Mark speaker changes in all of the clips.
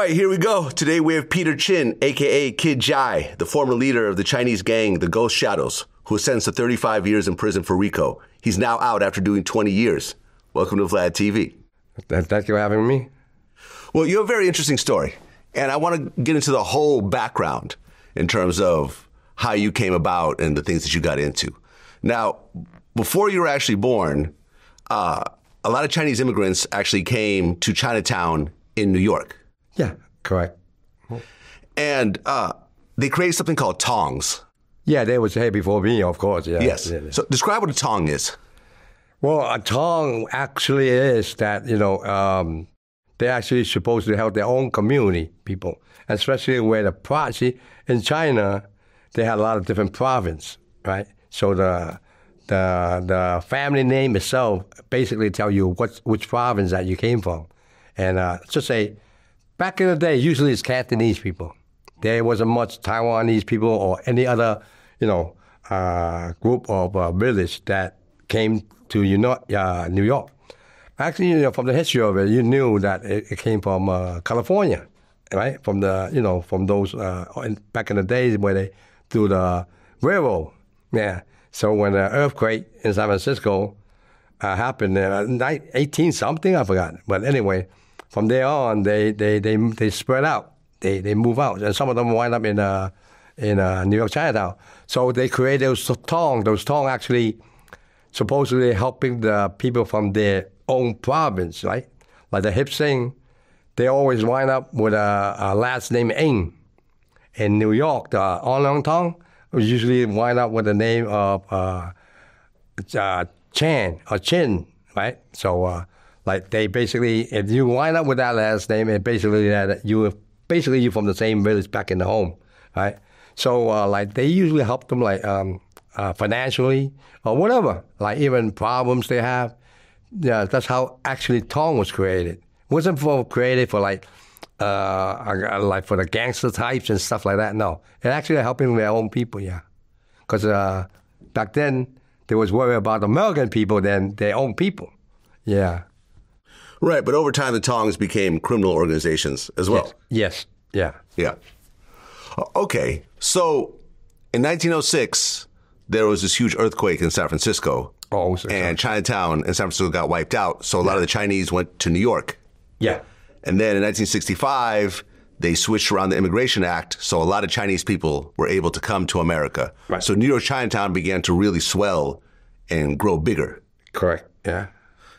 Speaker 1: right, here we go. Today we have Peter Chin, aka Kid Jai, the former leader of the Chinese gang, the Ghost Shadows, who was sentenced to 35 years in prison for RICO. He's now out after doing 20 years. Welcome to Vlad TV.
Speaker 2: Thank you for having me.
Speaker 1: Well, you have a very interesting story, and I want to get into the whole background in terms of how you came about and the things that you got into. Now, before you were actually born, uh, a lot of Chinese immigrants actually came to Chinatown in New York.
Speaker 2: Yeah, correct.
Speaker 1: And uh, they created something called tongs.
Speaker 2: Yeah, they was here before me, of course. Yeah.
Speaker 1: Yes.
Speaker 2: Yeah.
Speaker 1: So describe what a tong is.
Speaker 2: Well, a tong actually is that you know um, they're actually supposed to help their own community people, especially where the pro- see, in China they had a lot of different province, right? So the the the family name itself basically tell you what which province that you came from, and uh, just say back in the day, usually it's Cantonese people. There wasn't much Taiwanese people or any other, you know, uh, group of uh, village that came to you know, uh, New York. Actually, you know, from the history of it, you knew that it, it came from uh, California, right? From the, you know, from those uh, back in the days where they do the railroad. Yeah. So when the earthquake in San Francisco uh, happened uh, 18 something, I forgot. But anyway, from there on, they they they, they spread out. They they move out, and some of them wind up in uh, in uh, New York Chinatown. So they create those tong. Those tong actually supposedly helping the people from their own province, right? Like the Hip Sing, they always wind up with a, a last name Ing. In New York, the On Leong Tong usually wind up with the name of uh, uh, Chan or Chin, right? So, uh, like they basically, if you wind up with that last name, it basically that you basically you from the same village back in the home, right? So, uh, like they usually help them like um, uh, financially or whatever, like even problems they have. Yeah, that's how actually Tong was created. It wasn't for created for like uh, like for the gangster types and stuff like that. No, it actually helping their own people. Yeah, because uh, back then they was worried about American people than their own people. Yeah.
Speaker 1: Right, but over time the tongs became criminal organizations as well.
Speaker 2: Yes. yes.
Speaker 1: Yeah.
Speaker 2: Yeah.
Speaker 1: Okay, so in 1906 there was this huge earthquake in San Francisco.
Speaker 2: Oh, so
Speaker 1: and Chinatown in San Francisco got wiped out. So a lot of the Chinese went to New York.
Speaker 2: Yeah.
Speaker 1: And then in 1965, they switched around the Immigration Act, so a lot of Chinese people were able to come to America.
Speaker 2: Right.
Speaker 1: So New York Chinatown began to really swell and grow bigger.
Speaker 2: Correct. Yeah.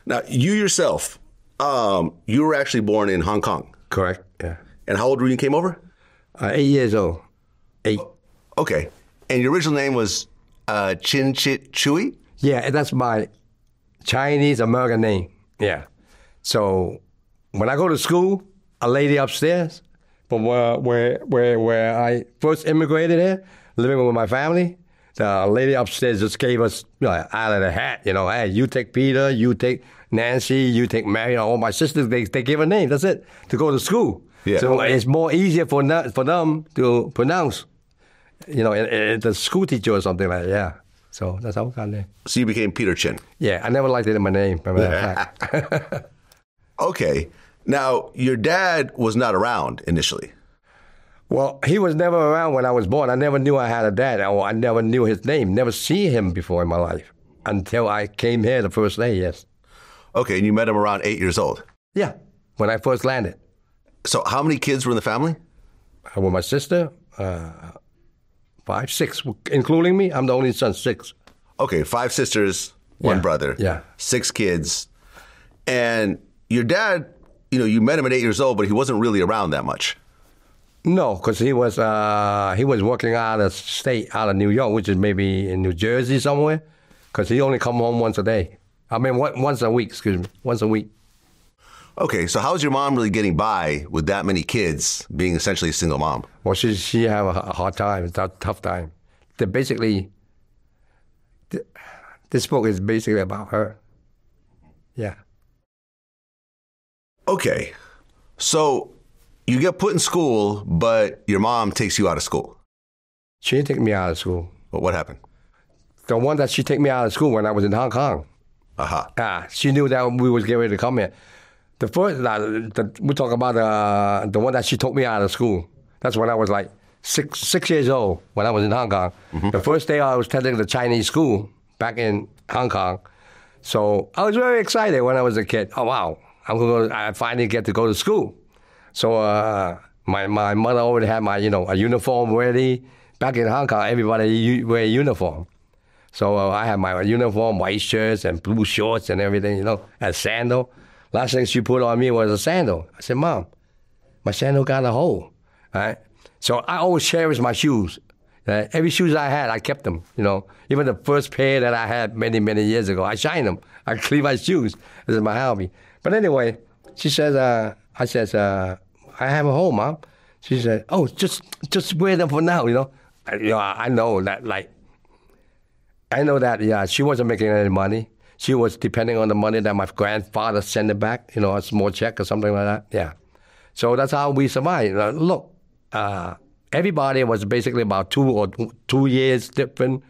Speaker 1: Now, you yourself, um, you were actually born in Hong Kong.
Speaker 2: Correct. Yeah.
Speaker 1: And how old were you when you came over?
Speaker 2: Uh, eight years old. Eight.
Speaker 1: Okay. And your original name was uh, Chin Chit Chui?
Speaker 2: Yeah, that's my Chinese American name. Yeah. So when I go to school, a lady upstairs from where where where, where I first immigrated here, living with my family, the lady upstairs just gave us you know, out of the hat, you know, hey, you take Peter, you take Nancy, you take Mary, all my sisters, they, they give a name, that's it, to go to school.
Speaker 1: Yeah.
Speaker 2: So it's more easier for, for them to pronounce, you know, the school teacher or something like that, yeah. So that's how I got name.
Speaker 1: So you became Peter Chin.
Speaker 2: Yeah, I never liked it in my name. Remember that fact.
Speaker 1: Okay. Now, your dad was not around initially.
Speaker 2: well, he was never around when I was born. I never knew I had a dad, or I never knew his name. Never see him before in my life until I came here the first day. Yes.
Speaker 1: Okay, and you met him around eight years old.
Speaker 2: Yeah, when I first landed
Speaker 1: So, how many kids were in the family?
Speaker 2: with my sister, uh, five, six, including me. I'm the only son. Six.
Speaker 1: Okay, five sisters, one
Speaker 2: Yeah,
Speaker 1: brother,
Speaker 2: yeah.
Speaker 1: six kids, and your dad. You know, you met him at eight years old, but he wasn't really around that much.
Speaker 2: No, because he was uh, he was working out of state, out of New York, which is maybe in New Jersey somewhere. Because he only come home once a day. I mean, one, once a week. Excuse me, once a week.
Speaker 1: Okay, so how's your mom really getting by with that many kids, being essentially a single mom?
Speaker 2: Well, she she have a, hard time, it's a tough, time. They basically, th- this book is basically about her. Yeah.
Speaker 1: Okay, so you get put in school, but your mom takes you out of school.
Speaker 2: She didn't take me out of school.
Speaker 1: But what happened?
Speaker 2: The one that she took me out of school when I was in Hong Kong.
Speaker 1: Aha.
Speaker 2: Ah, she knew that we was getting ready to come here. The first, uh, the, we talk about uh, the one that she took me out of school. That's when I was like six six years old when I was in Hong Kong. The first day I was attending the Chinese school back in Hong Kong. So I was very excited when I was a kid. Oh wow, I'm gonna I finally get to go to school. So uh, my my mother already had my you know a uniform ready. Back in Hong Kong, everybody u- wear uniform. So uh, I have my uniform, white shirts and blue shorts and everything, you know, and sandal. Last thing she put on me was a sandal. I said, Mom, my sandal got a hole. Right? So I always cherish my shoes. Uh, every shoes I had, I kept them. You know, even the first pair that I had many, many years ago, I shine them. I clean my shoes. This is my hobby. But anyway, she says, uh, I says, uh, I have a hole, Mom. She said, Oh, just just wear them for now. You know, I, you know, I I know that like I know that, yeah, she wasn't making any money. She was depending on the money that my grandfather sent it back, you know, a small check or something like that. Yeah. So that's how we survived. Look, uh, everybody was basically about two or two years different.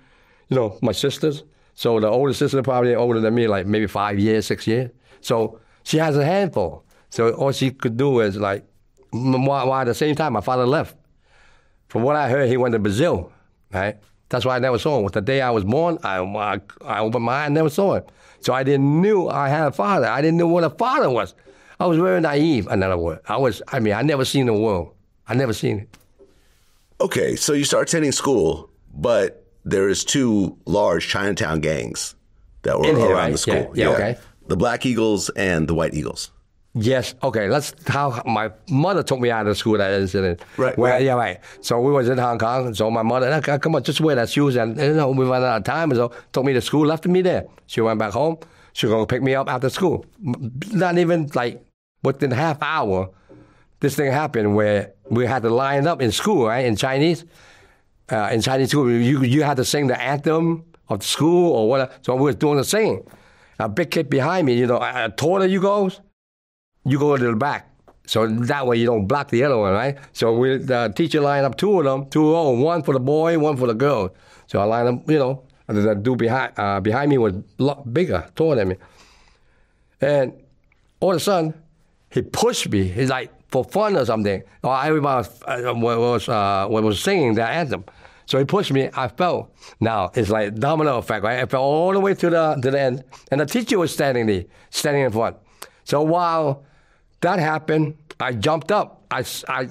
Speaker 2: You know, my sisters. So the older sister probably older than me, like maybe five years, six years. So she has a handful. So all she could do is like, while at the same time my father left. From what I heard, he went to Brazil, right? That's why I never saw him. The day I was born, I, I, I opened my eye and never saw him. So I didn't knew I had a father. I didn't know what a father was. I was very naive, another word. I was, I mean, I never seen the world. I never seen it.
Speaker 1: Okay, so you start attending school, but there is two large Chinatown gangs that were
Speaker 2: here,
Speaker 1: around
Speaker 2: right?
Speaker 1: the school.
Speaker 2: Yeah, yeah, okay.
Speaker 1: The Black Eagles and the White Eagles.
Speaker 2: Yes. Okay. Let's how my mother took me out of school that incident.
Speaker 1: Right,
Speaker 2: Where,
Speaker 1: right.
Speaker 2: Yeah. Right. So we was in Hong Kong. So my mother, "Okay, come on, just wear that shoes, and you know we ran out of time. So took me to school, left me there. She went back home. She gonna pick me up after school. Not even like within half hour, this thing happened where we had to line up in school, right? In Chinese, uh, in Chinese school, you you had to sing the anthem of the school or whatever. So we was doing the singing. A big kid behind me, you know, uh, taller you goes you go to the back. So that way you don't block the other one, right? So we the teacher lined up two of them, two rows, one for the boy, one for the girl. So I lined up, you know, and the dude behind uh, behind me was a lot bigger, taller than me. And all of a sudden, he pushed me. He's like for fun or something. Or everybody was, uh, was, uh, was singing the anthem. So he pushed me. I fell. Now it's like domino effect, right? I fell all the way to the to the end, and the teacher was standing there, standing in front. So while that happened, I jumped up. I, I,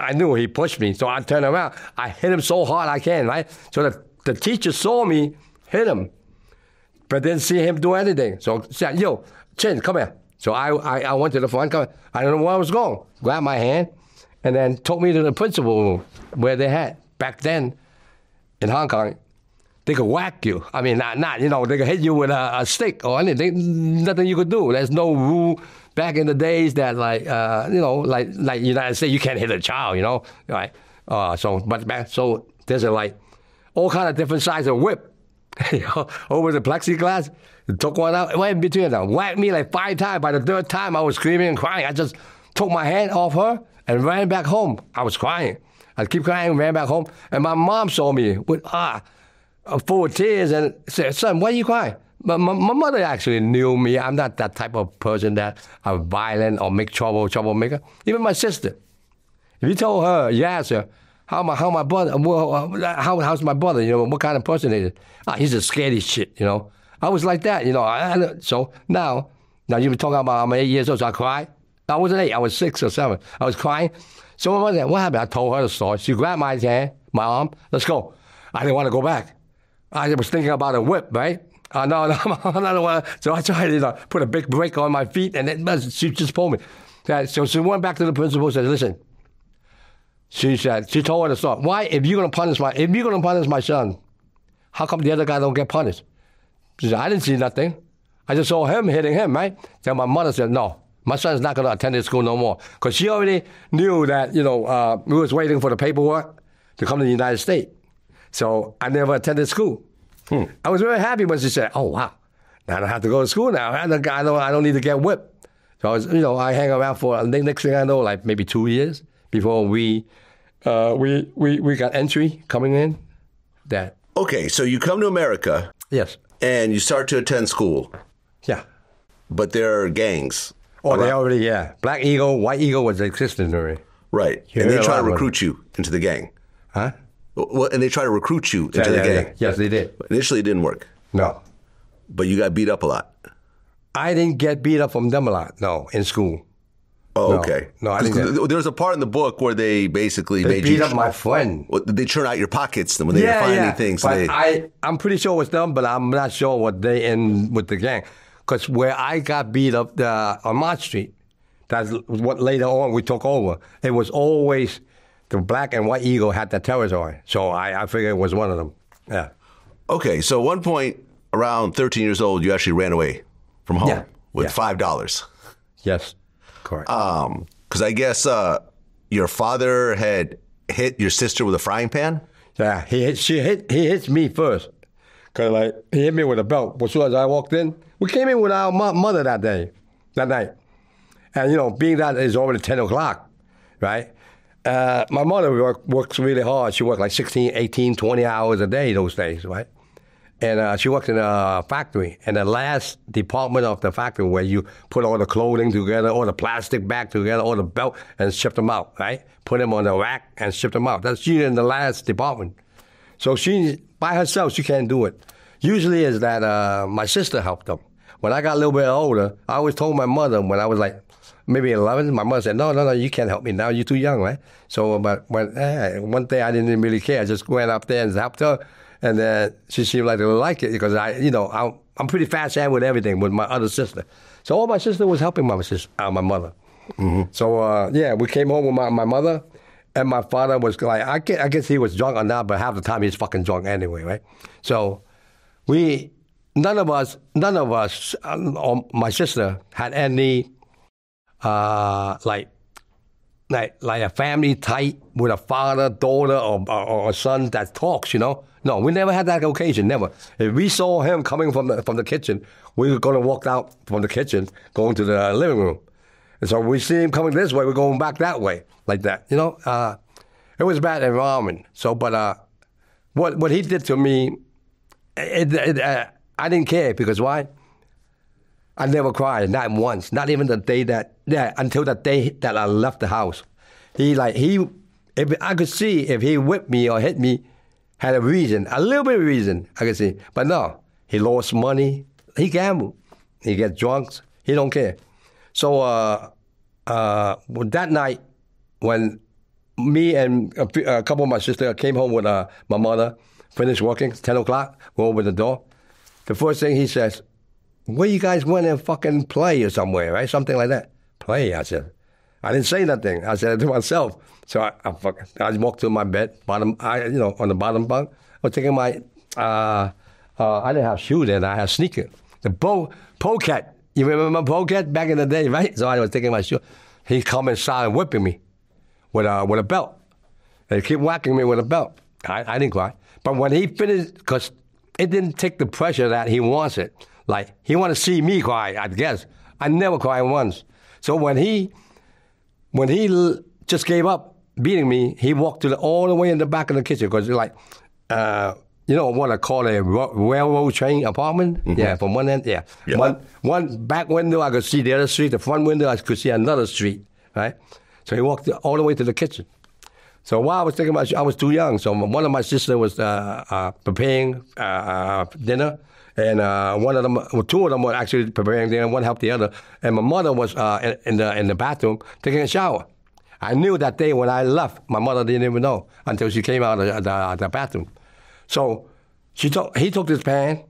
Speaker 2: I, knew he pushed me, so I turned around. I hit him so hard I can, right? So the, the teacher saw me hit him, but didn't see him do anything. So said, "Yo, Chin, come here." So I, I, I went to the front. Come, I don't know where I was going. Grabbed my hand, and then took me to the principal room where they had back then in Hong Kong. They could whack you. I mean, not not you know they could hit you with a, a stick or anything. Nothing you could do. There's no rule back in the days that like uh, you know like like United States you can't hit a child. You know, right? Uh, so but so there's a like all kind of different size of whip. you know, over the plexiglass, took one out, went in between them, whacked me like five times. By the third time, I was screaming and crying. I just took my hand off her and ran back home. I was crying. I keep crying, ran back home, and my mom saw me with ah, full of tears and said, "Son, why are you crying?" But my, my mother actually knew me. I'm not that type of person that I'm violent or make trouble, troublemaker. Even my sister. If you told her, you asked her, how my how my brother, how how's my brother? You know, what kind of person is? Ah, he's a scary shit. You know, I was like that. You know, I, I- so now, now you were talking about I'm eight years old, so I cried. I wasn't eight, I was six or seven. I was crying. So my mother, what happened? I told her the story. She grabbed my hand, my arm. Let's go. I didn't want to go back. I was thinking about a whip, right? Uh, no, no, don't want. So I tried to you know, put a big brake on my feet, and it, she just pulled me. So she went back to the principal and said, "Listen, she said, she told her to stop. Why, if you're going to punish my, if you're going to punish my son, how come the other guy don't get punished? She said, I didn't see nothing. I just saw him hitting him, right? Then my mother said, no, my son's not going to attend this school no more. Because she already knew that, you know, uh, we was waiting for the paperwork to come to the United States. So I never attended school. I was very happy when she said, oh, wow, now I don't have to go to school now. I don't, I don't, I don't need to get whipped. So I was, you know, I hang around for, the next thing I know, like maybe two years before we, uh, we, we, we got entry coming in. That,
Speaker 1: Okay, so you come to America
Speaker 2: yes,
Speaker 1: and you start to attend school,
Speaker 2: yeah.
Speaker 1: but there are gangs
Speaker 2: Oh, they already, yeah. Black Eagle, White Eagle was existing already.
Speaker 1: Right.
Speaker 2: You
Speaker 1: and they try to recruit you into the gang.
Speaker 2: Huh?
Speaker 1: Well, and they try to recruit you into
Speaker 2: Yeah,
Speaker 1: the
Speaker 2: yeah,
Speaker 1: gang.
Speaker 2: yeah. Yes, they did.
Speaker 1: Initially, it didn't work,
Speaker 2: No.
Speaker 1: but you got beat up a lot.
Speaker 2: I didn't get beat up from them a lot, no, in school.
Speaker 1: Oh,
Speaker 2: No.
Speaker 1: okay.
Speaker 2: No, I didn't
Speaker 1: 'Cause There was a part in the book where they basically
Speaker 2: They
Speaker 1: made
Speaker 2: beat
Speaker 1: you.
Speaker 2: up my friend.
Speaker 1: Well, they turn out your pockets when they didn't find anything. So
Speaker 2: but
Speaker 1: they,
Speaker 2: I, I'm pretty sure it was them, but I'm not sure what they in with the gang. Because where I got beat up the, on Mott Street, that's what later on we took over. It was always the black and white eagle had that territory. So I, I figured it was one of them. Yeah.
Speaker 1: okay, so at one point, around 13 years old, you actually ran away from home
Speaker 2: Yeah,
Speaker 1: with
Speaker 2: yeah.
Speaker 1: five dollars.
Speaker 2: Yes. Correct.
Speaker 1: Um, because I guess uh, your father had hit your sister with a frying pan.
Speaker 2: Yeah, he hit, she hit he hits me first, cause like he hit me with a belt. As soon as I walked in, we came in with our mo- mother that day, that night, and you know, being that it's already ten o'clock, right? Uh, my mother work, works really hard. She worked like 16, 18, 20 hours a day those days, right? And uh, she worked in a factory. And the last department of the factory where you put all the clothing together, all the plastic back together, all the belt, and ship them out, right? Put them on the rack and ship them out. That's she in the last department. So she, by herself, she can't do it. Usually is that uh, my sister helped them. When I got a little bit older, I always told my mother when I was like maybe 11, my mother said, no, no, no, you can't help me now. You're too young, right? So but when, eh, one day I didn't really care. I just went up there and helped her. And then she seemed like to like it because I, you know, I'm, I'm pretty fast hand with everything with my other sister. So all my sister was helping my sister, uh, my mother. So uh, yeah, we came home with my, my mother, and my father was like, I guess, I guess he was drunk or not, but half the time he's fucking drunk anyway, right? So we, none of us, none of us, um, or my sister had any, uh, like, like like a family tight with a father, daughter, or, or, or son that talks. You know, no, we never had that occasion. Never. If we saw him coming from the from the kitchen, we were going to walk out from the kitchen, going to the living room. And so we see him coming this way, we're going back that way, like that. You know, uh, it was bad environment. So, but uh, what what he did to me, it, it, uh, I didn't care because why? I never cried, not once, not even the day that, yeah, until the day that I left the house. He like he, if I could see if he whipped me or hit me, had a reason, a little bit of reason I could see, but no, he lost money, he gambled, he get drunk, he don't care. So uh, uh, that night when me and a, few- a couple of my sisters came home with uh, my mother, finished working, ten o'clock, go over the door. The first thing he says, where you guys went and fucking play or somewhere, right? Something like that. Play, I said. I didn't say nothing. I said it to myself. So I, I fucking, I walked to my bed, bottom, I, you know, on the bottom bunk. I was taking my, uh, uh, I didn't have shoes then. I had sneakers. The po, polecat. You remember polecat back in the day, right? So I was taking my shoe. He come and whipping me with a with a belt. They keep whacking me with a belt. I, I didn't cry. But when he finished, because it didn't take the pressure that he wants it. Like, he want to see me cry, I guess. I never cried once. So when he, when he l- just gave up beating me, he walked to the, all the way in the back of the kitchen because like, uh, you know what I call a railroad train apartment? Yeah, from one end, yeah.
Speaker 1: Yeah.
Speaker 2: One, one back window, I could see the other street. The front window, I could see another street, right? So he walked all the way to the kitchen. So while I was thinking about, I was too young. So one of my sisters was uh, uh, preparing uh, uh, dinner, and uh, one of them, well, two of them were actually preparing dinner. One helped the other, and my mother was uh, in, in the in the bathroom taking a shower. I knew that day when I left, my mother didn't even know until she came out of the, the, bathroom. So she took, he took this pan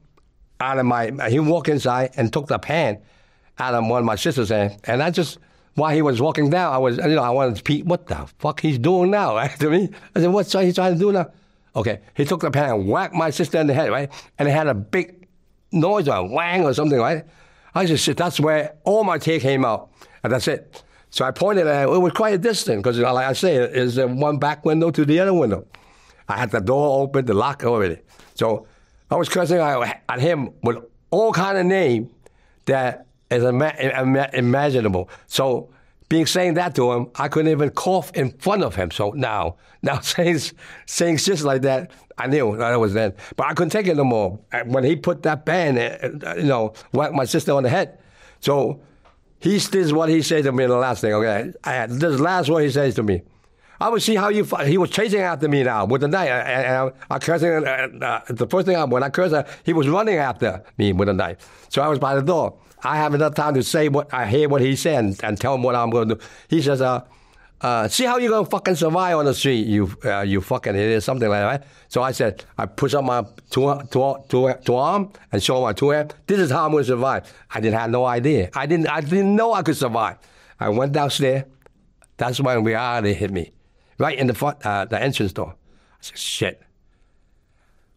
Speaker 2: out of my, he walked inside and took the pan out of one of my sister's hand. And I just, while he was walking down, I was, you know, I wanted to peek, what the fuck he's doing now, right? To me, I said, what's he trying to do now? Okay, he took the pan and whacked my sister in the head, right? And it had a big noise, or a whang or something, right? I just said, that's where all my tear came out. And that's it. So I pointed at it. It was quite a distance because, like I say, it's one back window to the other window. I had the door open, the lock already. So I was cursing at him with all kind of name that is ima- ima- imaginable. So being saying that to him, I couldn't even cough in front of him. So now, now saying saying shit like that, I knew that was then. But I couldn't take it no more. When he put that band, uh, uh, you know, whacked my sister on the head. So He's this is what he said to me in the last thing. Okay, I, this last what he says to me. I will see how you. He was chasing after me now with the knife, and, and I, I cursing. Uh, uh, the first thing I, when I cursed, he was running after me with a knife. So I was by the door. I have enough time to say what I hear what he said and, and tell him what I'm going to do. He says, uh, uh, "See how you gonna fucking survive on the street, you uh, you fucking idiot," something like that. So I said, I push up my two two two, two arm and show my two hand. This is how I'm gonna survive. I didn't have no idea. I didn't I didn't know I could survive. I went downstairs. That's when reality hit me, right in the front, uh, the entrance door. I said, "Shit,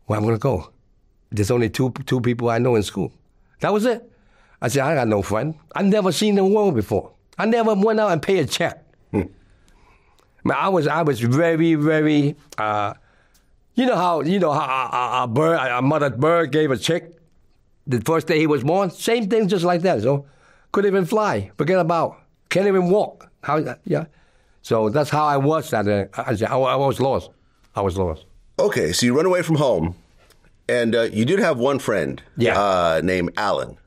Speaker 2: where am I'm gonna go? There's only two two people I know in school. That was it." I said, "I got no friend. I never seen the world before. I never went out and paid a check." Man, I was I was very very. Uh, you know how you know how a, a, a bird a mother bird gave a chick the first day he was born. Same thing, just like that. So couldn't even fly. Forget about can't even walk. How yeah. So that's how I was. That uh, I, I, I was lost. I was lost.
Speaker 1: Okay, so you run away from home, and uh, you did have one friend,
Speaker 2: Yeah.
Speaker 1: uh, named Alan,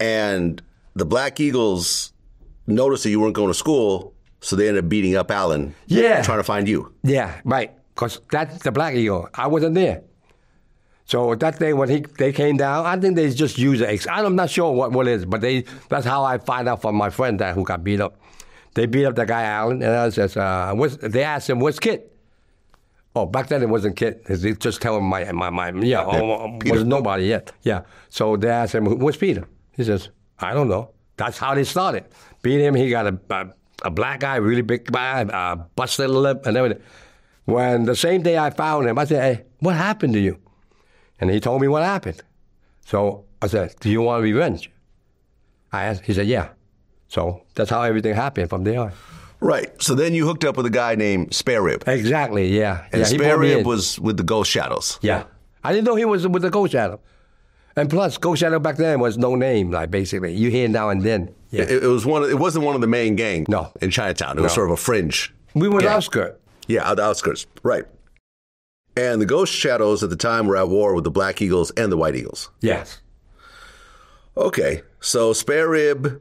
Speaker 1: and the Black Eagles noticed that you weren't going to school, so they ended up beating up Alan,
Speaker 2: Yeah.
Speaker 1: trying to find you.
Speaker 2: Yeah, right. Because that's the Black Eagle. I wasn't there. So that day when he they came down, I think they just used the ex. I'm not sure what what it is, but they that's how I find out from my friend that who got beat up. They beat up the guy Alan, and I says, uh, what's, they asked him, "What's Kid?" Oh, back then it wasn't Kid. They just tell him my my my yeah, oh, was nobody yet. Yeah. So they asked him, "What's Peter?" He says, "I don't know." That's how they started. Beat him. He got a a, a black guy, really big guy, uh, busted lip and everything. When the same day I found him, I said, "Hey, what happened to you?" And he told me what happened. So I said, "Do you want revenge?" I asked. He said, "Yeah." So that's how everything happened from there on.
Speaker 1: Right. So then you hooked up with a guy named Spare Rib,
Speaker 2: Exactly. Yeah.
Speaker 1: and
Speaker 2: yeah,
Speaker 1: Spare Rib was with the Ghost Shadows.
Speaker 2: Yeah. I didn't know he was with the Ghost Shadow. And plus, Ghost Shadow back then was no name, like basically. You hear now and then. Yeah.
Speaker 1: It, it was one. Of, it wasn't one of the main gang.
Speaker 2: No.
Speaker 1: in Chinatown. It was
Speaker 2: No.
Speaker 1: sort of a fringe.
Speaker 2: we were
Speaker 1: gang.
Speaker 2: outskirt.
Speaker 1: Yeah, out the outskirts. Right. And the Ghost Shadows at the time were at war with the Black Eagles and the White Eagles.
Speaker 2: Yes.
Speaker 1: Okay, so Spare Rib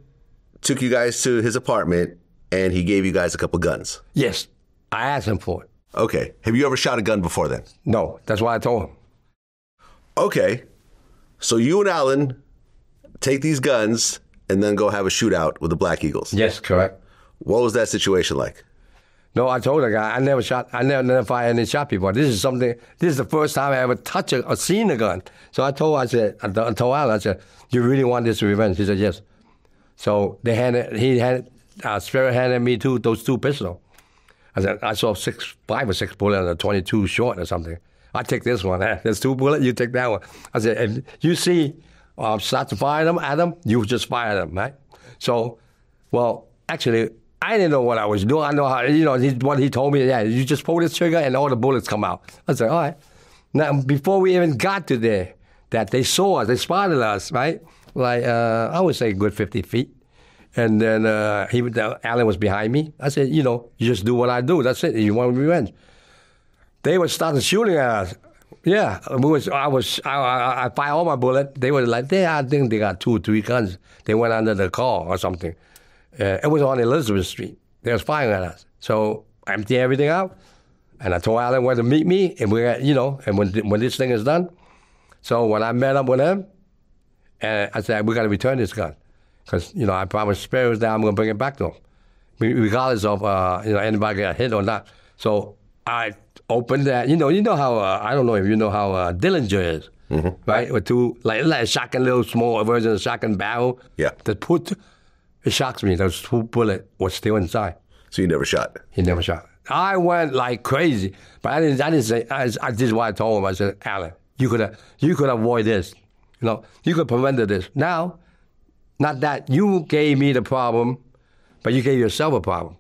Speaker 1: took you guys to his apartment and he gave you guys a couple guns.
Speaker 2: Yes. I asked him for it.
Speaker 1: Okay, have you ever shot a gun before then?
Speaker 2: No. That's why I told him.
Speaker 1: Okay, so you and Alan take these guns and then go have a shootout with the Black Eagles.
Speaker 2: Yes, correct.
Speaker 1: What was that situation like?
Speaker 2: No, I told the guy I never shot. I never, never fired any shot before. This is something. This is the first time I ever touched a, or seen a gun. So I told, I said, I told Alan, I said, "You really want this revenge?" He said, "Yes." So they handed. He handed. Uh, Spare Rib handed me two those two pistols. I said, I saw six, five or six bullets and a twenty-two short or something. I take this one. There's two bullets. You take that one. I said, if you see, uh, start to fire them at them, you just fire them, right? So, well, actually, I didn't know what I was doing. I know how, you know, he, what he told me. Yeah, you just pull this trigger and all the bullets come out. I said, all right. Now, before we even got to there, that they saw us, they spotted us, right? Like, uh, I would say a good 50 feet. And then uh, he, uh, Alan was behind me. I said, you know, you just do what I do. That's it. You want revenge. They were starting shooting at us. Yeah, we was, I was, I, I, I fired all my bullet. They were like, they, I think they got two or three guns. They went under the car or something. Uh, it was on Elizabeth Street. They was firing at us. So I emptied everything out, and I told Alan where to meet me, and we, you know, and when when this thing is done. So when I met up with him, and I said, we got to return this gun, because you know I promised Spare Ribs that I'm going to bring it back to him, regardless of uh, you know anybody got hit or not. So I opened that. You know, you know how uh, I don't know if you know how uh, Dillinger is, right? With two like like a shotgun, little small version of shotgun barrel.
Speaker 1: Yeah.
Speaker 2: That put it shocks me. Those two bullets were still inside.
Speaker 1: So you never shot.
Speaker 2: He never shot. I went like crazy, but I didn't. I didn't say. I, I this is why I told him. I said, Alan, you could have, you could avoid this. You know, you could prevent this. Now, not that you gave me the problem, but you gave yourself a problem.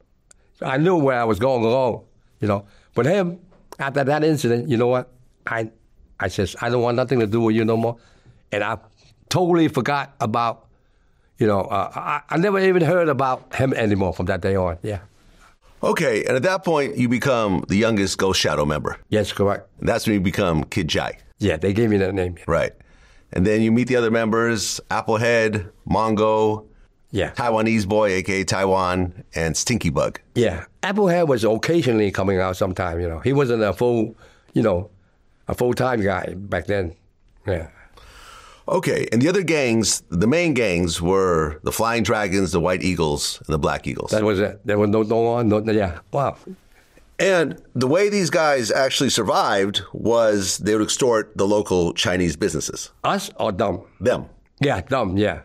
Speaker 2: I knew where I was going wrong. You know, but him after that incident, you know what? I, I says I don't want nothing to do with you no more, and I totally forgot about. You know, uh, I, I never even heard about him anymore from that day on. Yeah.
Speaker 1: Okay, and at that point, you become the youngest Ghost Shadow member.
Speaker 2: Yes, correct.
Speaker 1: And that's when you become Kid Jai.
Speaker 2: Yeah, they gave me that name.
Speaker 1: Right. And then you meet the other members Applehead, Mongo,
Speaker 2: Yeah.
Speaker 1: Taiwanese boy, aka Taiwan, and Stinky Bug.
Speaker 2: Yeah, Applehead was occasionally coming out sometime. You know, he wasn't a full, you know, a full time guy back then. Yeah.
Speaker 1: Okay, and the other gangs, the main gangs were the Flying Dragons, the White Eagles, and the Black Eagles.
Speaker 2: That was it. There was no no one. No, yeah. Wow.
Speaker 1: And the way these guys actually survived was they would extort the local Chinese businesses.
Speaker 2: Us or them?
Speaker 1: Them.
Speaker 2: Yeah, them. Yeah.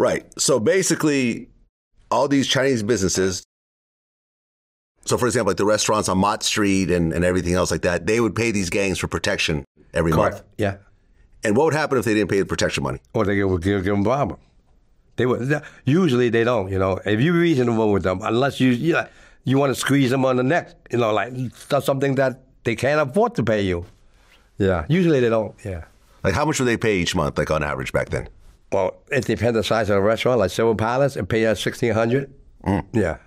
Speaker 1: Right. So basically, all these Chinese businesses. So, for example, like the restaurants on Mott Street and, and everything else like that, they would pay these gangs for protection every month.
Speaker 2: Yeah.
Speaker 1: And what would happen if they didn't pay the protection money?
Speaker 2: Or they would give, give them problem. They would usually they don't. You know, if you're reasonable with them, unless you you know, you want to squeeze them on the neck, you know, like something that they can't afford to pay you. Yeah. Usually they don't. Yeah.
Speaker 1: Like how much would they pay each month, like on average back then?
Speaker 2: Well, it depends the size of the restaurant. Like Silver Palace, and pay us sixteen hundred. Mm. Yeah.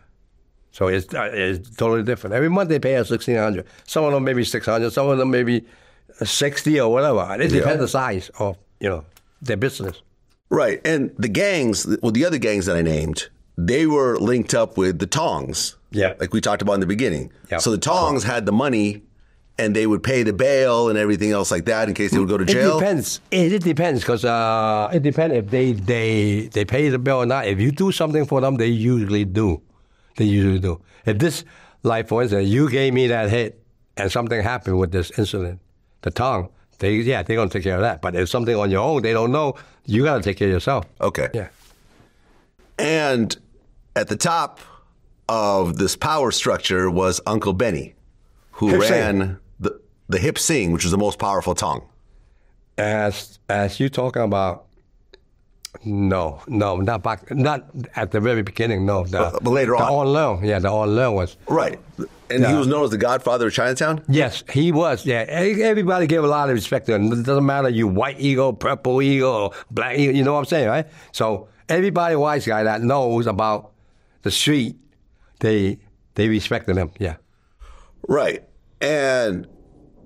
Speaker 2: So it's uh, it's totally different. Every month they pay us sixteen hundred. Some of them maybe six hundred. Some of them maybe sixty or whatever. It depends yeah. the size of you know their business.
Speaker 1: Right, and the gangs, well, the other gangs that I named, they were linked up with the Tongs.
Speaker 2: Yeah,
Speaker 1: like we talked about in the beginning.
Speaker 2: Yep.
Speaker 1: So the Tongs had the money and they would pay the bail and everything else like that in case they would go to jail.
Speaker 2: It depends. It, it depends because uh, it depends if they, they they pay the bill or not. If you do something for them, they usually do. They usually do. If this, like for instance, you gave me that hit and something happened with this incident, the tong, they yeah they're gonna take care of that. But if something on your own, they don't know. You got to take care of yourself.
Speaker 1: Okay.
Speaker 2: Yeah.
Speaker 1: And at the top of this power structure was Uncle Benny, who
Speaker 2: Hip
Speaker 1: ran. The the Hip Sing, which is the most powerful tong.
Speaker 2: As as you talking about, no, no, not back, not at the very beginning. No, the,
Speaker 1: Uh, but later
Speaker 2: the
Speaker 1: on.
Speaker 2: on yeah, the On Leong was.
Speaker 1: Right. And he was known as the Godfather of Chinatown.
Speaker 2: Yes, he was. Yeah, everybody gave a lot of respect to him. It doesn't matter you white eagle, purple eagle, black eagle. You know what I'm saying, right? So everybody wise guy that knows about the street, they they respected him. Yeah.
Speaker 1: Right. And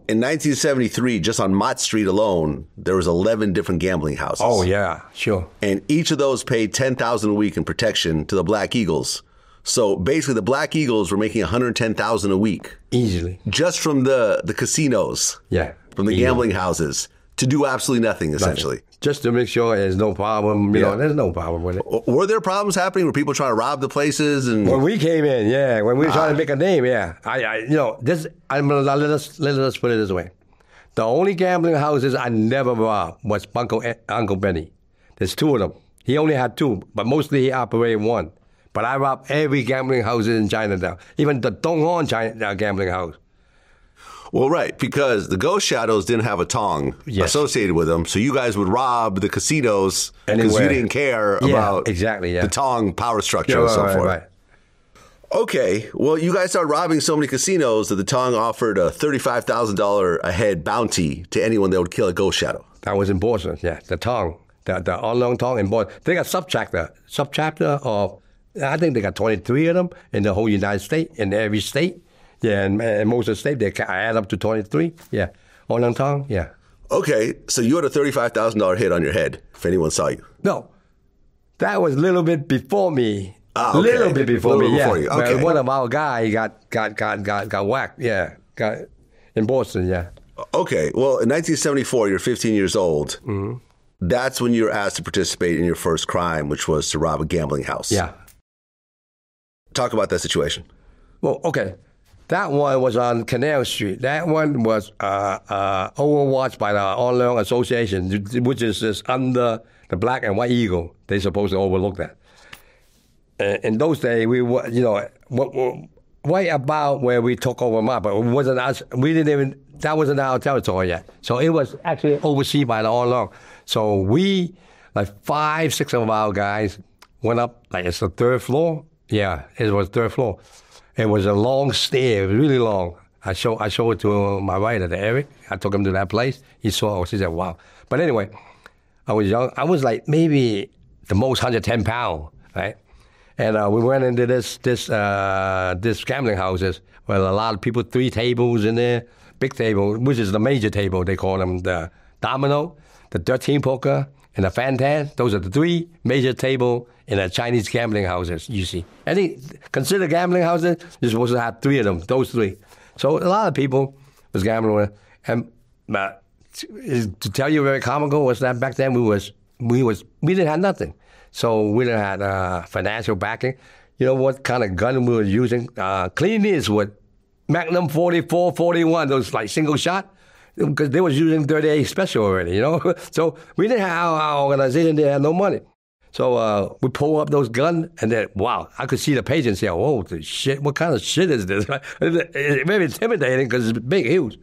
Speaker 1: in 1973, just on Mott Street alone, there was 11 different gambling houses.
Speaker 2: Oh yeah, sure.
Speaker 1: and each of those paid 10,000 a week in protection to the Black Eagles. So basically, the Black Eagles were making 110,000 a week
Speaker 2: Easily.
Speaker 1: just from the the casinos,
Speaker 2: Yeah.
Speaker 1: from the
Speaker 2: Easily.
Speaker 1: gambling houses, to do absolutely nothing, essentially.
Speaker 2: Just to make sure there's no problem. You
Speaker 1: Yeah.
Speaker 2: know, there's no problem with it.
Speaker 1: Were there problems happening? Were people trying to rob the places? And
Speaker 2: When we came in, yeah, when we were
Speaker 1: Ah.
Speaker 2: trying to make a name, yeah, I, I you know, this, I'm gonna let us let us put it this way: the only gambling houses I never robbed was Uncle Uncle Benny. There's two of them. He only had two, but mostly he operated one. But I robbed every gambling house in Chinatown, even the Donghorn China, uh, gambling house.
Speaker 1: Well, right, because the Ghost Shadows didn't have a tong
Speaker 2: Yes.
Speaker 1: associated with them, so you guys would rob the casinos because you didn't care
Speaker 2: Yeah,
Speaker 1: about
Speaker 2: exactly, yeah.
Speaker 1: the tong power structure
Speaker 2: Yeah,
Speaker 1: and so
Speaker 2: right,
Speaker 1: forth.
Speaker 2: right.
Speaker 1: Okay, well, you guys started robbing so many casinos that the Tong offered a thirty-five thousand dollar a head bounty to anyone that would kill a ghost shadow.
Speaker 2: That was in Boston, yeah. The tong, the the On Leong tong in Boston. They got subchapter, subchapter of. I think they got 23 of them in the whole United States, in every state. Yeah, and, and most of the states they add up to 23. Yeah, unknown tongue. Yeah.
Speaker 1: Okay, so you had a thirty-five thousand dollar hit on your head if anyone saw you.
Speaker 2: No, that was a little bit before me.
Speaker 1: Ah,
Speaker 2: A
Speaker 1: okay.
Speaker 2: little bit before
Speaker 1: Little
Speaker 2: me.
Speaker 1: before
Speaker 2: yeah. Well,
Speaker 1: okay.
Speaker 2: One of our guy got got got got got whacked. Yeah, got in Boston. Yeah.
Speaker 1: Okay, well, in 1974, you're 15 years old.
Speaker 2: Mm-hmm.
Speaker 1: That's when you were asked to participate in your first crime, which was to rob a gambling house.
Speaker 2: Yeah.
Speaker 1: Talk about that situation.
Speaker 2: Well, okay. That one was on Canal Street. That one was uh, uh, overwatched by the On Leong Association, which is just under the Black and White Eagle. They're supposed to overlook that. Uh, in those days, we were, you know, what, what, right about where we took over Mott, but it wasn't us. We didn't even. That wasn't our territory yet. So it was actually overseen by the On Leong. So we, like five, six of our guys, went up. Like it's the third floor. Yeah, it was third floor. It was a long stair, really long. I show I showed it to my writer, to Eric. I took him to that place. He saw it. He said, "Wow." But anyway, I was young. I was like maybe the most 110 pound, right? And uh, we went into this this uh, this gambling houses where a lot of people, three tables in there, big table, which is the major table. They call them the domino, the 13 poker, and a Fantan. Those are the three major table in a Chinese gambling houses you see. Any consider gambling houses, you're supposed to have three of them, those three. So a lot of people was gambling with, and uh, to tell you very comical was that back then we was we was we didn't have nothing, so we didn't have uh, financial backing. You know what kind of gun we were using? Uh, Clint Eastwood, Magnum 44, 41, those like single shot because they was using 38 special already, you know. so we didn't have our organization didn't have no money. So uh, we pull up those guns, and then wow, I could see the patient say, "Oh, shit! What kind of shit is this?" it's very intimidating because it's big, huge.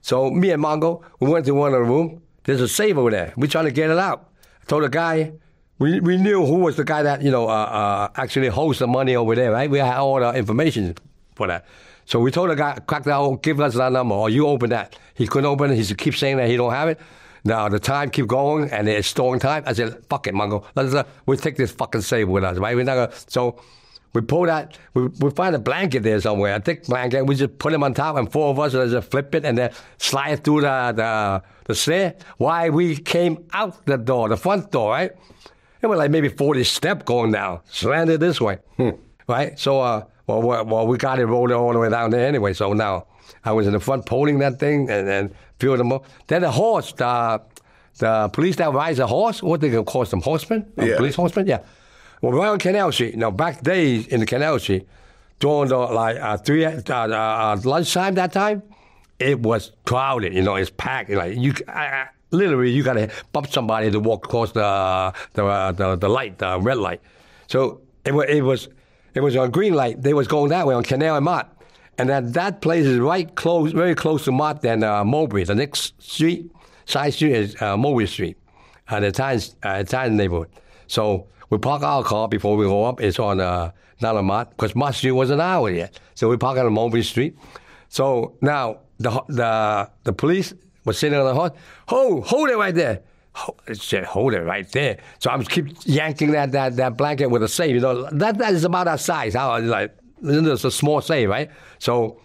Speaker 2: So me and Mongo, we went to one of the room. There's a safe over there. We trying to get it out. I told the guy, we, we knew who was the guy that you know uh, uh, actually holds the money over there, right? We had all the information for that. So we told the guy, crack that, give us that number, or you open that. He couldn't open it. He keep saying that he don't have it. Now the time keep going, and it's storing time. I said, "Fuck it, Mongo. Let's uh, we take this fucking safe with us, right? We're not gonna." So we pull that. We, we find a blanket there somewhere, a thick blanket. We just put him on top, and four of us just flip it and then slide through the the, the stair. Why we came out the door, the front door, right? It was like maybe forty step going down, slanted this way, hmm. right? So uh, well, well, we got it rolled all the way down there anyway. So now I was in the front pulling that thing and, and filled them up. Then the horse, the, the police that rides a horse, what they can call them, horsemen?
Speaker 1: Yeah.
Speaker 2: Police horsemen, yeah. Well, we're on Canal Street. Now, back days in the Canal Street, during the like uh, three uh, uh, lunchtime that time, it was crowded. You know, it's packed. Like you, I, literally, you gotta bump somebody to walk across the the uh, the, the light, the red light. So it, was it was it was on green light. They was going that way on Canal and Mott. And that, that place is right close, very close to Mott and uh, Mulberry. The next street, side street is uh, Mulberry Street, uh, the Italian, uh, Italian neighborhood. So we park our car before we go up. It's on uh, not on Mott, because Mott Street wasn't out yet. So we park on Mulberry Street. So now the the the police was sitting on the horse. Hold, hold it right there. It said, hold it right there. So I'm keep yanking that, that, that blanket with a safe. You know, that, that is about our size. How like it's a small safe, right? So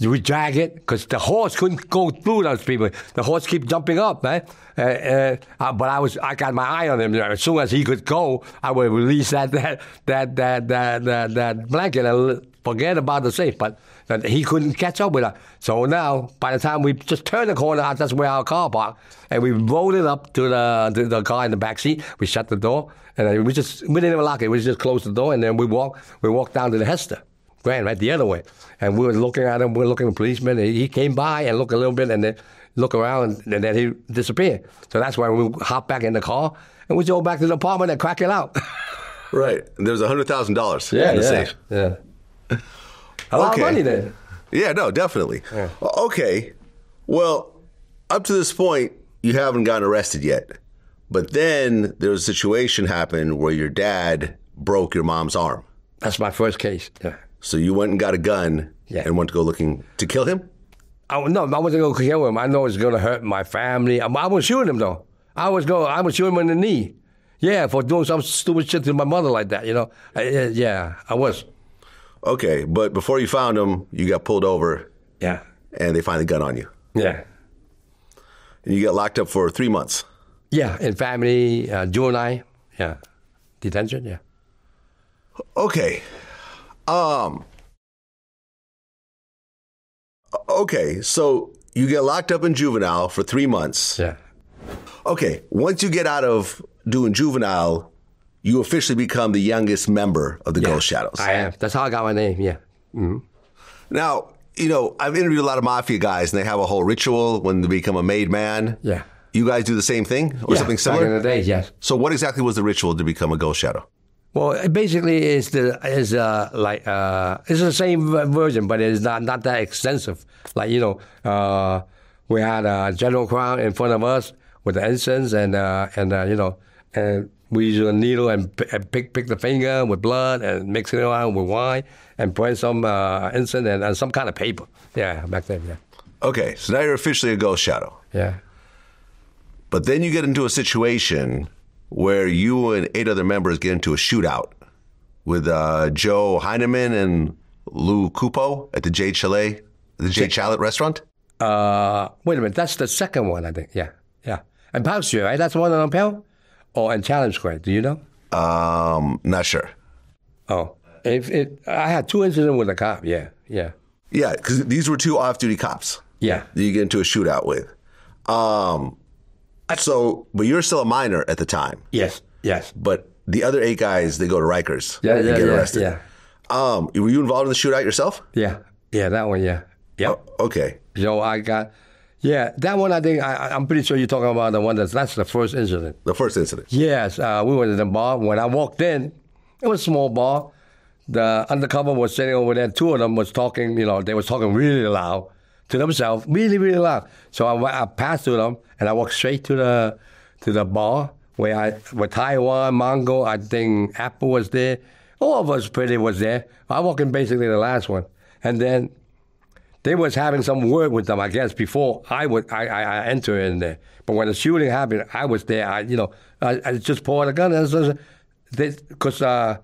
Speaker 2: we drag it because the horse couldn't go through those people. The horse keep jumping up, right? Uh, uh, but I was, I got my eye on him. As soon as he could go, I would release that that that that that that, that blanket and forget about the safe. But he couldn't catch up with her. So now, by the time we just turned the corner, that's where our car parked, and we rolled it up to the to the car in the back seat. We shut the door, and we just we didn't even lock it. We just closed the door, and then we walked we walked down to the Hester. Grand, right the other way, and we were looking at him. We were looking at the policeman. And he came by and looked a little bit, and then look around, and then he disappeared. So that's why we hopped back in the car and we drove back to the apartment and crack it out.
Speaker 1: right. And there's a hundred thousand dollars in the
Speaker 2: yeah,
Speaker 1: safe.
Speaker 2: yeah. A lot
Speaker 1: Okay.
Speaker 2: of money then.
Speaker 1: Yeah, no, definitely. Okay. Well, up to this point, you haven't gotten arrested yet. But then there was a situation happened where your dad broke your mom's arm.
Speaker 2: That's my first case. Yeah.
Speaker 1: So you went and got a gun
Speaker 2: Yeah.
Speaker 1: and went to go looking to kill him?
Speaker 2: I, no, I wasn't going to kill him. I know it's going to hurt my family. I, I was shooting him though. I was going. I was shooting him in the knee. Yeah, for doing some stupid shit to my mother like that. You know. I, yeah, I was.
Speaker 1: Okay, but before you found him, you got pulled over
Speaker 2: Yeah.
Speaker 1: and they find a gun on you.
Speaker 2: Yeah.
Speaker 1: And you got locked up for three months.
Speaker 2: Yeah, in family, uh, juvenile. Yeah. Detention. Yeah.
Speaker 1: Okay. Um Okay, so you get locked up in juvenile for 3 months.
Speaker 2: Yeah.
Speaker 1: Okay, once you get out of doing juvenile, you officially become the youngest member of the
Speaker 2: yeah.
Speaker 1: Ghost Shadows.
Speaker 2: I am. That's how I got my name. Yeah.
Speaker 1: now, you know, I've interviewed a lot of mafia guys and they have a whole ritual when they become a made man.
Speaker 2: Yeah.
Speaker 1: You guys do the same thing or
Speaker 2: yeah.
Speaker 1: something
Speaker 2: Back in
Speaker 1: similar?
Speaker 2: the days, yes.
Speaker 1: So what exactly was the ritual to become a ghost shadow?
Speaker 2: Well, it basically, is the is uh like uh it's the same version, but it's not not that extensive. Like you know, uh, we had a General Kwan in front of us with the incense, and uh, and uh, you know, and we use a needle and, and pick pick the finger with blood and mix it around with wine and put some uh, incense and, and some kind of paper. Yeah, back then, yeah,
Speaker 1: Okay, so now you're officially a ghost shadow.
Speaker 2: yeah.
Speaker 1: But then you get into a situation where you and eight other members get into a shootout with uh, Joe Heineman and Lou Cupo at the J Chalet, the J Chalet restaurant.
Speaker 2: Uh, wait a minute, that's the second one, I think. Yeah, yeah. And Park Street, right? That's the one on Pell? Or in Chatham Square, do you know?
Speaker 1: Um, not sure.
Speaker 2: Oh. If it, I had two incidents with a cop, yeah, yeah.
Speaker 1: Yeah, because these were two off-duty cops.
Speaker 2: Yeah.
Speaker 1: that you get into a shootout with. Um, so, but you're still a minor at the time.
Speaker 2: Yes, yes.
Speaker 1: But the other eight guys, they go to Rikers.
Speaker 2: Yeah,
Speaker 1: and
Speaker 2: yeah,
Speaker 1: get
Speaker 2: yeah,
Speaker 1: arrested.
Speaker 2: yeah.
Speaker 1: Um, were you involved in the shootout yourself?
Speaker 2: Yeah, yeah, that one, yeah. Yep.
Speaker 1: Okay.
Speaker 2: So I got, yeah, that one I think, I, I'm pretty sure you're talking about the one that's, that's the first incident.
Speaker 1: The first incident.
Speaker 2: Yes, uh, we were in the bar. When I walked in, it was a small bar. The undercover was sitting over there. Two of them was talking, you know, they was talking really loud to themselves, really, really loud. So I, I passed through them and I walked straight to the to the bar where I, where Taiwan, Mongo, I think Apple was there. All of us pretty was there. I walked in basically the last one. And then they was having some word with them, I guess, before I would I, I, I enter in there. But when the shooting happened, I was there. I you know I, I just pulled a gun because uh,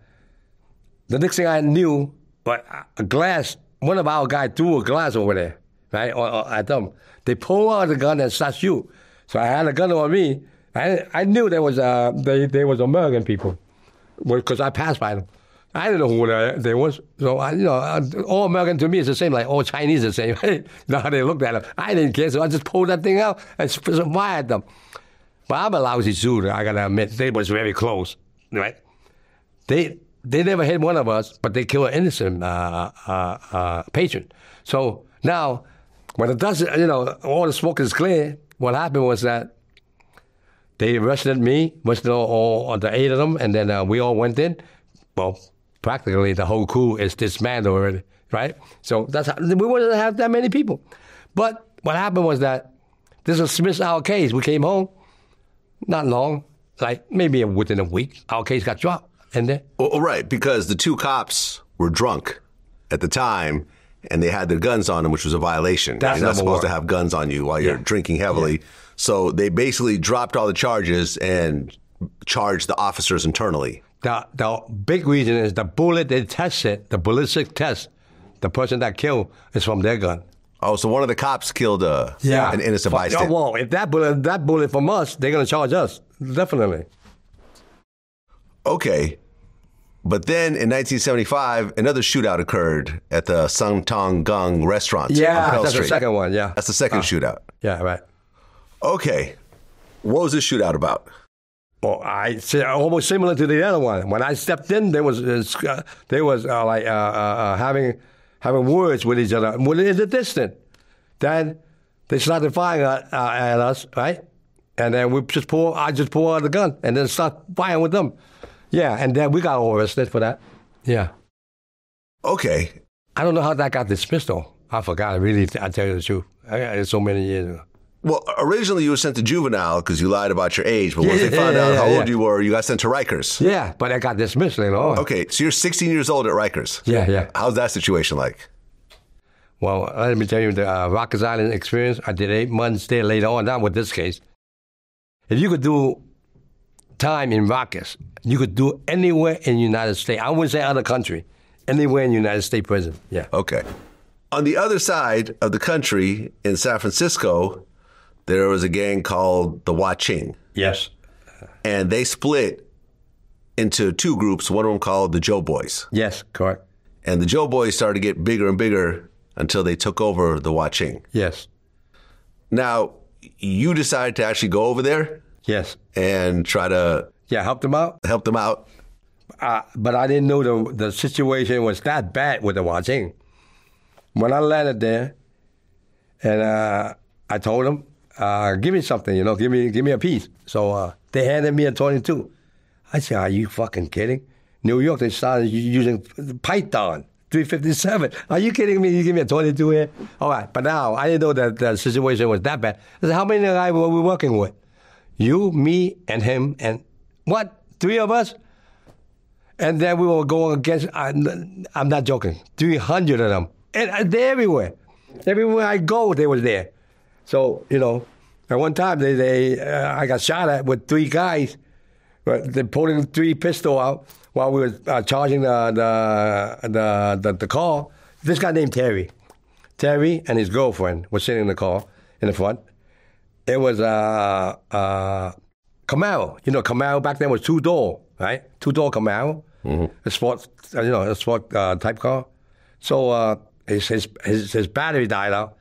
Speaker 2: the next thing I knew, but a glass. One of our guys threw a glass over there, right, or, or at them. They pull out the gun and shot you. So I had a gun on me. I I knew there was uh they they was American people, because I passed by them. I didn't know who they, they was. So I, you know, all American to me is the same. Like all Chinese the same. how they looked at them. I didn't care, so I just pulled that thing out and fired them. But I'm a lousy shooter. I gotta admit, they was very close, right? They they never hit one of us, but they killed an innocent uh, uh, uh, patient. So now, when the dust, you know, all the smoke is clear. What happened was that they arrested me, arrested all, all the eight of them, and then uh, we all went in. Well, practically the whole crew is dismantled already, right? So that's how, we wouldn't have that many people. But what happened was that this was Smith's our case. We came home, not long, like maybe within a week, our case got dropped, and then
Speaker 1: well, right, because the two cops were drunk at the time and they had their guns on them, which was a violation.
Speaker 2: That's
Speaker 1: you're not supposed
Speaker 2: one.
Speaker 1: to have guns on you while you're
Speaker 2: Yeah.
Speaker 1: drinking heavily. So they basically dropped all the charges and charged the officers internally.
Speaker 2: The the big reason is the bullet they tested, the ballistic test, the person that killed is from their gun.
Speaker 1: Oh, so one of the cops killed a, an innocent bystander.
Speaker 2: Oh, well, if that bullet that bullet from us, they're gonna charge us definitely.
Speaker 1: Okay. But then in 1975, another shootout occurred at the Sung Tong Gung restaurant Pearl
Speaker 2: that's
Speaker 1: Street.
Speaker 2: the second one. Yeah,
Speaker 1: That's the second shootout.
Speaker 2: yeah, right.
Speaker 1: Okay. What was this shootout about?
Speaker 2: Well, I say almost similar to the other one. When I stepped in, there was uh, there was uh, like uh, uh, uh, having having words with each other. Well, in the distance, then they started firing at, uh, at us, right? And then we just pull. I just pull out the gun and then start firing with them. Yeah, and then we got all arrested for that. Yeah,
Speaker 1: Okay.
Speaker 2: I don't know how that got dismissed though. I forgot. Really, I tell you the truth. I, it's so many years ago.
Speaker 1: Well, originally you were sent to juvenile because you lied about your age, but once
Speaker 2: Yeah,
Speaker 1: they found
Speaker 2: yeah,
Speaker 1: out
Speaker 2: yeah,
Speaker 1: how
Speaker 2: yeah.
Speaker 1: old you were, you got sent to Rikers.
Speaker 2: Yeah, but I got dismissed later on.
Speaker 1: Okay, so you're 16 years old at Rikers.
Speaker 2: Yeah, yeah.
Speaker 1: How's that situation like?
Speaker 2: Well, let me tell you the uh, Rikers Island experience. I did eight months there later on, not with this case. If you could do time in Rikers, you could do anywhere in the United States. I wouldn't say other country, anywhere in the United States prison. Yeah.
Speaker 1: Okay. On the other side of the country in San Francisco, there was a gang called the Wah Ching,
Speaker 2: Yes.
Speaker 1: and they split into two groups, one of them called the Joe Boys.
Speaker 2: Yes, correct.
Speaker 1: And the Joe Boys started to get bigger and bigger until they took over the Wah Ching.
Speaker 2: Yes.
Speaker 1: Now, you decided to actually go over there
Speaker 2: Yes.
Speaker 1: and try to
Speaker 2: Yeah, help them out.
Speaker 1: help them out.
Speaker 2: Uh, but I didn't know the, the situation was that bad with the Wah Ching. When I landed there, and uh, I told them, uh, "Give me something, you know, give me give me a piece." So uh, they handed me a 22. I said, "Are you fucking kidding?" New York, they started using Python 357. Are you kidding me? You give me a 22 here? All right, but now I didn't know that the situation was that bad. I said, "How many guys were we working with?" You, me, and him, and what? Three of us? And then we were going against, I'm not joking, 300 of them. And uh, they're everywhere. Everywhere I go, they were there. So, you know, at one time, they, they uh, I got shot at with three guys. But they're pulling three pistol out while we were uh, charging the, the, the, the, the car. This guy named Terry. Terry and his girlfriend were sitting in the car in the front. It was a uh, uh, Camaro. You know, Camaro back then was two door, right? Two door Camaro, a sport, you know, a sport uh, type car. So uh, his, his his his battery died out,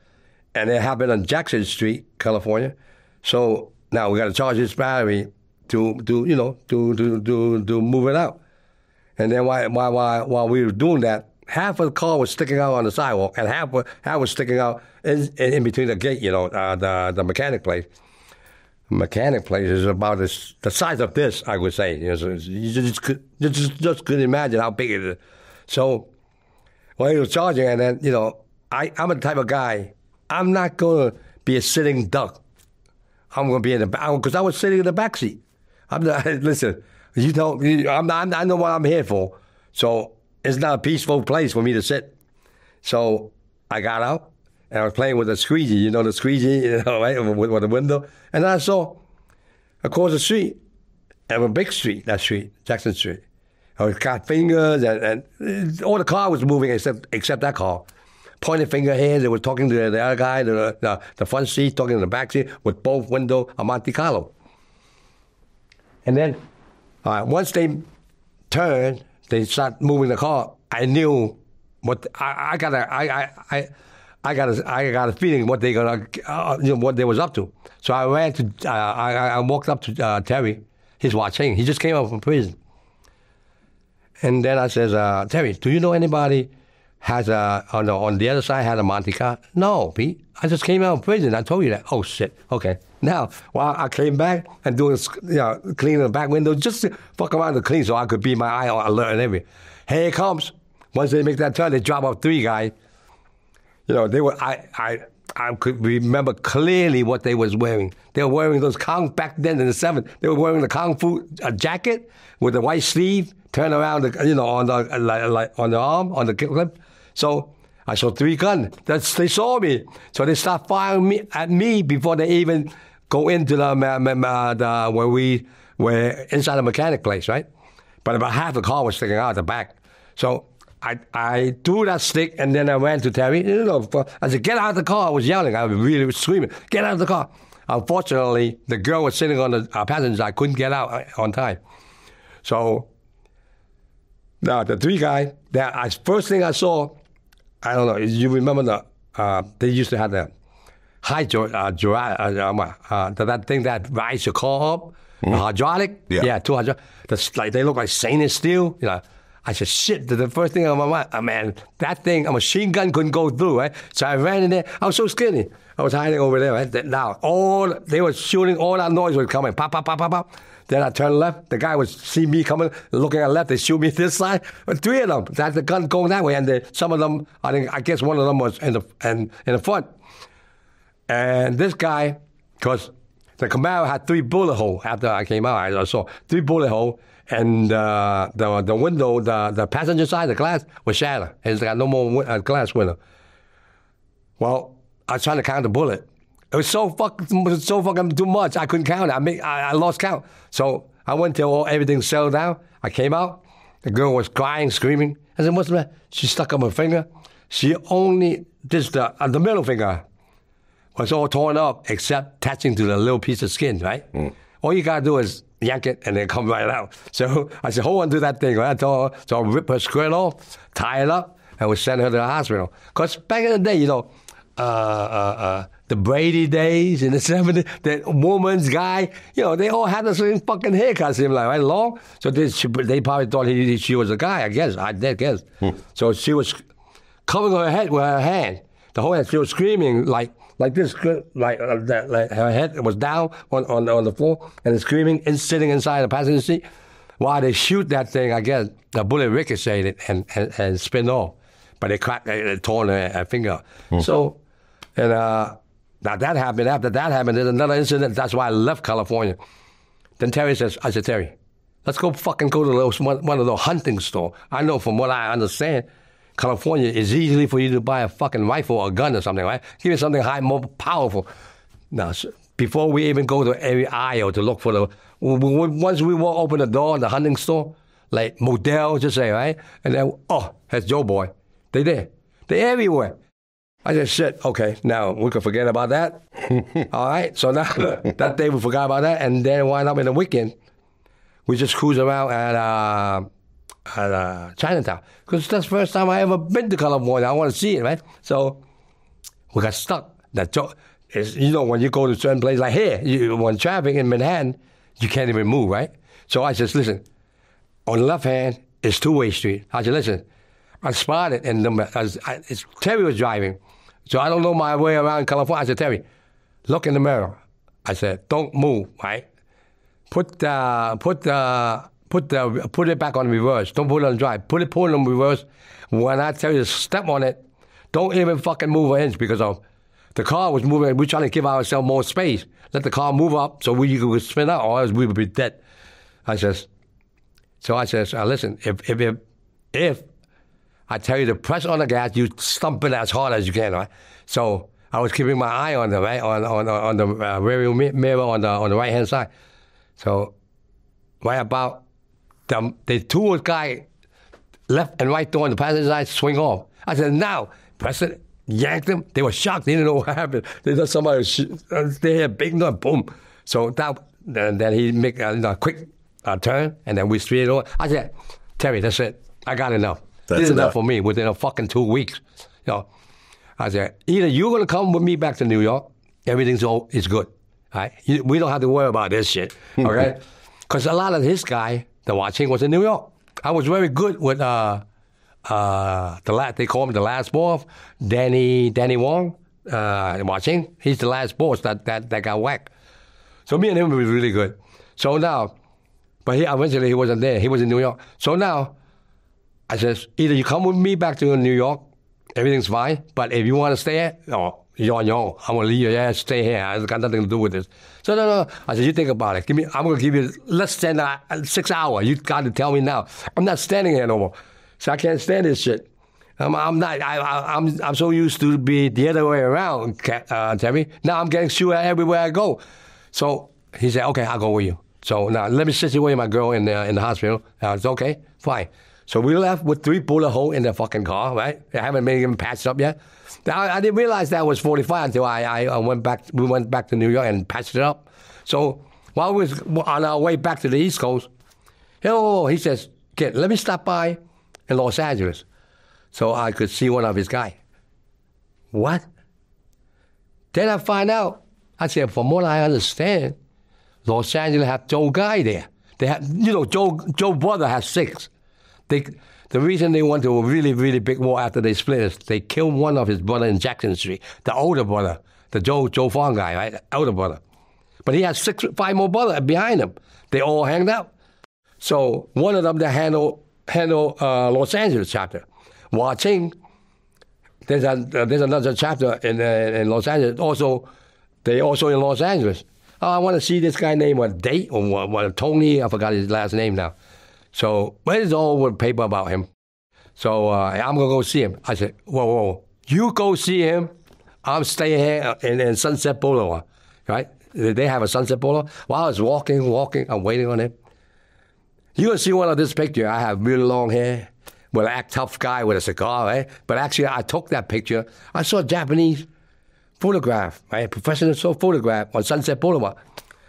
Speaker 2: and it happened on Jackson Street, California. So now we got to charge his battery to to you know to to to to move it out. And then while while while, while we were doing that, half of the car was sticking out on the sidewalk, and half half was sticking out in, in, in between the gate. You know, uh, the the mechanic place. Mechanic place is about this, the size of this, I would say. You, know, so you just could just just couldn't imagine how big it is. So well, he was charging, and then you know, I I'm the type of guy. I'm not gonna be a sitting duck. I'm gonna be in the back because I was sitting in the back seat. I'm not. Listen, you don't. I'm not. I know what I'm here for. So it's not a peaceful place for me to sit. So I got out and I was playing with a squeegee. You know the squeegee, you know, right, with, with the window. And I saw across the street, and a big street, that street, Jackson Street. I was got fingers, and, and all the car was moving except except that car. Pointing finger here, they were talking to the other guy, the, the, the front seat, talking to the back seat, with both window a Monte Carlo. And then, uh, once they turned, they start moving the car. I knew what I, I got. A, I, I, I, got. A, I got a feeling what they gonna, uh, you know, what they was up to. So I ran to. Uh, I, I walked up to uh, Terry. He's watching. He just came out from prison. And then I says, uh, Terry, do you know anybody has a on the on the other side had a Monte Carlo? No, Pete. I just came out of prison. I told you that. Oh shit. Okay. Now, while I came back and doing, you know, cleaning the back window just to fuck around to clean so I could be my eye on alert and everything. Here it comes. Once they make that turn, they drop off three guys. You know, they were. I I I could remember clearly what they was wearing. They were wearing those kung back then in the '70s. They were wearing the kung fu uh, jacket with the white sleeve, turn around, the, you know, on the like, like, on the arm, on the clip. So I saw three guns. That's they saw me. So they start firing me at me before they even go into the, the where we were inside the mechanic place, right? But about half the car was sticking out the back. So I, I threw that stick and then I ran to Terry. You know, I said, "Get out of the car!" I was yelling. I was really screaming, "Get out of the car!" Unfortunately, the girl was sitting on the uh, passenger. I couldn't get out uh, on time. So now the three guys. That I, first thing I saw, I don't know. You remember the? Uh, they used to have the hydro, uh, dry, uh, uh, that thing that rides your car up, mm. hydraulic.
Speaker 1: Yeah,
Speaker 2: yeah, two hydraulic. That's like they look like stainless steel. You know. I said, shit, the first thing on my mind, oh, man, that thing, a machine gun couldn't go through, right? So I ran in there. I was so skinny. I was hiding over there, right? Now, all, they were shooting, all that noise was coming, pop, pop, pop, pop, pop. Then I turned left. The guy was see me coming, looking at left. They shoot me this side. But three of them. That's the gun going that way, and they, some of them. I think I guess one of them was in the in, in the front. And this guy, because the Camaro had three bullet holes after I came out, I saw three bullet holes, and uh, the the window, the the passenger side, the glass was shattered. It's got no more uh, glass window. Well, I was trying to count the bullet. It was so fucking so fucking too much. I couldn't count. I make, I, I lost count. So I went till all, everything settled down. I came out. The girl was crying, screaming. I said, "What's the matter?" She stuck up her finger. She only just the uh, the middle finger was all torn up except attaching to the little piece of skin. Right. Mm. All you gotta do is yank it and then come right out. So I said, "Hold on to that thing." I told her, so I rip her skirt off, tie it up, and we send her to the hospital. Because back in the day, you know. Uh, uh, uh, the Brady days in the 70s, that woman's guy, you know, they all had the same fucking haircut, seemed like, right? Long. So they, she, they probably thought he, she was a guy, I guess. I did guess. Hmm. So she was covering her head with her hand. The whole head, she was screaming like, like this, like, uh, that, like her head was down on, on, on the floor and screaming and sitting inside the passenger seat. While they shoot that thing, I guess the bullet ricocheted and, and, and spin off. But they cracked, they torn her finger. Hmm. So, and uh, now that happened. After that happened, there's another incident. That's why I left California. Then Terry says, I said, Terry, let's go fucking go to those, one, one of those hunting store. I know from what I understand, California is easily for you to buy a fucking rifle or a gun or something, right? Give me something high, more powerful. Now, before we even go to every aisle to look for the, once we walk open the door in the hunting store, like Modell, just say, right? And then, oh, that's Joe Boy. They there. They everywhere. I said, shit, okay, now we can forget about that. All right, so now that day we forgot about that, and then wind up in the weekend, we just cruise around at uh, at uh, Chinatown because that's the first time I ever been to California. I want to see it, right? So we got stuck. That is, you know, when you go to certain places like here, you, when traffic in Manhattan, you can't even move, right? So I said, listen, on the left hand is two way street. I said, listen, I spotted, and the, as, I, it's, Terry was driving, so I don't know my way around California. I said, Terry, look in the mirror. I said, don't move, right? Put uh, put uh, put the put it back on reverse. Don't put it on drive. Put it put it on reverse. When I tell you to step on it, don't even fucking move an inch because of the car was moving. We're trying to give ourselves more space. Let the car move up so we could spin out, or else we would be dead. I says. So I says, listen, if if if, if I tell you to press on the gas, you stump it as hard as you can, right? So I was keeping my eye on the right on on on the uh, rear mirror on the on the right hand side. So right about the the two guy left and right door on the passenger side swing off. I said, now press it, yanked them. They were shocked. They didn't know what happened. They thought somebody was sh- they had a big noise, boom. So that then, then he make a, you know, quick uh, turn and then we straight over. I said, Terry, that's it. I got enough.
Speaker 1: That's
Speaker 2: this is enough
Speaker 1: enough.
Speaker 2: for me within a fucking two weeks. You know, I said, either you're going to come with me back to New York, everything's all is good. All right? You- We don't have to worry about this shit. Okay? Because a lot of his guy, the Wah Ching, was in New York. I was very good with uh, uh, the la- they call him the last boss, Danny Danny Wong, uh, Wah Ching. He's the last boss that, that, that got whacked. So me and him was really good. So now, but he eventually he wasn't there. He was in New York. So now, I says either you come with me back to New York, everything's fine. But if you want to stay here, your own. I'm gonna leave you here. Stay here. It's got nothing to do with this. So no, no. I said you think about it. Give me. I'm gonna give you less than uh, six hours. You got to tell me now. I'm not standing here no more. So I can't stand this shit. I'm, I'm not. I, I, I'm. I'm so used to be the other way around, uh, Terry. Now I'm getting sued everywhere I go. So he said, "Okay, I'll go with you." So now let me situate my girl in the in the hospital. It's okay, fine. So we left with three bullet holes in the fucking car, right? I haven't been even patched up yet. Now, I didn't realize that was 45 until I, I, I went back. We went back to New York and patched it up. So while we was on our way back to the East Coast, oh, he says, "Kid, let me stop by in Los Angeles, so I could see one of his guy." What? Then I find out. I said, from what I understand, Los Angeles have Joe Guy there. They have, you know, Joe Joe brother has six. They, the reason they went to a really really big war after they split is they killed one of his brother in Jackson Street, the older brother, the Joe Joe Fong guy, right, older brother. But he has six, five more brothers behind him. They all hanged out. So one of them that handle handle uh, Los Angeles chapter, Wah Ching. There's a, uh, there's another chapter in uh, in Los Angeles. Also, they also in Los Angeles. Oh, I want to see this guy named what Date or what, what Tony. I forgot his last name now. So, but it's all the paper about him. So uh, I'm gonna go see him. I said, whoa, whoa, you go see him. I'm staying here in, in Sunset Boulevard, right? They have a Sunset Boulevard. While I was walking, walking, I'm waiting on him. You're gonna see one of this picture. I have really long hair, an act tough guy with a cigar, right? But actually, I took that picture. I saw a Japanese photograph, right? Professional so photograph on Sunset Boulevard.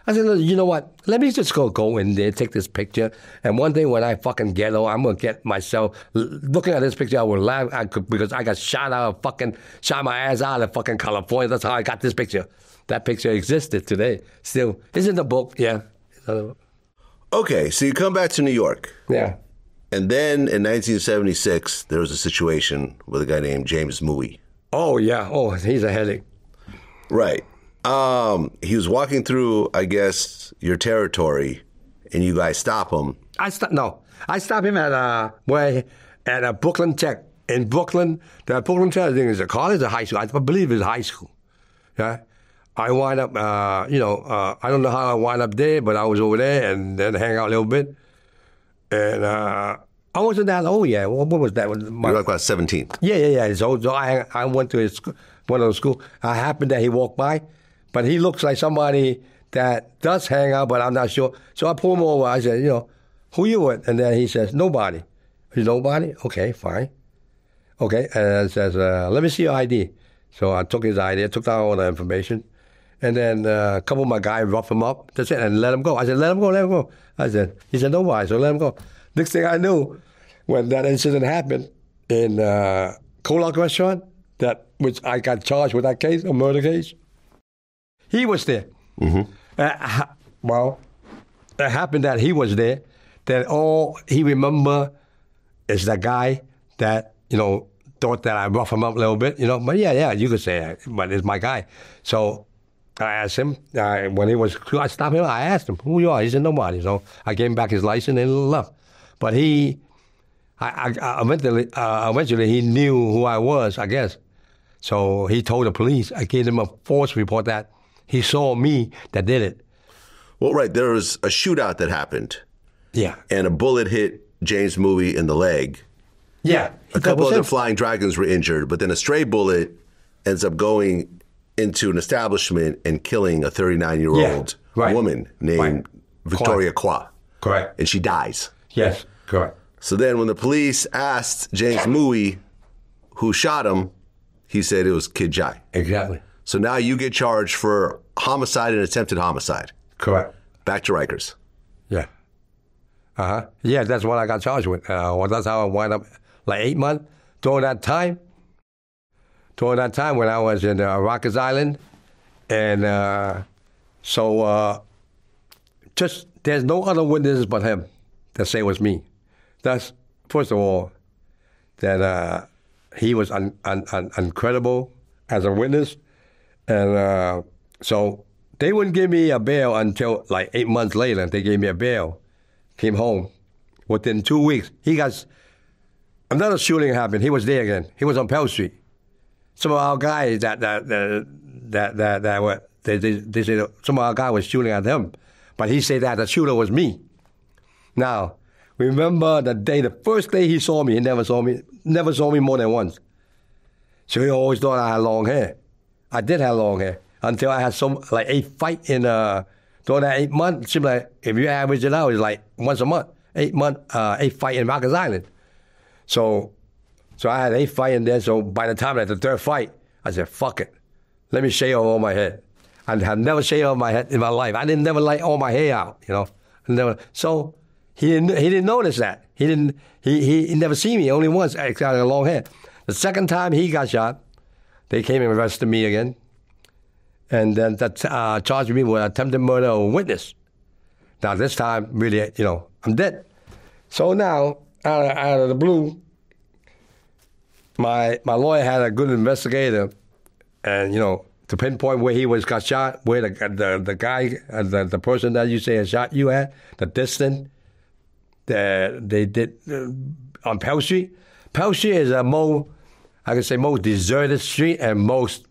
Speaker 2: I said, you know what? Let me just go go in there, take this picture, and one day when I fucking get old, I'm gonna get myself looking at this picture. I will laugh I could, because I got shot out of fucking shot my ass out of fucking California. That's how I got this picture. That picture existed today. Still, it's in the book. Yeah, It's in the book.
Speaker 1: Okay, so you come back to New York.
Speaker 2: yeah.
Speaker 1: And then in 1976, there was a situation with a guy named James Mooey.
Speaker 2: Oh yeah. Oh, he's a headache.
Speaker 1: Right. Um, he was walking through, I guess, your territory, and you guys stop him.
Speaker 2: I stop. No, I stopped him at uh where at uh, Brooklyn Tech in Brooklyn. The Brooklyn Tech I think is a college or high school. I believe it's high school. Yeah. I wind up, uh, you know, uh, I don't know how I wind up there, but I was over there and then hang out a little bit. And uh, I wasn't that old yet. What, what was that? My-
Speaker 1: You're like about 17.
Speaker 2: yeah, yeah, yeah. So, so I I went to his one of those schools. I happened that he walked by, but he looks like somebody that does hang out, but I'm not sure. So I pull him over. I said, you know, who you with? And then he says, nobody. I said, nobody? Okay, fine. Okay, and it says, uh, let me see your ID. So I took his idea, took down all the information, and then uh, a couple of my guys roughed him up. That's it, and let him go. I said, let him go, let him go. I said, he said, no why, so let him go. Next thing I knew, when that incident happened in uh, Kolak restaurant, that which I got charged with that case, a murder case, he was there. Uh, well, it happened that he was there. That all he remember is that guy that you know thought that I rough him up a little bit, you know. But yeah, yeah, you could say that, but it's my guy. So I asked him uh, when he was. I stopped him. I asked him, "Who you are?" He said, "Nobody." So I gave him back his license and left. But he, I, I, I eventually, uh, eventually, he knew who I was. I guess. So he told the police. I gave him a false report that he saw me that did it.
Speaker 1: Well, right. There was a shootout that happened,
Speaker 2: Yeah.
Speaker 1: and a bullet hit James Mooey in the leg.
Speaker 2: Yeah.
Speaker 1: A couple other flying dragons were injured, but then a stray bullet ends up going into an establishment and killing a 39 year old
Speaker 2: Yeah, right.
Speaker 1: woman named
Speaker 2: Right.
Speaker 1: Victoria Kwa.
Speaker 2: Correct.
Speaker 1: And she dies.
Speaker 2: Yes. Correct.
Speaker 1: So then, when the police asked James Mooey who shot him, he said it was Kid Jai.
Speaker 2: Exactly.
Speaker 1: So now you get charged for homicide and attempted homicide.
Speaker 2: Correct.
Speaker 1: Back to Rikers.
Speaker 2: Yeah. Uh huh. Yeah, that's what I got charged with. Uh, well, that's how I wound up like eight months during that time. During that time when I was in uh, Rikers Island, and uh, so uh, just there's no other witnesses but him that say it was me. That's first of all that uh, he was un, un, un, incredible as a witness, and uh, so they wouldn't give me a bail until like eight months later. And they gave me a bail. Came home within two weeks. He got another shooting happened. He was there again. He was on Pell Street. Some of our guys that that that that that, that were they, they they said some of our guys was shooting at him, but he said that the shooter was me. Now, remember the day, the first day he saw me, he never saw me, never saw me more than once. So he always thought I had long hair. I did have long hair until I had some like eight fight in uh during that eight months. Seems like if you average it out, it's like once a month, eight month, uh, eight fight in Rikers Island. So, so I had eight fight in there. So by the time at the third fight, I said, "Fuck it, let me shave all my head." I have never shaved all my head in my life. I didn't never like all my hair out, you know. Never. So he didn't. He didn't notice that. He didn't. He he, he never seen me only once. I got a long hair. The second time he got shot, they came and arrested me again, and then that uh, charged me with attempted murder of a witness. Now this time, really, you know, I'm dead. So now, out of, out of the blue, my my lawyer had a good investigator, and you know, to pinpoint where he was got shot, where the the the guy, uh, the the person that you say shot you at, the distance that they did uh, on Pell Street. Is a more, I can say, most deserted street and most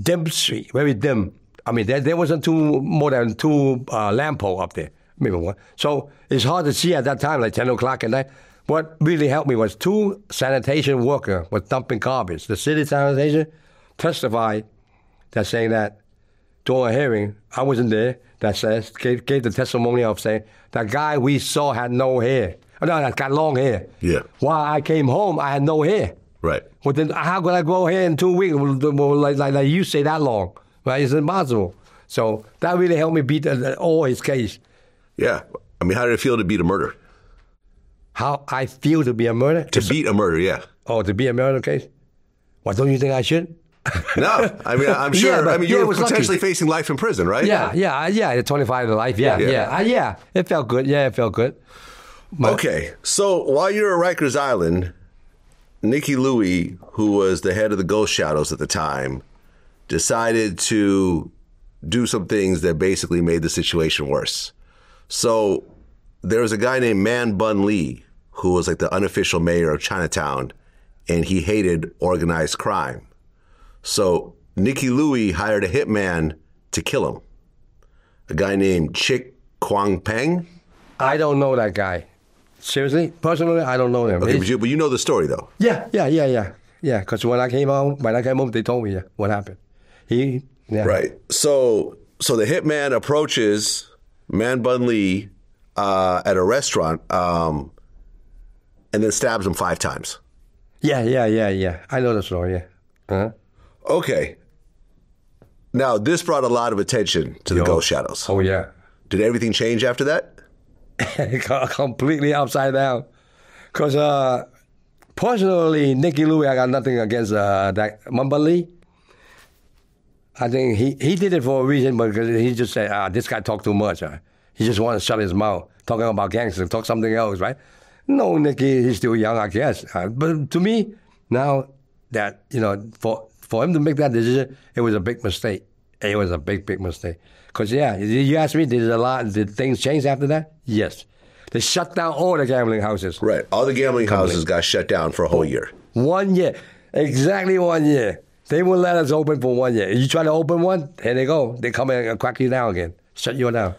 Speaker 2: dim street, very dim. I mean, there, there wasn't two more than two uh, lamp pole up there, maybe one. So it's hard to see at that time, like ten o'clock at night. What really helped me was two sanitation worker was dumping garbage. The city sanitation testified that saying that during a hearing, I wasn't there. That says gave, gave the testimony of saying that guy we saw had no hair. Oh, no, that got long hair.
Speaker 1: Yeah.
Speaker 2: While I came home, I had no hair.
Speaker 1: Right.
Speaker 2: Well, then how could I go here in two weeks? Well, like, like, like you say that long, right? It's impossible. So that really helped me beat all his case.
Speaker 1: Yeah. I mean, how did it feel to beat a murder?
Speaker 2: How I feel to be a murder?
Speaker 1: To beat a murder, yeah.
Speaker 2: Oh, to be a murder case? Why don't you think I should?
Speaker 1: No, I mean, I'm sure.
Speaker 2: Yeah, but-
Speaker 1: I mean, you
Speaker 2: it
Speaker 1: were
Speaker 2: was lucky.
Speaker 1: potentially facing life in prison, right?
Speaker 2: Yeah, yeah, yeah. 25 to life. Yeah,
Speaker 1: Yeah.
Speaker 2: yeah, yeah. Uh, yeah. It felt good. Yeah, it felt good.
Speaker 1: Okay, so while you're at Rikers Island, Nicky Louie, who was the head of the Ghost Shadows at the time, decided to do some things that basically made the situation worse. So there was a guy named Man Bun Lee who was like the unofficial mayor of Chinatown, and he hated organized crime. So Nicky Louie hired a hitman to kill him, a guy named Chick Kwang Peng.
Speaker 2: I don't know that guy. Seriously, personally, I don't know them.
Speaker 1: Okay, but you, but you know the story though.
Speaker 2: yeah, yeah, yeah, yeah, yeah. Because when I came home, when I came home, they told me yeah, what happened. He, yeah.
Speaker 1: Right. So so the hitman approaches Man Bun Lee uh, at a restaurant um, and then stabs him five times.
Speaker 2: Yeah, yeah, yeah, yeah. I know the story. Yeah. Uh-huh.
Speaker 1: Okay. Now, this brought a lot of attention to the
Speaker 2: Yo.
Speaker 1: Ghost Shadows.
Speaker 2: Oh yeah,
Speaker 1: Did everything change after that?
Speaker 2: completely upside down. Because uh, personally, Nicky Louie, I got nothing against uh, that Man Bun Lee. I think he, he did it for a reason, because he just said, ah, this guy talk too much. Uh. He just want to shut his mouth, talking about gangsters, talk something else, right? No, Nicky, he's still young, I guess. Uh, but to me, now that, you know, for, for him to make that decision, it was a big mistake. It was a big, big mistake. Because, yeah, you asked me, did a lot, did things change after that? Yes. They shut down all the gambling houses.
Speaker 1: Right. All the gambling houses got shut down for a whole year.
Speaker 2: One year. Exactly one year. They won't let us open for one year. You try to open one, here they go. They come in and crack you down again. Shut you down.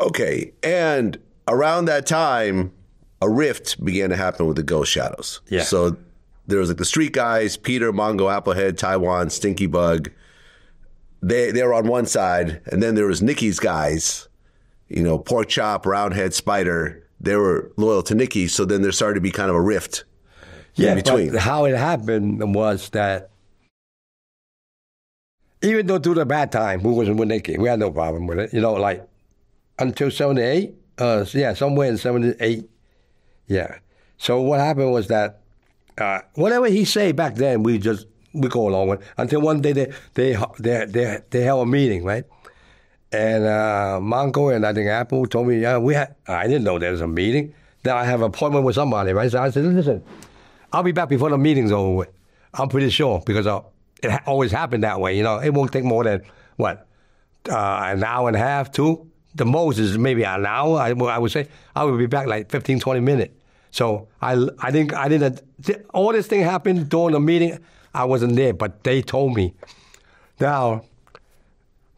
Speaker 1: Okay. And around that time, a rift began to happen with the Ghost Shadows.
Speaker 2: Yeah.
Speaker 1: So there was like the street guys, Peter, Mongo, Applehead, Taiwan, Stinky Bug. They they were on one side, and then there was Nikki's guys, you know, Pork Chop, Roundhead, Spider. They were loyal to Nikki, so then there started to be kind of a rift
Speaker 2: Yeah,
Speaker 1: in between.
Speaker 2: but how it happened was that even though through the bad time, we wasn't with Nikki. We had no problem with it. You know, like until 78, uh, yeah, somewhere in 78. Yeah. So what happened was that uh, whatever he say back then, we just we go along with. Until one day they they they they, they held a meeting, right? And uh, Mongo and I think Apple told me, yeah, we had. I didn't know there was a meeting. Then I have an appointment with somebody, right? So I said, listen, I'll be back before the meeting's over with. I'm pretty sure because uh, it ha- always happened that way. You know, it won't take more than what uh, an hour and a half, two. The most is maybe an hour. I, I would say I would be back like 15, 20 minutes. So I, I think I didn't. All this thing happened during the meeting. I wasn't there, but they told me. Now,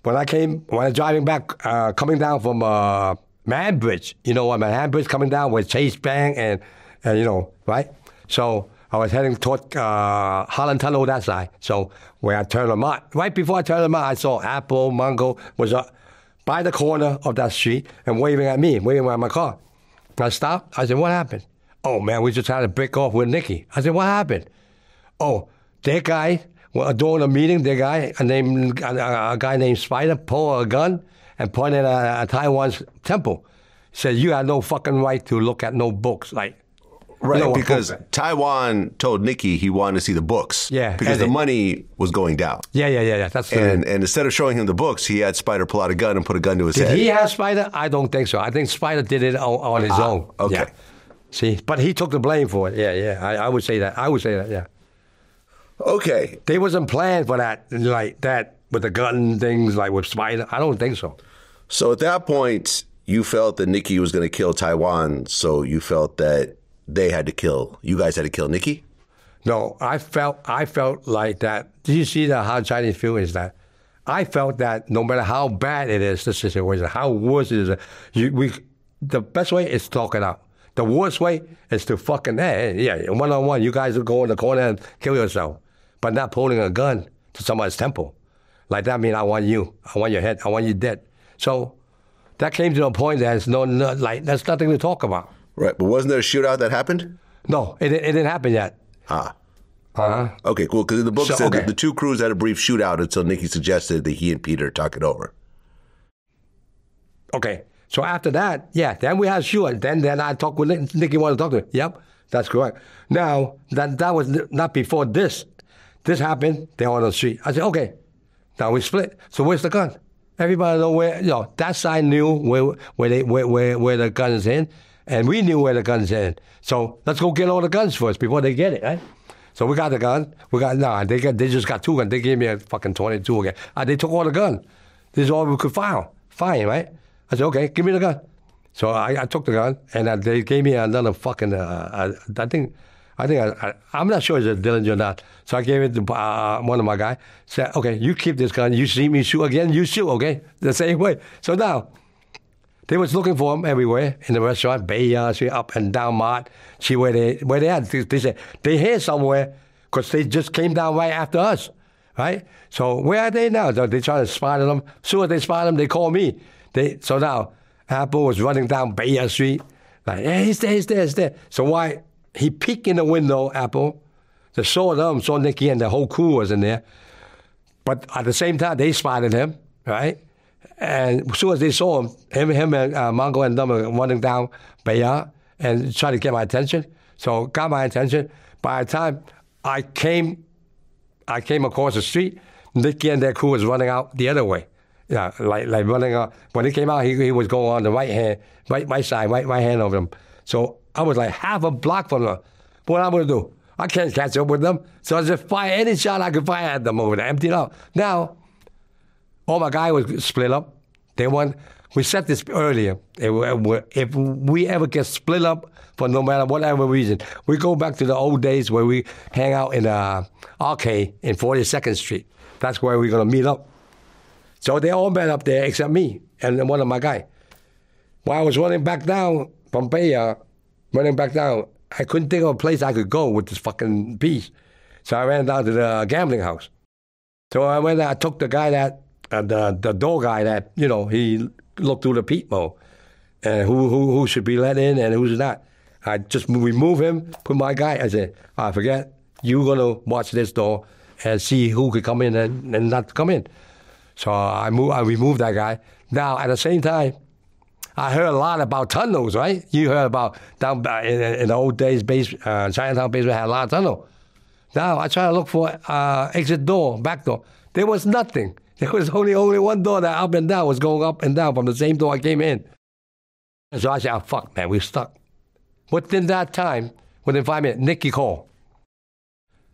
Speaker 2: when I came, when I was driving back, uh, coming down from uh, Bridge, you know what, Man Bridge coming down with Chase Bank and, and you know, right? So I was heading toward uh, Holland Tunnel that side. So when I turned them out, right before I turned them out, I saw Apple, Mongo was uh, by the corner of that street and waving at me, waving at my car. I stopped. I said, what happened? Oh, man, we just had to break off with Nikki. I said, what happened? Oh, that guy, well, during a meeting, the guy, a, name, a, a guy named Spider, pulled a gun and pointed at, at Taiwan's temple. He Said, you have no fucking right to look at no books. Like,
Speaker 1: Right,
Speaker 2: know,
Speaker 1: because Taiwan told Nicky he wanted to see the books.
Speaker 2: Yeah,
Speaker 1: Because the
Speaker 2: it-
Speaker 1: money was going down.
Speaker 2: yeah, yeah, yeah, yeah. That's the.
Speaker 1: And and instead of showing him the books, he had Spider pull out a gun and put a gun to his
Speaker 2: Did
Speaker 1: head.
Speaker 2: he have Spider? I don't think so. I think Spider did it on, on his own.
Speaker 1: Ah, okay.
Speaker 2: Yeah. See, but he took the blame for it. Yeah, yeah. I, I would say that. I would say that. Yeah.
Speaker 1: Okay.
Speaker 2: They wasn't planned for that, like that with the gun things, like with Spider. I don't think so.
Speaker 1: So at that point, you felt that Nikki was going to kill Taiwan, so you felt that they had to kill, you guys had to kill Nikki.
Speaker 2: No, I felt I felt like that. Did you see that how Chinese feel is that? I felt that no matter how bad it is, the situation, how worse it is, you, we, the best way is to talk it out. The worst way is to fucking, hey, yeah, one on one, you guys will go in the corner and kill yourself, but not pulling a gun to somebody's temple. Like that means I want you, I want your head, I want you dead. So that came to a point that no, no like, there's nothing to talk about.
Speaker 1: Right. But wasn't there a shootout that happened?
Speaker 2: No, it, it didn't happen yet.
Speaker 1: Ah.
Speaker 2: Uh-huh.
Speaker 1: Okay, cool. Because the book
Speaker 2: So,
Speaker 1: said
Speaker 2: okay.
Speaker 1: that the two crews had a brief shootout until Nicky suggested that he and Peter talk it over.
Speaker 2: Okay. So after that, yeah, then we had sure. Then then I talked with Nick- Nicky. Want to talk to him? Yep, that's correct. Now that that was not before this. This happened. They're on the street. I said, okay. Now we split. So where's the gun? Everybody know where. You know, that side knew where where they where where, where the gun is in, and we knew where the gun's in. So let's go get all the guns first before they get it, right? So we got the gun. We got no. They got. They just got two guns. They gave me a fucking twenty-two again. Uh, they took all the gun. This is all we could find. Find right. I said, okay, give me the gun. So I, I took the gun, and uh, they gave me another fucking. Uh, uh, I think, I think I, I, I'm not sure it's a Dillinger or not. So I gave it to uh, one of my guys. Said, okay, you keep this gun. You see me shoot again, you shoot. Okay, the same way. So now they was looking for him everywhere in the restaurant, Bay uh, see up and down Mott, see where they where they at. They, they said they here somewhere because they just came down right after us, right? So where are they now? They trying to spot them. Soon as they spot them, they call me. They so now Apple was running down Bay Street, like hey, he's there, he's there, he's there. So why he peeked in the window, Apple, to saw them, saw Nicky and the whole crew was in there. But at the same time, they spotted him, right? And as soon as they saw him, him, him and uh, Mongo and them were running down Bayard and trying to get my attention. So got my attention. By the time I came, I came across the street. Nicky and their crew was running out the other way. Yeah, like like running out. When he came out, he, he was going on the right hand, right right side, right right hand of them. So I was like half a block from them. What I'm gonna do? I can't catch up with them. So I just fire any shot I could fire at them over there, emptied out. Now, all my guys was split up. They want. We said this earlier. If we ever get split up for no matter whatever reason, we go back to the old days where we hang out in the arcade in 42nd Street. That's where we're gonna meet up. So they all met up there except me and one of my guys. While I was running back down Bayard, uh, running back down, I couldn't think of a place I could go with this fucking piece. So I ran down to the gambling house. So I went I took the guy that, uh, the, the door guy that, you know, he looked through the peephole and who, who, who should be let in and who's not. I just remove him, put my guy. I said, I forget, you're going to watch this door and see who could come in and, and not come in. So I move, I removed that guy. Now, at the same time, I heard a lot about tunnels, right? You heard about down in, in the old days, base, uh, Chinatown basement had a lot of tunnel. Now I try to look for uh, exit door, back door. There was nothing. There was only only one door that up and down was going up and down from the same door I came in. And so I said, oh, fuck, man, we're stuck. Within that time, within five minutes, Nicky called.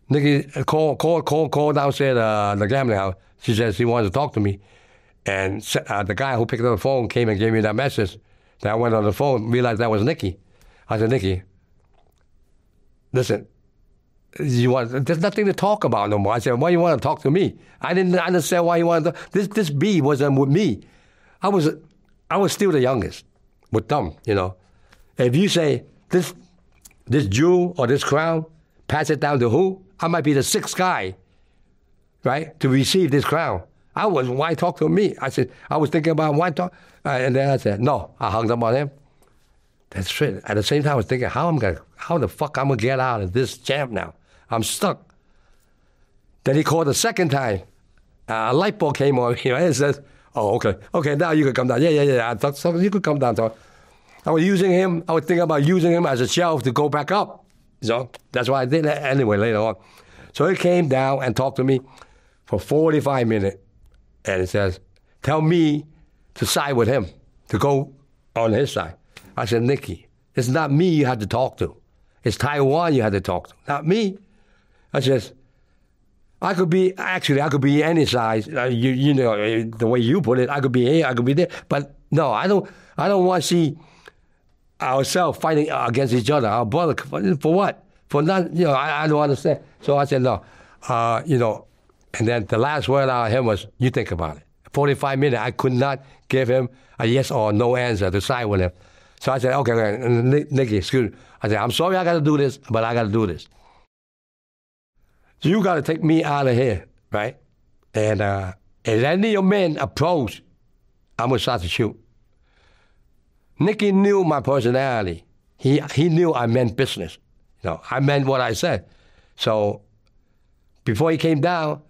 Speaker 2: Nicky called, called, called, called downstairs uh, the gambling house. She says she wants to talk to me. And uh, the guy who picked up the phone came and gave me that message. That I went on the phone, realized that was Nikki. I said, Nikki, listen, you want there's nothing to talk about no more. I said, why you want to talk to me? I didn't understand why you wanted to. This this B wasn't with me. I was I was still the youngest with them. You know, if you say this this jewel or this crown, pass it down to who? I might be the sixth guy, right, to receive this crown. I was, why talk to me? I said, I was thinking about why talk. Uh, and then I said, no, I hung up on him. That's it. At the same time, I was thinking, how am I gonna, how the fuck I'm gonna get out of this jam now? I'm stuck. Then he called the second time. Uh, a light bulb came on here and says, oh, okay, okay, now you can come down. Yeah, yeah, yeah. I thought so you could come down. So I was using him, I was thinking about using him as a shelf to go back up. So that's why I did it anyway later on. So he came down and talked to me for 45 minutes and says, Tell me to side with him, to go on his side. I said, Nicky, it's not me you had to talk to. It's Taiwan you had to talk to, not me. I says, I could be, actually, I could be any size. Uh, you, you know, uh, the way you put it, I could be here, I could be there. But no, I don't, I don't want to see ourselves fighting against each other. Our brother, for what? For not, you know, I, I don't understand. So I said, no, uh, you know, and then the last word out of him was, you think about it. 45 minutes, I could not give him a yes or no answer to side with him. So I said, okay, okay Nicky, excuse me. I said, I'm sorry I got to do this, but I got to do this. So you got to take me out of here, right? And uh, if any of your men approach, I'm going to start to shoot. Nicky knew my personality. He, he knew I meant business. You know, I meant what I said. So before he came down,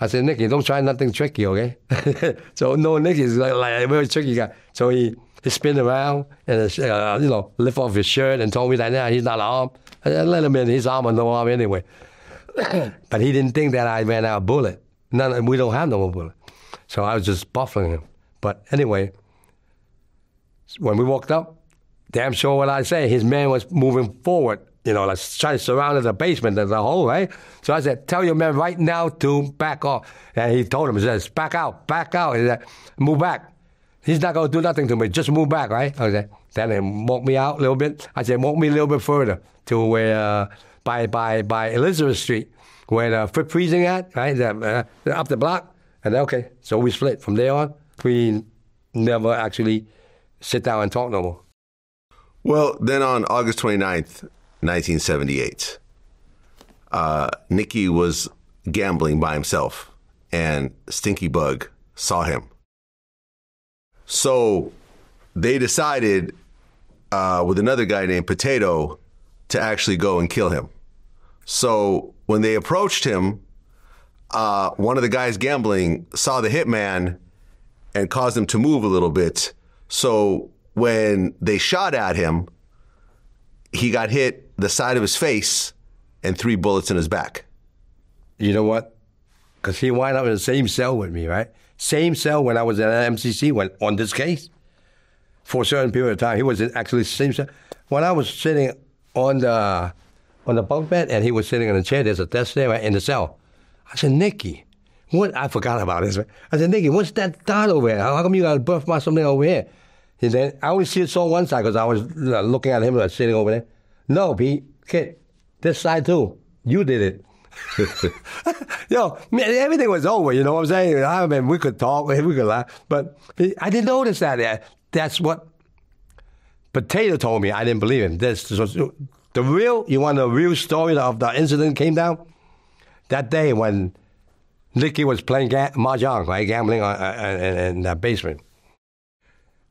Speaker 2: I said, Nicky, don't try nothing tricky, okay? so no, Nicky's like, like a very tricky guy. So he, he spin around and uh, you know lift off his shirt and told me that now he's not armed. I said, let him in. He's arm and no arm anyway. but he didn't think that I ran out of bullet. None, we don't have no more bullet. So I was just buffering him. But anyway, when we walked up, damn sure what I say, his man was moving forward you know, like trying to surround the basement as a whole, right? So I said, tell your man right now to back off. And he told him, he says, back out, back out. He said, move back. He's not going to do nothing to me. Just move back, right? Okay. then he walk me out a little bit. I said, walk me a little bit further to where, uh, by, by, by Elizabeth Street, where the foot freezing at, right? Uh, up the block. And then, okay, so we split. From there on, we never actually sit down and talk no more.
Speaker 1: Well, then on August 29th, 1978. Uh, Nicky was gambling by himself, and Stinky Bug saw him. So they decided, uh, with another guy named Potato, to actually go and kill him. So when they approached him, uh, one of the guys gambling saw the hitman and caused him to move a little bit. So when they shot at him, he got hit the side of his face and three bullets in his back.
Speaker 2: You know what? Because he wound up in the same cell with me, right? Same cell when I was at MCC when on this case for a certain period of time. He was in actually the same cell. When I was sitting on the on the bunk bed and he was sitting in a chair, there's a desk there right, in the cell. I said, Nicky, what? I forgot about this. Right? I said, Nicky, what's that dot over there? How come you got a birthmark something over here? He said, I only see it saw one side because I was looking at him uh, sitting over there. No, Pete, kid, this side too. You did it. Yo, everything was over. You know what I'm saying? I mean, we could talk, we could laugh, but I didn't notice that. That's what Potato told me. I didn't believe him. This, this was, the real. You want the real story of the incident came down that day when Nicky was playing ga- mahjong, right, gambling uh, uh, in the basement.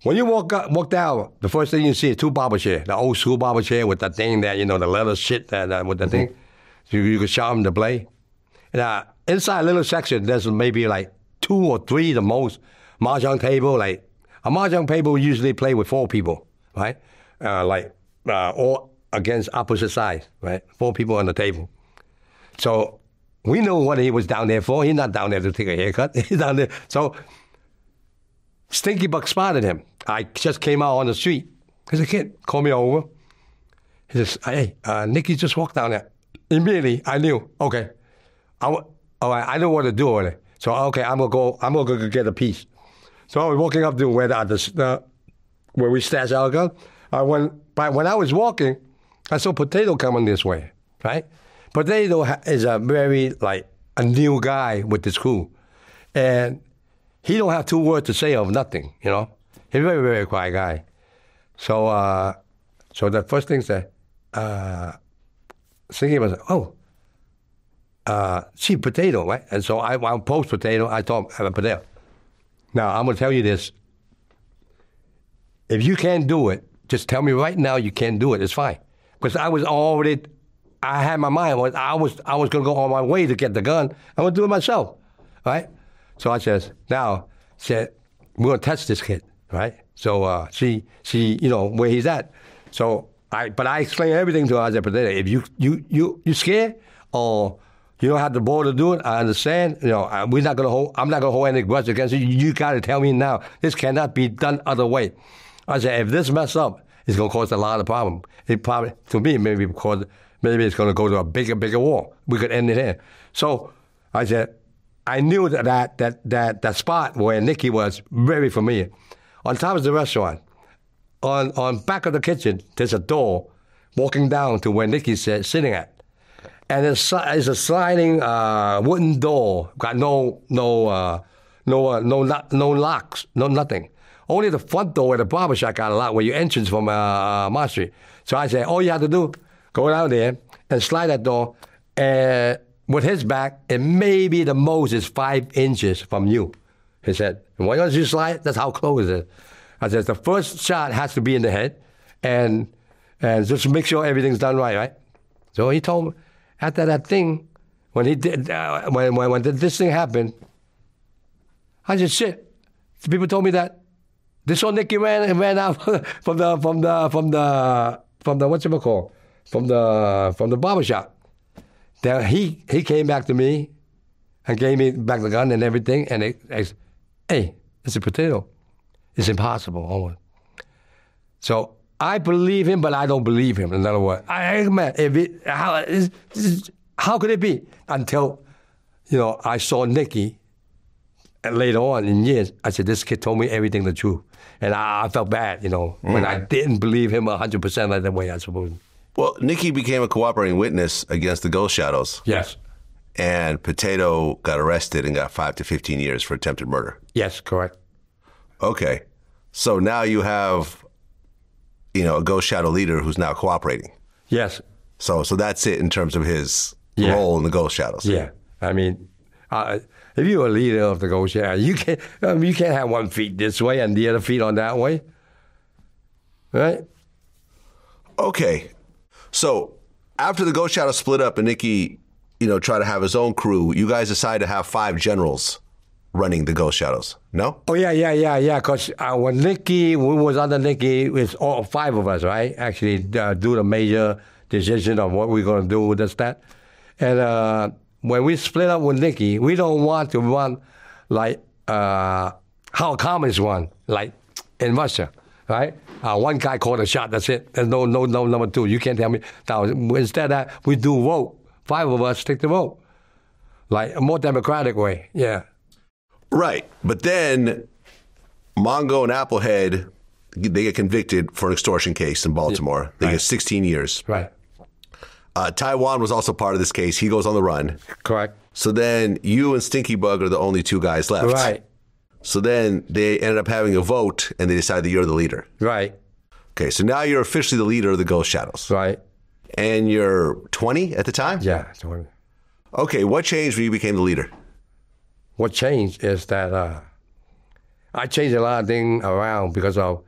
Speaker 2: When you walk up, walk down, the first thing you see is two barber chair, the old school barber chair with the thing that you know the leather shit that uh, with the thing. So you could show them the blade. And uh, inside a little section, there's maybe like two or three the most mahjong table. Like a mahjong table usually play with four people, right? Uh, like uh, all against opposite sides, right? Four people on the table. So we know what he was down there for. He's not down there to take a haircut. He's down there. So Stinky Buck spotted him. I just came out on the street. He's a kid. Call me over. He says, "Hey, uh, Nicky just walked down there." Immediately, I knew. Okay, I all right. I know what to do it. So okay, I'm gonna go. I'm gonna go get a piece. So I was walking up to where the, the where we stash our gun. I went, but when I was walking, I saw Potato coming this way. Right, Potato is a very like a new guy with this crew, and he don't have two words to say of nothing. You know, he's a very very quiet guy. So uh, so the first thing that uh, thinking was, oh, uh, see potato, right? And so I, I post potato. I him I'm a potato. Now I'm gonna tell you this. If you can't do it, just tell me right now you can't do it. It's fine because I was already. I had my mind. I was I was gonna go on my way to get the gun. I'm gonna do it myself, right? So I says now said we're gonna test this kid, right? So uh, see see you know where he's at. So I but I explained everything to her. I said, if you you you you scared or you don't have the ball to do it, I understand. You know, we're not gonna hold. I'm not gonna hold any grudge against you. You got to tell me now. This cannot be done other way. I said, if this mess up, it's gonna cause a lot of problem. It probably to me maybe because maybe it's gonna go to a bigger bigger war. We could end it here. So I said, I knew that that that that, spot where Nicky was very familiar. On top of the restaurant, on on back of the kitchen, there's a door walking down to where Nicky's sitting at and it's, it's a sliding uh, wooden door. Got no no uh, no uh, no no locks, no nothing. Only the front door where the barber shop got a lock, where you entrance from uh, Mott Street. So I said, all you have to do, go down there and slide that door, and with his back, it may be the most is five inches from you. He said, and why don't you slide? That's how close it is. I said, the first shot has to be in the head, and and just make sure everything's done right, right? So he told me after that thing, when he did, uh, when, when, when this thing happened, I said, shit. People told me that this old Nicky ran ran out from the from the from the from the what's it called from the from the barbershop. Then he he came back to me and gave me back the gun and everything, and it, it hey, it's a potato. It's impossible, almost. So I believe him, but I don't believe him. In other words, I man, if it, how is, how could it be until you know I saw Nicky, and later on in years, I said this kid told me everything the truth, and I, I felt bad, you know, mm. when I didn't believe him hundred percent like the way I suppose.
Speaker 1: Well, Nicky became a cooperating witness against the Ghost Shadows.
Speaker 2: Yes.
Speaker 1: And Potato got arrested and got five to fifteen years for attempted murder.
Speaker 2: Yes, correct.
Speaker 1: Okay, so now you have you know, a ghost shadow leader who's now cooperating.
Speaker 2: Yes.
Speaker 1: So, so that's it in terms of his yeah. role in the ghost shadows.
Speaker 2: Yeah. I mean, uh, if you're a leader of the ghost shadow, you can't, um, you can't have one feet this way and the other feet on that way. Right?
Speaker 1: Okay. So after the ghost shadow split up and Nicky you know, try to have his own crew, you guys decided to have five generals running the Ghost Shadows. No?
Speaker 2: Oh yeah, yeah, yeah, yeah. Because uh, when Nicky, we was under Nicky, it's all five of us, right? Actually, uh, do the major decision of what we're gonna do with this that. And uh, when we split up with Nicky, we don't want to run like uh, how Commons run, like in Russia, right? Uh, one guy called a shot. That's it. There's no no no number two. You can't tell me. Now instead of that, we do vote. Five of us take the vote, like a more democratic way. Yeah.
Speaker 1: Right. But then Mongo and Applehead, they get convicted for an extortion case in Baltimore. They
Speaker 2: Right.
Speaker 1: get 16 years.
Speaker 2: Right.
Speaker 1: Uh, Taiwan was also part of this case. He goes on the run.
Speaker 2: Correct.
Speaker 1: So then you and Stinky Bug are the only two guys left.
Speaker 2: Right.
Speaker 1: So then they ended up having a vote and they decided that you're the leader.
Speaker 2: Right.
Speaker 1: Okay, so now you're officially the leader of the Ghost Shadows.
Speaker 2: Right.
Speaker 1: And you're 20 at the time?
Speaker 2: Yeah. so
Speaker 1: Okay, what changed when you became the leader?
Speaker 2: What changed is that uh, I changed a lot of things around because of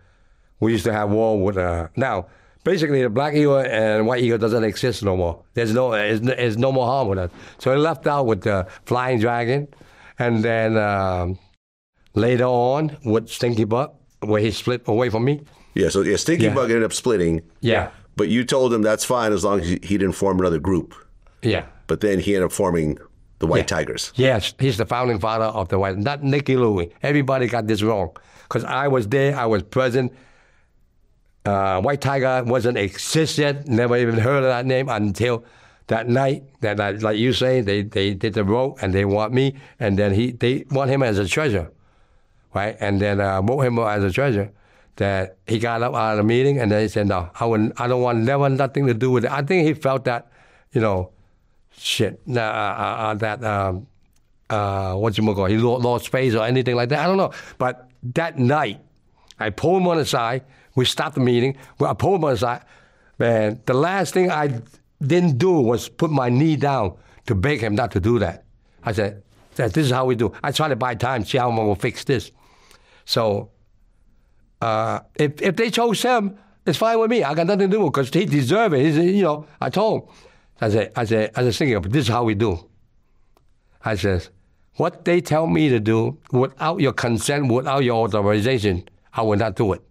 Speaker 2: we used to have war with. Uh, now, basically, the black eagle and white eagle doesn't exist no more. There's no, there's, no- there's no more harm with us. So I left out with the flying dragon, and then um, later on with Stinky Buck, where he split away from me.
Speaker 1: Yeah, so yeah, Stinky
Speaker 2: Yeah.
Speaker 1: Bug ended up splitting.
Speaker 2: Yeah.
Speaker 1: But you told him that's fine as long as he didn't form another group.
Speaker 2: Yeah.
Speaker 1: But then he ended up forming the White Tigers.
Speaker 2: Yes, he's the founding father of the White, not Nicky Louie. Everybody got this wrong. Because I was there, I was present. Uh, White Tiger wasn't exist yet, never even heard of that name until that night. That, that like you say, they, they did the vote and they want me, and then he they want him as a treasure, right? And then uh, vote him as a treasure. That he got up out of the meeting and then he said, "No, I would, I don't want never nothing to do with it." I think he felt that, you know, shit, uh, uh, uh, that um, uh, what you call he lo- lost face or anything like that. I don't know. But that night, I pulled him on the side. We stopped the meeting. I pulled him on the side. Man, the last thing I didn't do was put my knee down to beg him not to do that. I said, "Dad, "This is how we do." I try to buy time, see how I'm gonna fix this. So, uh, if if they chose him, it's fine with me. I got nothing to do because he deserved it. He's, you know, I told him. I said, I said, I was thinking, of this is how we do. I says, what they tell me to do without your consent, without your authorization, I will not do it.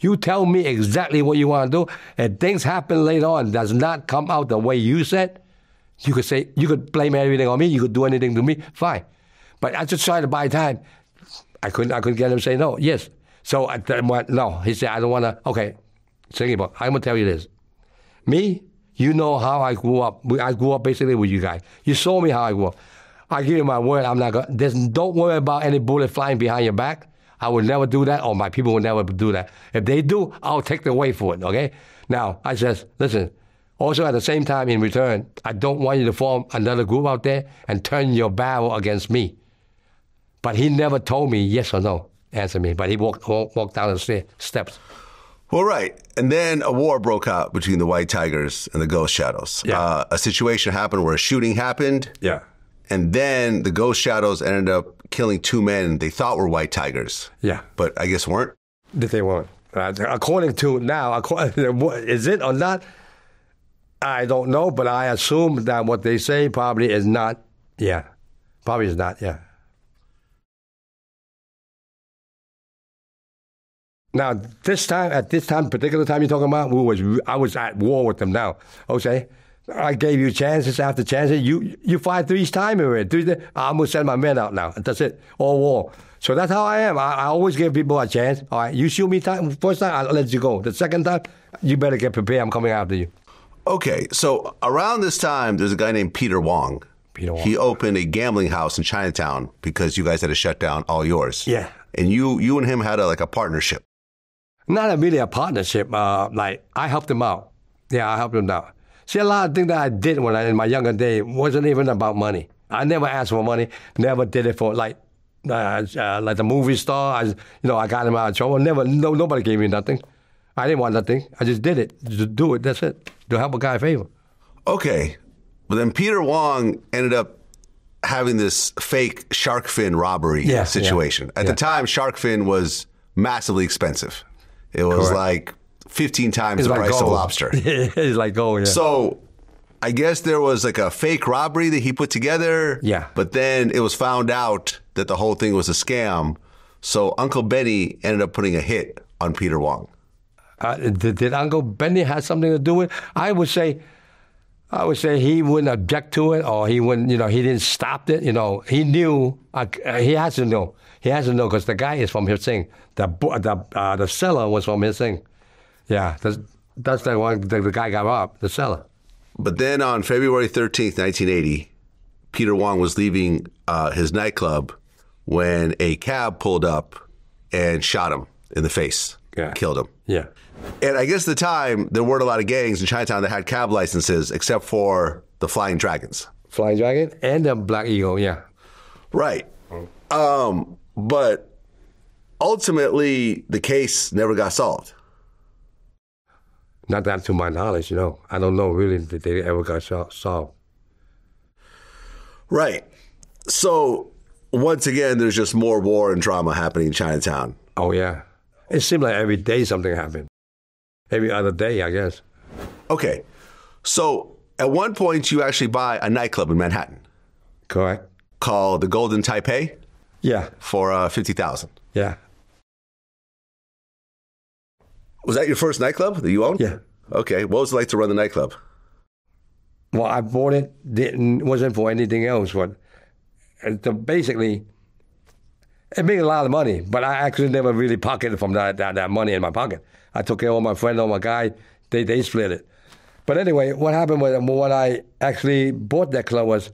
Speaker 2: You tell me exactly what you want to do, and things happen later on does not come out the way you said. You could say you could blame everything on me. You could do anything to me. Fine, but I just try to buy time. I couldn't. I couldn't get him to say no. Yes. So I th- went, no. He said I don't want to. Okay, about. I'm gonna tell you this. Me, you know how I grew up. I grew up basically with you guys. You saw me how I grew up. I give you my word. I'm not gonna. There's, don't worry about any bullet flying behind your back. I would never do that, or my people would never do that. If they do, I'll take the weight for it. Okay. Now I says, listen. Also, at the same time, in return, I don't want you to form another group out there and turn your barrel against me. But he never told me yes or no. Answer me. But he walked walked, down the steps.
Speaker 1: Well, right. And then a war broke out between the White Tigers and the Ghost Shadows.
Speaker 2: Yeah.
Speaker 1: Uh, a situation happened where a shooting happened,
Speaker 2: Yeah.
Speaker 1: and then the Ghost Shadows ended up killing two men they thought were White Tigers,
Speaker 2: Yeah.
Speaker 1: but I guess weren't.
Speaker 2: that they want. Uh, according to now, according, is it or not? I don't know, but I assume that what they say probably is not. Yeah, probably is not. Yeah. Now, this time, at this time, particular time you're talking about, we was I was at war with them. Now, okay, I gave you chances after chances. You you fired three times already. Three, I'm gonna send my men out now. That's it. All war. So that's how I am. I, I always give people a chance. All right, you shoot me time first time, I'll let you go. The second time, you better get prepared. I'm coming after you.
Speaker 1: Okay, so around this time, there's a guy named Peter Wong.
Speaker 2: Peter Wong.
Speaker 1: He opened a gambling house in Chinatown because you guys had to shut down all yours.
Speaker 2: Yeah.
Speaker 1: And you you and him had a, like a partnership.
Speaker 2: Not a really a partnership. Uh, like I helped him out. Yeah, I helped him out. See, a lot of things that I did when I in my younger day wasn't even about money. I never asked for money. Never did it for like. Uh, uh, like the movie star, I, you know, I got him out of trouble. Never, no, nobody gave me nothing. I didn't want nothing. I just did it. Just do it. That's it. To help a guy a favor.
Speaker 1: Okay, but then Peter Wong ended up having this fake shark fin robbery
Speaker 2: Yeah,
Speaker 1: situation.
Speaker 2: yeah,
Speaker 1: At
Speaker 2: yeah.
Speaker 1: the time, shark fin was massively expensive. It was
Speaker 2: Correct.
Speaker 1: like 15 times
Speaker 2: It's
Speaker 1: the
Speaker 2: like
Speaker 1: price
Speaker 2: gold.
Speaker 1: of lobster.
Speaker 2: it's like gold. Yeah.
Speaker 1: So I guess there was like a fake robbery that he put together.
Speaker 2: Yeah.
Speaker 1: But then it was found out that the whole thing was a scam. So Uncle Benny ended up putting a hit on Peter Wong.
Speaker 2: Uh, did, did Uncle Benny have something to do with? it? I would say, I would say he wouldn't object to it, or he wouldn't. You know, he didn't stop it. You know, he knew. Uh, he has to know. He has to know because the guy is from Hip Sing. The the uh, the seller was from Hip Sing. Yeah, that's, that's the one. The, the guy got robbed. The seller.
Speaker 1: But then on February 13th, 1980, Peter Wong was leaving uh, his nightclub when a cab pulled up and shot him in the face,
Speaker 2: Yeah.
Speaker 1: killed him.
Speaker 2: Yeah.
Speaker 1: And I guess at the time, there weren't a lot of gangs in Chinatown that had cab licenses except for the Flying Dragons.
Speaker 2: Flying Dragon and the Black Eagle. Yeah.
Speaker 1: Right. Um, but ultimately, the case never got solved.
Speaker 2: Not that to my knowledge. You know, I don't know really that they ever got solved.
Speaker 1: Right. So, once again, there's just more war and drama happening in Chinatown.
Speaker 2: Oh yeah. It seemed like every day something happened. Every other day, I guess.
Speaker 1: Okay. So, at one point, you actually buy a nightclub in Manhattan
Speaker 2: Correct.
Speaker 1: called the Golden Taipei
Speaker 2: Yeah.
Speaker 1: for uh, 50000
Speaker 2: Yeah.
Speaker 1: Was that your first nightclub that you owned?
Speaker 2: Yeah.
Speaker 1: Okay. What was it like to run the nightclub?
Speaker 2: Well, I bought it. Didn't wasn't for anything else. But and basically, it made a lot of money. But I actually never really pocketed from that, that that money in my pocket. I took care of my friend or my guy. They they split it. But anyway, what happened was when I actually bought that club was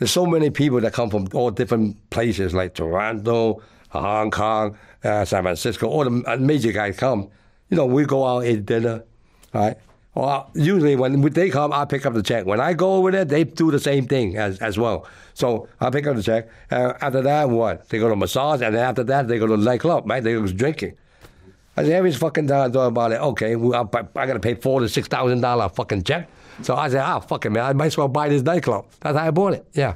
Speaker 2: there's so many people that come from all different places like Toronto, Hong Kong, uh, San Francisco. All the uh, major guys come. You know, we go out eat dinner, right? Well, usually when they come, I pick up the check. When I go over there, they do the same thing as, as well. So I pick up the check. Uh, after that, what? They go to massage, and then after that, they go to the nightclub, right? They go drinking. I said, every fucking time I thought about it, okay, well, I, I got to pay four to six thousand dollar fucking check. So I said, oh, fuck it, man, I might as well buy this nightclub. That's how I bought it. Yeah.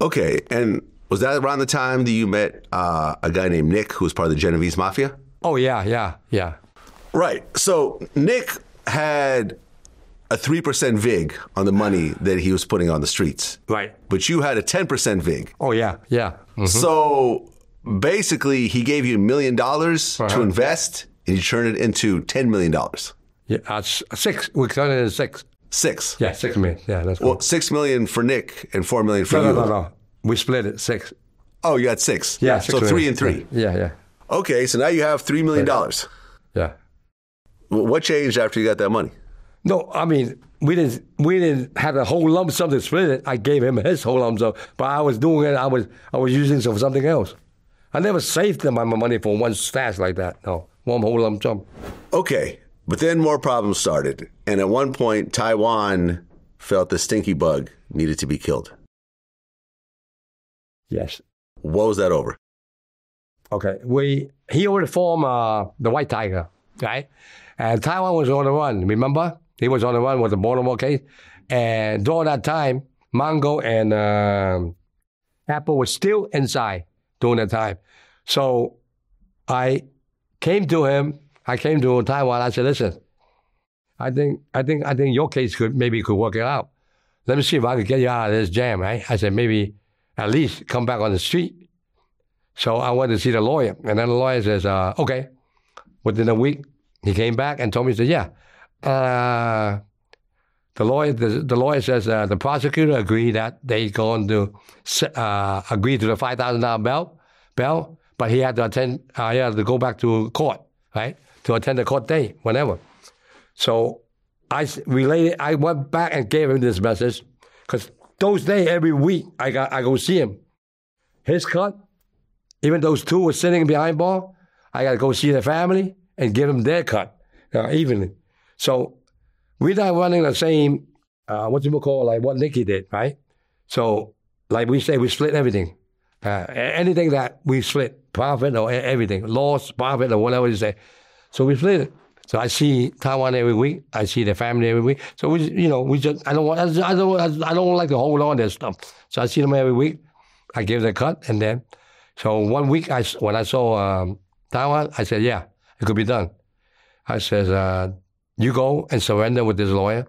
Speaker 1: Okay. And was that around the time that you met uh, a guy named Nick, who was part of the Genovese Mafia?
Speaker 2: Oh yeah, yeah, yeah.
Speaker 1: Right. So Nick had a 3% VIG on the money that he was putting on the streets.
Speaker 2: Right.
Speaker 1: But you had a 10% VIG.
Speaker 2: Oh yeah, yeah. Mm.
Speaker 1: So basically, he gave you a million dollars to
Speaker 2: Uh-huh.
Speaker 1: invest, and you turned it into $10 million.
Speaker 2: Yeah, uh, six. We cut it in six.
Speaker 1: Six.
Speaker 2: Yeah, six million. Yeah, that's
Speaker 1: Well, six million for Nick and four million for
Speaker 2: No,
Speaker 1: you.
Speaker 2: no, no, no. We split it six.
Speaker 1: Oh, you had six.
Speaker 2: Yeah, six
Speaker 1: So
Speaker 2: million.
Speaker 1: three and three.
Speaker 2: Yeah, yeah,
Speaker 1: Okay, so now you have three million dollars.
Speaker 2: yeah.
Speaker 1: What changed after you got that money?
Speaker 2: No, I mean we didn't we didn't have a whole lump sum to split it. I gave him his whole lump sum, but I was doing it. I was I was using it for something else. I never saved my money for one stash like that. No, one whole lump sum.
Speaker 1: Okay, but then more problems started, and at one point, Taiwan felt the stinky bug needed to be killed.
Speaker 2: Yes.
Speaker 1: What was that over?
Speaker 2: Okay. We he already formed uh, the White Tiger, right? And Taiwan was on the run. Remember, he was on the run with the Baltimore case, and during that time, Mongo and um Apple was still inside during that time. So I came to him. I came to Taiwan. I said, "Listen, I think I think I think your case could maybe could work it out. Let me see if I could get you out of this jam." Right? I said, "Maybe at least come back on the street." So I went to see the lawyer, and then the lawyer says, uh, "Okay." Within a week, he came back and told me, he "said Yeah." Uh, the lawyer, the, the lawyer says uh, the prosecutor agreed that they going to uh, agree to the five thousand dollar bail, bail, but he had to attend. Uh, he had to go back to court, right, to attend the court date, whenever. So I related. I went back and gave him this message because those days every week I got I go see him. His cut, even those two were sitting behind bar. I got to go see the family and give them their cut uh, evenly. So we're not running the same. Uh, what you call like what Nicky did, right? So like we say, we split everything. Uh, anything that we split, profit or everything, loss, profit or whatever you say. So we split it. So I see Taiwan every week. I see the family every week. So we, you know, we just I don't want I don't I don't like to hold on to stuff. So I see them every week. I give the cut, and then so one week I when I saw um, Taiwan, I said, yeah, it could be done. I says, uh, you go and surrender with this lawyer,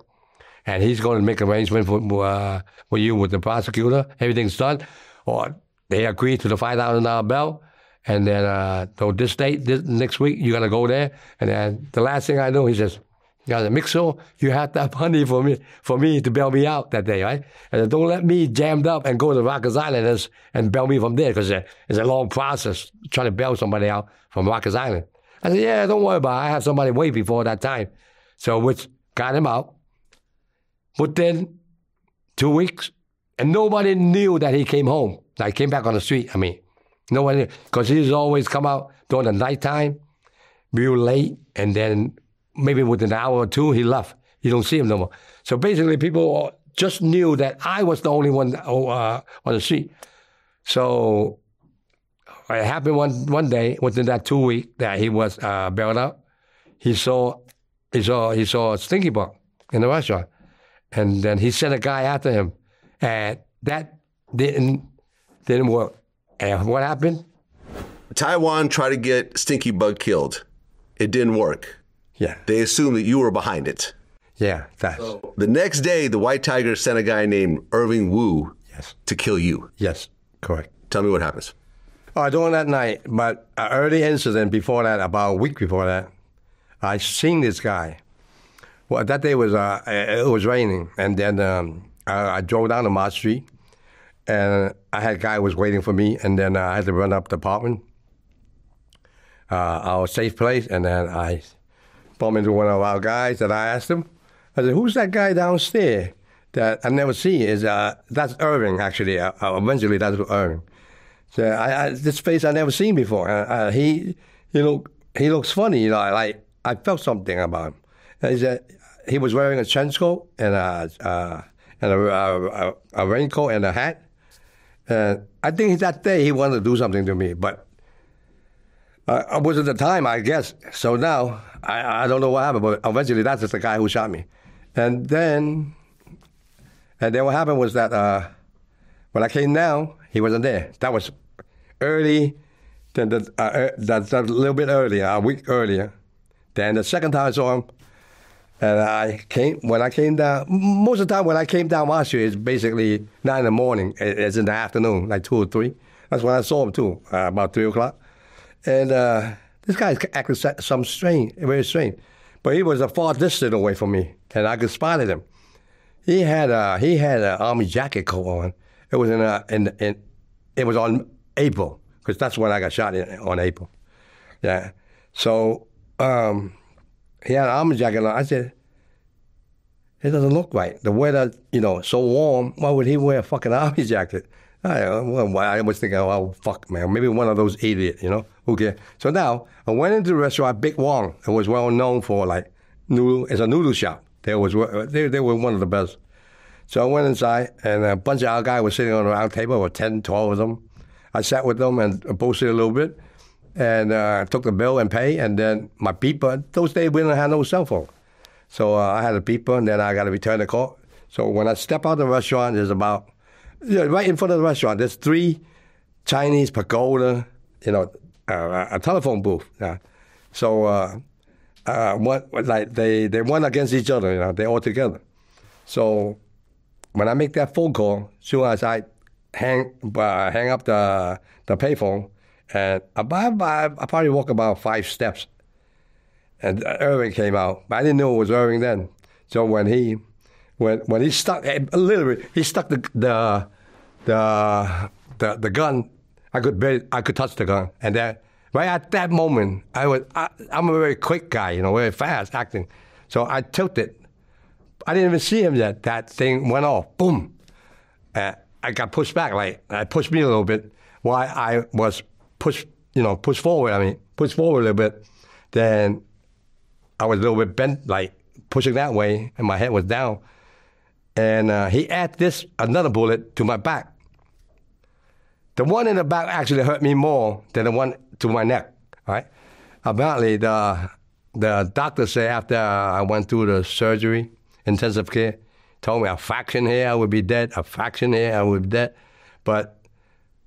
Speaker 2: and he's going to make arrangement for uh, for you with the prosecutor. Everything's done, or they agree to the five thousand dollar bill, and then uh, so this date, this next week, you're going to go there. And then the last thing I know, he says, "Yeah, Mixo, you have to have money for me for me to bail me out that day, right? And then don't let me jammed up and go to Rikers Island and, and bail me from there because it's a long process trying to bail somebody out from Rikers Island." I said, "Yeah, don't worry about it. I have somebody wait before that time." So which got him out. Within two weeks, and nobody knew that he came home. Like came back on the street. I mean, nobody because he's always come out during the nighttime, real late, and then maybe within an hour or two he left. You don't see him no more. So basically, people just knew that I was the only one uh, on the street. So it happened one one day within that two week that he was uh, bailed out. He saw he saw he saw a Stinky Buck in the restaurant, and then he sent a guy after him, and that didn't didn't work. And what happened?
Speaker 1: Taiwan tried to get Stinky Bug killed. It didn't work.
Speaker 2: Yeah,
Speaker 1: They assumed that you were behind it.
Speaker 2: yeah, that's
Speaker 1: The next day, the White Tiger sent a guy named Irving Wu
Speaker 2: yes,
Speaker 1: to kill you.
Speaker 2: yes, correct.
Speaker 1: Tell me what happens.
Speaker 2: Oh, during that night, but an early incident before that, about a week before that, I seen this guy. Well, that day was uh, it was raining, and then um, I, I drove down to Mott Street, and I had a guy was waiting for me, and then uh, I had to run up the apartment, uh, our safe place, and then I bumped into one of our guys, and I asked him, I said, "Who's that guy downstairs that I never see?" Is uh, that's Irving actually? Uh, uh, eventually, that's Irving. So I, I, this face I never seen before. Uh, uh, he he look he looks funny. You know, like I felt something about him. And he said he was wearing a trench coat and a and a, a, a raincoat and a hat. And I think that day he wanted to do something to me, but uh, it wasn't the time, I guess. So now I, I don't know what happened, but eventually that's just the guy who shot me. And then and then what happened was that uh, when I came down, he wasn't there. That was early, then the, uh, uh, that's a little bit earlier, a week earlier. Then the second time I saw him, and I came when I came down. Most of the time when I came down last year, it's basically nine in the morning. It's in the afternoon, like two or three. That's when I saw him too, uh, about three o'clock. And uh, this guy's acting some strange, very strange. But he was a far distance away from me, and I could spotted him. He had a he had an army jacket coat on. It was in a in, in it was on April because that's when I got shot in, on April. Yeah. So um, he had an army jacket on. I said, it doesn't look right. The weather, you know, so warm. Why would he wear a fucking army jacket? I, well, I was thinking, oh fuck, man, maybe one of those idiots, you know? Who cares? So now I went into the restaurant, Big Wong. It was well known for like noodle. It's a noodle shop. They was they they were one of the best. So I went inside, and a bunch of our guys were sitting on round table, with 10, 12 of them. I sat with them and boasted a little bit, and uh, took the bill and pay, and then my beeper. Those days we didn't have no cell phone, so uh, I had a beeper, and then I got to return the call. So when I step out of the restaurant, there's about yeah, right in front of the restaurant. There's three Chinese pagoda, you know, uh, a telephone booth. Yeah. So uh, uh, what like they they one against each other, you know, they're all together. So when I make that phone call, soon as I hang uh, hang up the the payphone, and about, about I probably walk about five steps, and Irving came out. But I didn't know it was Irving then. So when he when when he stuck literally he stuck the the the the, the gun, I could barely, I could touch the gun, and then right at that moment, I was I, I'm a very quick guy, you know, very fast acting, so I tilted. I didn't even see him yet. That thing went off. Boom. Uh, I got pushed back. Like I pushed me a little bit. While I was pushed, you know, pushed forward. I mean, push forward a little bit. Then I was a little bit bent, like pushing that way, and my head was down. And uh, he added this another bullet to my back. The one in the back actually hurt me more than the one to my neck. Right? Apparently, the the doctor said after I went through the surgery, intensive care, told me a fraction here I would be dead, a fraction here I would be dead. But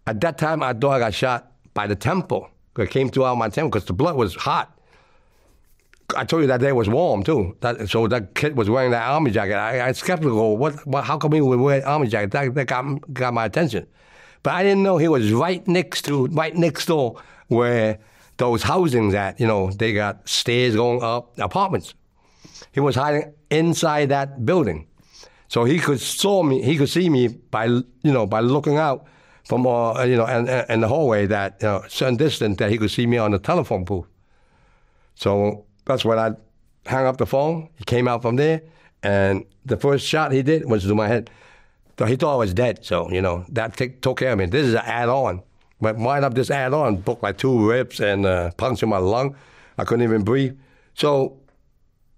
Speaker 2: at that time, I thought I got shot by the temple. It came throughout my temple because the blood was hot. I told you that day was warm too. That, so that kid was wearing that army jacket. I, I skeptical. What, what? How come he would wear army jacket? That, that got got my attention. But I didn't know he was right next to right next door where those housings at. You know, they got stairs going up, apartments. He was hiding inside that building, so he could saw me. He could see me by you know by looking out from uh, you know and in the hallway that you know certain distance that he could see me on the telephone booth. So that's when I hung up the phone. He came out from there, and the first shot he did was to my head. So he thought I was dead. So you know that t- took care of me. This is an add-on. But wind up this add-on, broke like two ribs and uh, punctured my lung. I couldn't even breathe. So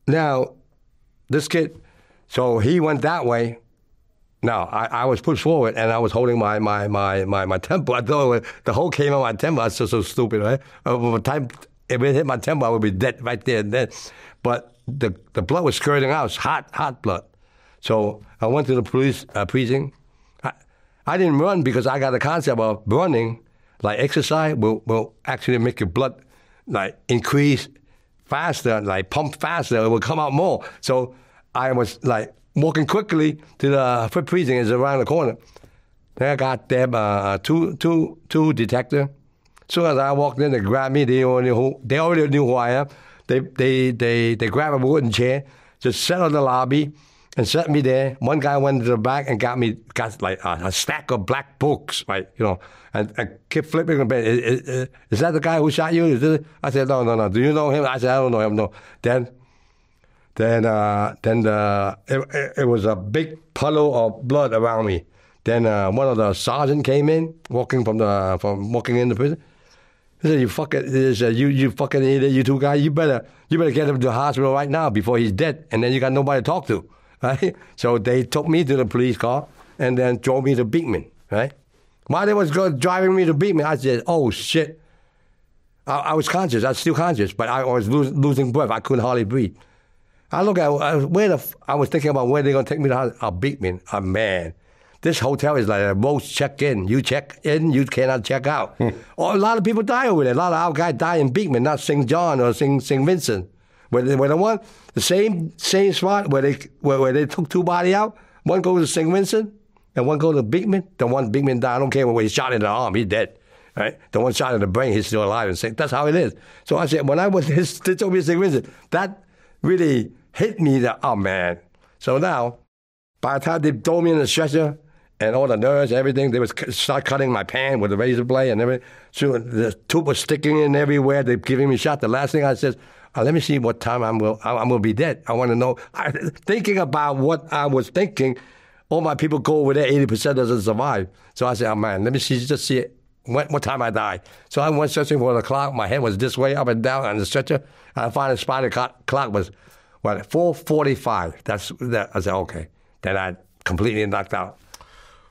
Speaker 2: now this kid, so he went that way. Now I, I was pushed forward and I was holding my my my my, my temple. I thought the whole came on my temple. I was so so stupid, right? Uh, time if it hit my temple, I would be dead right there and then. But the the blood was skirting out. It was hot, hot blood. So I went to the police uh, precinct. I, I didn't run because I got the concept of running, like exercise, will, will actually make your blood like increase faster, like pump faster. It will come out more. So I was like walking quickly to the fifth precinct. It's around the corner. Then I got them uh, two two two detective soon as I walked in, they grabbed me. They already knew, they already knew who I am. They, they, they, they grabbed a wooden chair, just sat in the lobby, and set me there. One guy went to the back and got me, got like a, a stack of black books, right? You know, and, kept flipping the bed. Is, is, is, that the guy who shot you? I said, no, no, no. Do you know him? I said, I don't know him. No. Then, then, uh, then the, it, it, was a big puddle of blood around me. Then uh, one of the sergeant came in, walking from the from walking in the prison. He said, "You fucking, he said, you you fucking idiot, you two guys. You better you better get him to the hospital right now before he's dead, and then you got nobody to talk to, right?" So they took me to the police car and then drove me to Beekman, right? While they was driving me to Beekman, I said, "Oh shit." I, I was conscious. I was still conscious, but I was lo- losing breath. I couldn't hardly breathe. I look at uh, where the I was thinking about where they're gonna take me to. A Beekman. Oh man, this hotel is like a most check in. You check in, you cannot check out. Hmm. Oh, a lot of people die over there. A lot of our guys die in Beekman, not St. John or St. St. Vincent. Where they, where the one, the same same spot where they where, where they took two body out. One goes to St. Vincent and one goes to Beekman. The one Beekman died. I don't care where he's shot in the arm, he's dead. Right? The one shot in the brain, he's still alive. And St. that's how it is. So I said, when I was they told me St. Vincent, that really hit me. That oh man. So now, by the time they throw me in the stretcher, and all the nerves, and everything. They would start cutting my pan with a razor blade and everything. So the tube was sticking in everywhere. They're giving me shot. The last thing I said, oh, let me see what time I'm will I'm to be dead. I want to know. I, thinking about what I was thinking, all my people go over there. Eighty percent doesn't survive. So I said, oh man, let me see, just see it. What, what time I die. So I went searching for the clock. My head was this way, up and down on the stretcher. I finally spotted the clock was forty five. That's that. I said okay. Then I completely knocked out.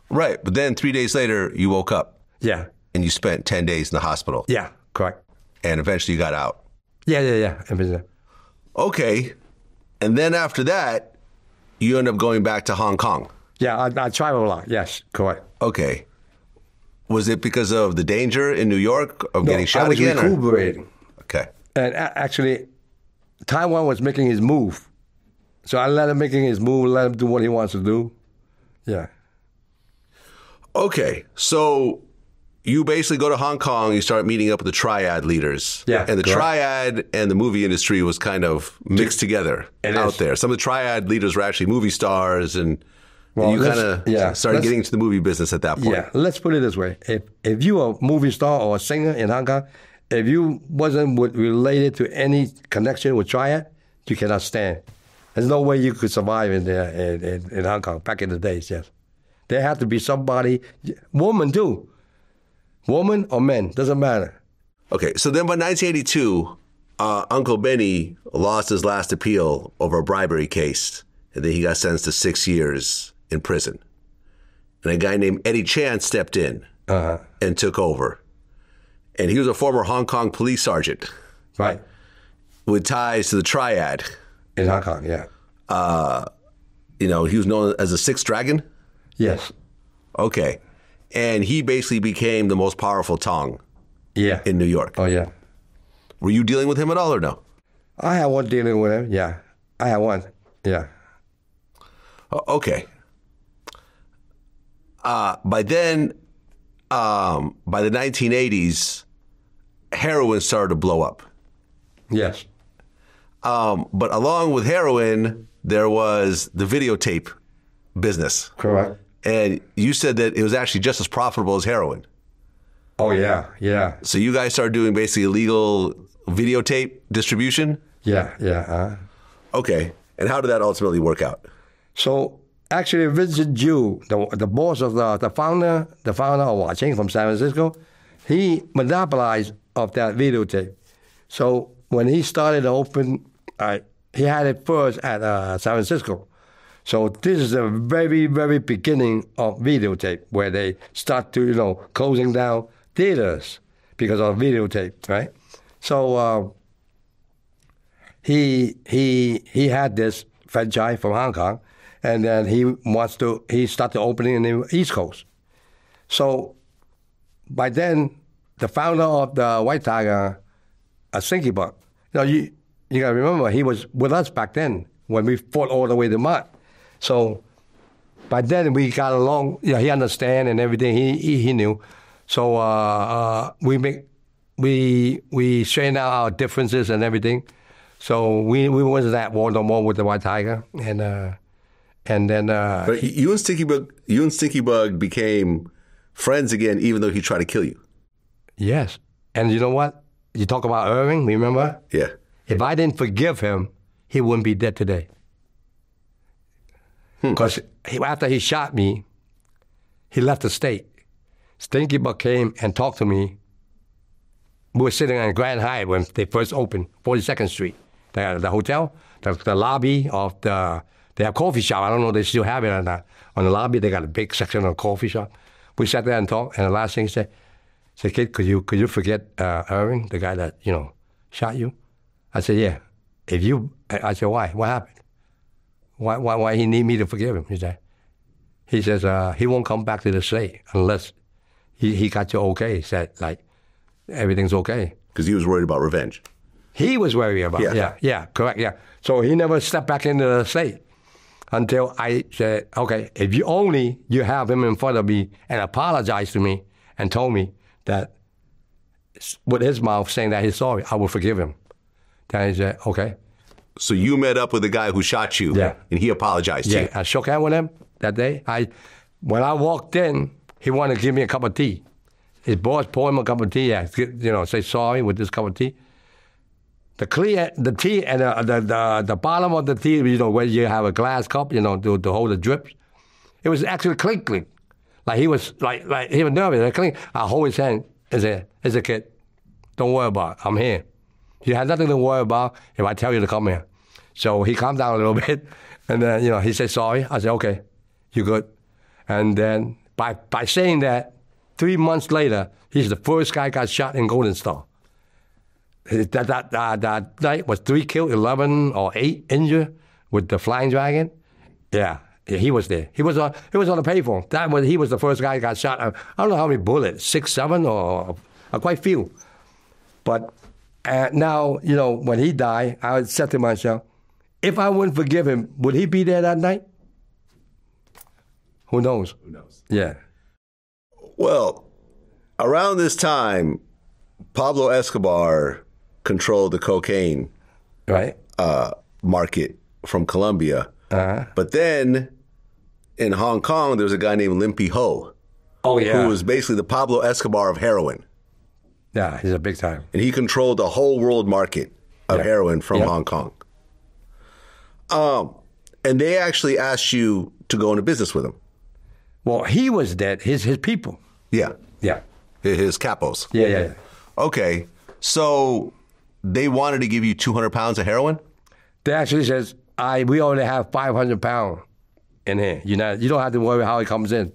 Speaker 1: Right. But then three days later, you woke up.
Speaker 2: Yeah.
Speaker 1: And you spent 10 days in the hospital.
Speaker 2: Yeah, correct.
Speaker 1: And eventually you got out.
Speaker 2: Yeah, yeah, yeah.
Speaker 1: Okay. And then after that, you end up going back to Hong Kong.
Speaker 2: Yeah, I, I travel a lot. Yes, correct.
Speaker 1: Okay. Was it because of the danger in New York of
Speaker 2: no,
Speaker 1: getting shot
Speaker 2: I was
Speaker 1: again?
Speaker 2: recuperating.
Speaker 1: Or? Okay.
Speaker 2: And actually, Taiwan was making his move. So I let him making his move, let him do what he wants to do. Yeah.
Speaker 1: Okay, so you basically go to Hong Kong, you start meeting up with the triad leaders.
Speaker 2: Yeah.
Speaker 1: And the
Speaker 2: correct.
Speaker 1: triad and the movie industry was kind of mixed together
Speaker 2: It
Speaker 1: out
Speaker 2: is.
Speaker 1: there. Some of the triad leaders were actually movie stars and,
Speaker 2: Well,
Speaker 1: and you kind of
Speaker 2: yeah,
Speaker 1: started getting into the movie business at that point.
Speaker 2: Yeah, let's put it this way: if if you are a movie star or a singer in Hong Kong, if you wasn't related to any connection with Triad, you cannot stand. There's no way you could survive in there in, in, in Hong Kong back in the days. Yes, there had to be somebody, woman too, woman or men doesn't matter.
Speaker 1: Okay, so then by 1982, uh, Uncle Benny lost his last appeal over a bribery case, and then he got sentenced to six years in prison. And a guy named Eddie Chan stepped in
Speaker 2: Uh-huh.
Speaker 1: and took over. And he was a former Hong Kong police sergeant
Speaker 2: Right
Speaker 1: with ties to the Triad.
Speaker 2: in Hong Kong, yeah,
Speaker 1: You know, he was known as the Sixth Dragon.
Speaker 2: yes,
Speaker 1: Okay. And he basically became the most powerful Tong
Speaker 2: yeah,
Speaker 1: in New York.
Speaker 2: oh yeah.
Speaker 1: Were you dealing with him at all or no?
Speaker 2: I had one dealing with him. Yeah, I had one. Yeah.
Speaker 1: Okay. Uh, by then, um, by the 1980s, heroin started to blow up.
Speaker 2: Yes.
Speaker 1: Um, but along with heroin, there was the videotape business.
Speaker 2: Correct.
Speaker 1: And you said that it was actually just as profitable as heroin.
Speaker 2: Oh yeah, yeah,
Speaker 1: So you guys started doing basically illegal videotape distribution?
Speaker 2: yeah, yeah. Uh.
Speaker 1: Okay. And how did that ultimately work out?
Speaker 2: So actually, Vincent Jew, the, the boss of the, the founder, the founder of Wah Ching from San Francisco, he monopolized of that videotape. So when he started to open, uh, he had it first at uh, San Francisco. So this is the very, very beginning of videotape where they start to, you know, closing down theaters because of videotape, right? So uh, he he he had this franchise from Hong Kong, and then he wants to he started opening in the East Coast. So by then, the founder of the White Tiger, Stinky Buck, you know, you you gotta remember he was with us back then when we fought all the way to Mott. So by then we got along. Yeah, he understand and everything. He he, he knew. So uh, uh, we make we we straighten out our differences and everything. So we we wasn't at war no more with the White Tiger, and uh, and then uh,
Speaker 1: But you and Stinky Bug, you and Stinky Bug became friends again, even though he tried to kill you.
Speaker 2: Yes, and you know what? You talk about Irving. Remember,
Speaker 1: Yeah.
Speaker 2: if I didn't forgive him, he wouldn't be dead today. Hmm. Because after he shot me, he left the state. Stinky Buck came and talked to me. We were sitting on Grand Hyatt when they first opened, 42nd Street, the, the hotel, the, the lobby of the, they have coffee shop. I don't know if they still have it or not. On the lobby, they got a big section of coffee shop. We sat there and talked, and the last thing he said, said, kid, could you, could you forget uh, Irving, the guy that, you know, shot you? I said, yeah. If you, I said, why? What happened? Why, why, why he need me to forgive him? He said, he says, uh, he won't come back to the state unless he, he got you okay. He said, like, everything's okay.
Speaker 1: Because he was worried about revenge.
Speaker 2: He was worried about
Speaker 1: Yeah.
Speaker 2: yeah. yeah, correct, yeah. So he never stepped back into the state until I said, okay, if you only you have him in front of me and apologized to me and told me that with his mouth saying that he's sorry, I will forgive him. Then he said, okay.
Speaker 1: So you met up with the guy who shot you,
Speaker 2: Yeah.
Speaker 1: and he apologized to
Speaker 2: Yeah,
Speaker 1: you.
Speaker 2: I shook hands with him that day. I, when I walked in, he wanted to give me a cup of tea. His boss poured him a cup of tea. Yeah, you know, say sorry with this cup of tea. The clear, the tea and the, the, the, the bottom of the tea, you know, where you have a glass cup, you know, to, to hold the drips. It was actually clinking. Like he was like like he was nervous. Like clink. I hold his hand and say, "It's a kid. Don't worry about. it. I'm here. You have nothing to worry about if I tell you to come here." So he calmed down a little bit, and then you know he said sorry. I said, "Okay, you good." And then by by saying that, three months later, he's the first guy got shot in Golden Star. That that that, that night was three killed, eleven or eight injured with the Flying Dragon. Yeah, yeah, he was there. He was on. He was on the payphone. That was he was the first guy who got shot. I, I don't know how many bullets, six, seven, or, or quite few. But uh, now you know when he died, I said to myself, if I wouldn't forgive him, would he be there that night? Who knows?
Speaker 1: Who knows?
Speaker 2: Yeah.
Speaker 1: Well, around this time, Pablo Escobar controlled the cocaine
Speaker 2: Right.
Speaker 1: uh, market from Colombia.
Speaker 2: Uh-huh.
Speaker 1: But then in Hong Kong, there was a guy named Limpy Ho,
Speaker 2: Oh yeah.
Speaker 1: who was basically the Pablo Escobar of heroin.
Speaker 2: yeah, he's a big time.
Speaker 1: And he controlled the whole world market of
Speaker 2: Yeah.
Speaker 1: heroin from
Speaker 2: Yeah.
Speaker 1: Hong Kong. Um, and they actually asked you to go into business with him.
Speaker 2: Well, he was dead. His his people.
Speaker 1: Yeah.
Speaker 2: Yeah.
Speaker 1: His capos.
Speaker 2: Yeah, yeah. yeah.
Speaker 1: Okay. So they wanted to give you 200 pounds of heroin?
Speaker 2: They actually says, "I we only have five hundred pound in here. You know, you don't have to worry how it comes in.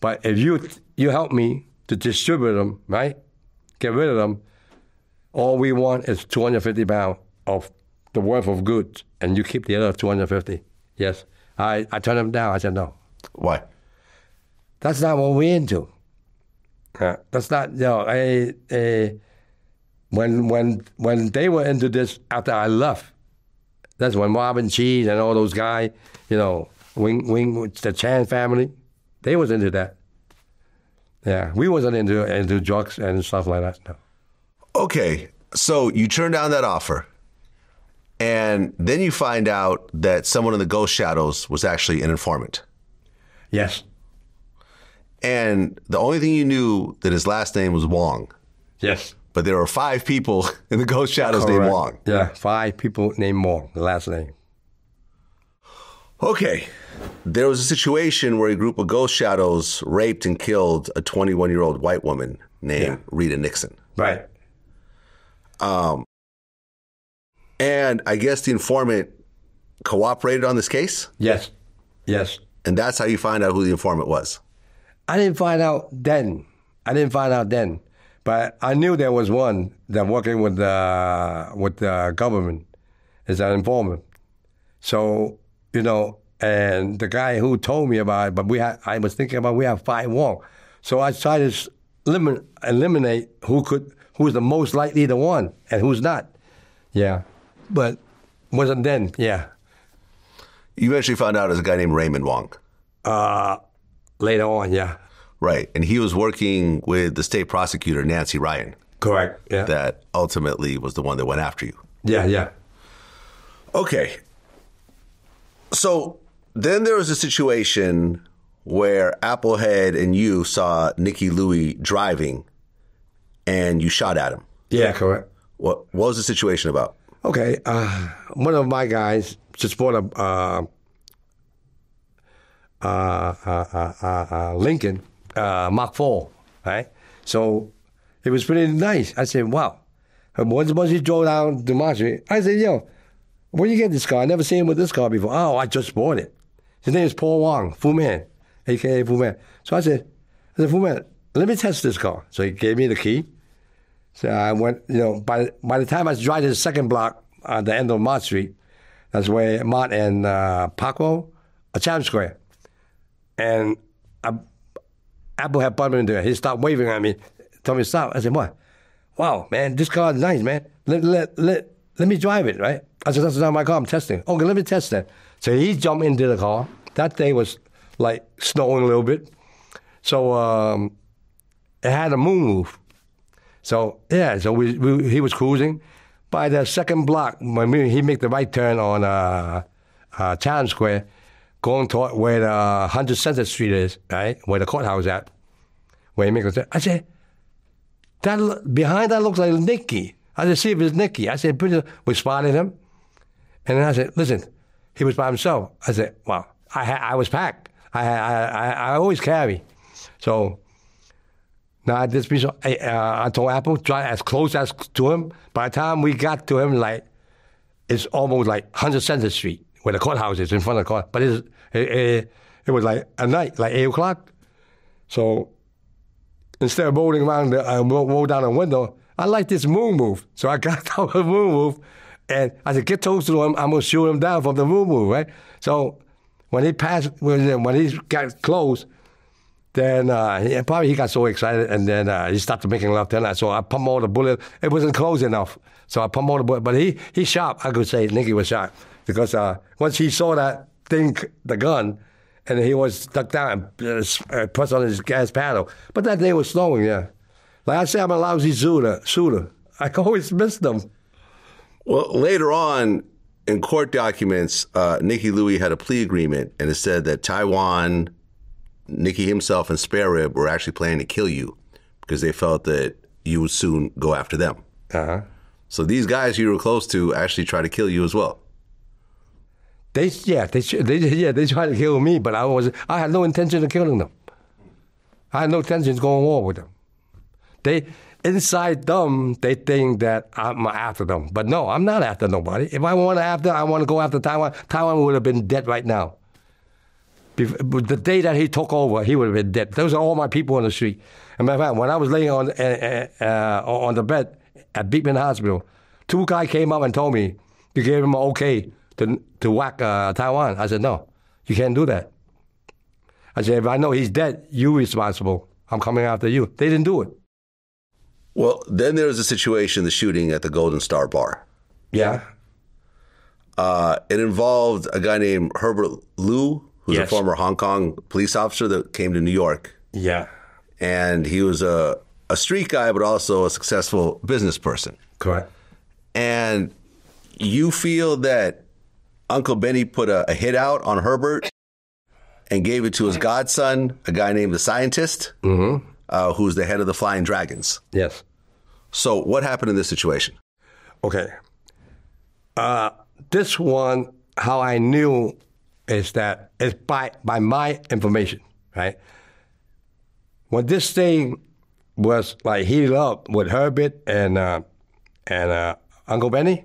Speaker 2: But if you you help me to distribute them, right? Get rid of them. All we want is two hundred fifty pound of the worth of goods, and you keep the other two hundred fifty. Yes, I I turned him down. I said no.
Speaker 1: Why?
Speaker 2: That's not what we're into. Uh, that's not, you know, a, a, when when when they were into this after I left, that's when Marvin Cheese and all those guys, you know, Wing Wing the Chan family, they was into that. Yeah, we wasn't into into drugs and stuff like that. No.
Speaker 1: Okay, so you turn down that offer, and then you find out that someone in the Ghost Shadows was actually an informant.
Speaker 2: Yes.
Speaker 1: And the only thing you knew that his last name was Wong.
Speaker 2: Yes.
Speaker 1: But there were five people in the Ghost Shadows named Wong.
Speaker 2: Yeah, five people named Wong, the last name.
Speaker 1: Okay. There was a situation where a group of Ghost Shadows raped and killed a 21 year old white woman named Rita Nixon.
Speaker 2: Right.
Speaker 1: Um, and I guess the informant cooperated on this case.
Speaker 2: Yes. Yes.
Speaker 1: And that's how you find out who the informant was.
Speaker 2: I didn't find out then. I didn't find out then, but I knew there was one that working with the with the government as an informant. So you know, and the guy who told me about it, but we had, I was thinking about we have five Wong, so I tried to eliminate, eliminate who could who's the most likely the one and who's not. Yeah, but wasn't then. Yeah,
Speaker 1: You eventually found out it was a guy named Raymond Wong.
Speaker 2: Uh, later on. Yeah,
Speaker 1: Right. And he was working with the state prosecutor, Nancy Ryan,
Speaker 2: correct. Yeah,
Speaker 1: that ultimately was the one that went after you.
Speaker 2: yeah, yeah.
Speaker 1: Okay. So then there was a situation where Applehead and you saw Nicky Louie driving and you shot at him.
Speaker 2: Yeah, correct.
Speaker 1: What, what was the situation about?
Speaker 2: Okay, uh, one of my guys just bought a uh, uh, uh, uh, uh, uh, Lincoln uh, Mark IV, right? So it was pretty nice. I said, "Wow!" And once once he drove down to my street, I said, "Yo, where you get this car? I never seen him with this car before." Oh, I just bought it. His name is Paul Wang, Fu Man, aka Fu Man. So I said, "I said, Fu Man, let me test this car." So he gave me the key. So I went, you know, by by the time I driving to the second block at the end of Mott Street, that's where Mott and uh, Paco, Chatham Square, and I, Apple had bumped into it. He stopped waving at me, told me to stop. I said, "What? Wow, man, this car is nice, man. Let let let let me drive it, right?" I said, "That's not my car. I'm testing. Okay, let me test that." So he jumped into the car. That day was like snowing a little bit, so um, it had a moon move. So yeah, so we, we he was cruising. By the second block, when we, he made the right turn on uh, uh, Town Square, going toward where the uh, Hundred Center Street is, right, where the courthouse at, where he make the turn. I said, that behind that looks like Nicky. I said, see if it's Nicky. I said, we spotted him, and then I said, listen, he was by himself. I said, wow, I I was packed. I I I, I always carry, so. Now this piece, of, I, uh, I told Apple try as close as to him. By the time we got to him, like it's almost like Hundred Center Street, where the courthouse is in front of the court. But it, it, it was like at night, like eight o'clock. So instead of rolling around, the, uh, roll, roll down the window, I like this moon move. So I got down the moon move, and I said, "Get close to him. I'm gonna shoot him down from the moon move." Right. So when he passed, when he got close. Then uh, he, probably he got so excited, and then uh, he started making left turn. So I pumped all the bullet. It wasn't close enough, so I pumped all the bullet. But he he shot. I could say Nicky was shot because uh, once he saw that thing, the gun, and he was stuck down and uh, uh, pressed on his gas paddle. But that day was snowing. Yeah, like I say, I'm a lousy shooter. Shooter. I always miss them.
Speaker 1: Well, later on in court documents, uh, Nicky Louie had a plea agreement, and it said that Taiwan, Nicky himself, and Spare Rib were actually planning to kill you because they felt that you would soon go after them.
Speaker 2: Uh-huh.
Speaker 1: So these guys you were close to actually tried to kill you as well.
Speaker 2: They yeah they, they yeah they tried to kill me, but I was I had no intention of killing them. I had no intention of going war with them. They inside them they think that I'm after them, but no, I'm not after nobody. If I want to after, I want to go after Taiwan. Taiwan would have been dead right now. The day that he took over, he would have been dead. Those are all my people on the street. And matter of fact, when I was laying on uh, uh, on the bed at Beekman Hospital, two guys came up and told me you gave him an okay to to whack uh, Taiwan. I said no, you can't do that. I said if I know he's dead, you responsible. I'm coming after you. They didn't do it.
Speaker 1: Well, then there was a situation, the shooting at the Golden Star Bar.
Speaker 2: Yeah.
Speaker 1: Uh, it involved a guy named Herbert Liu, who's a former Hong Kong police officer that came to New York.
Speaker 2: Yeah.
Speaker 1: And he was a, a street guy, but also a successful business person.
Speaker 2: Correct.
Speaker 1: And you feel that Uncle Benny put a, a hit out on Herbert and gave it to his godson, a guy named the Scientist, uh, who's the head of the Flying Dragons.
Speaker 2: Yes.
Speaker 1: So, what happened in this situation?
Speaker 2: Okay. Uh, this one, how I knew is that it's by by my information, right? When this thing was like heated up with Herbert and uh, and uh, Uncle Benny,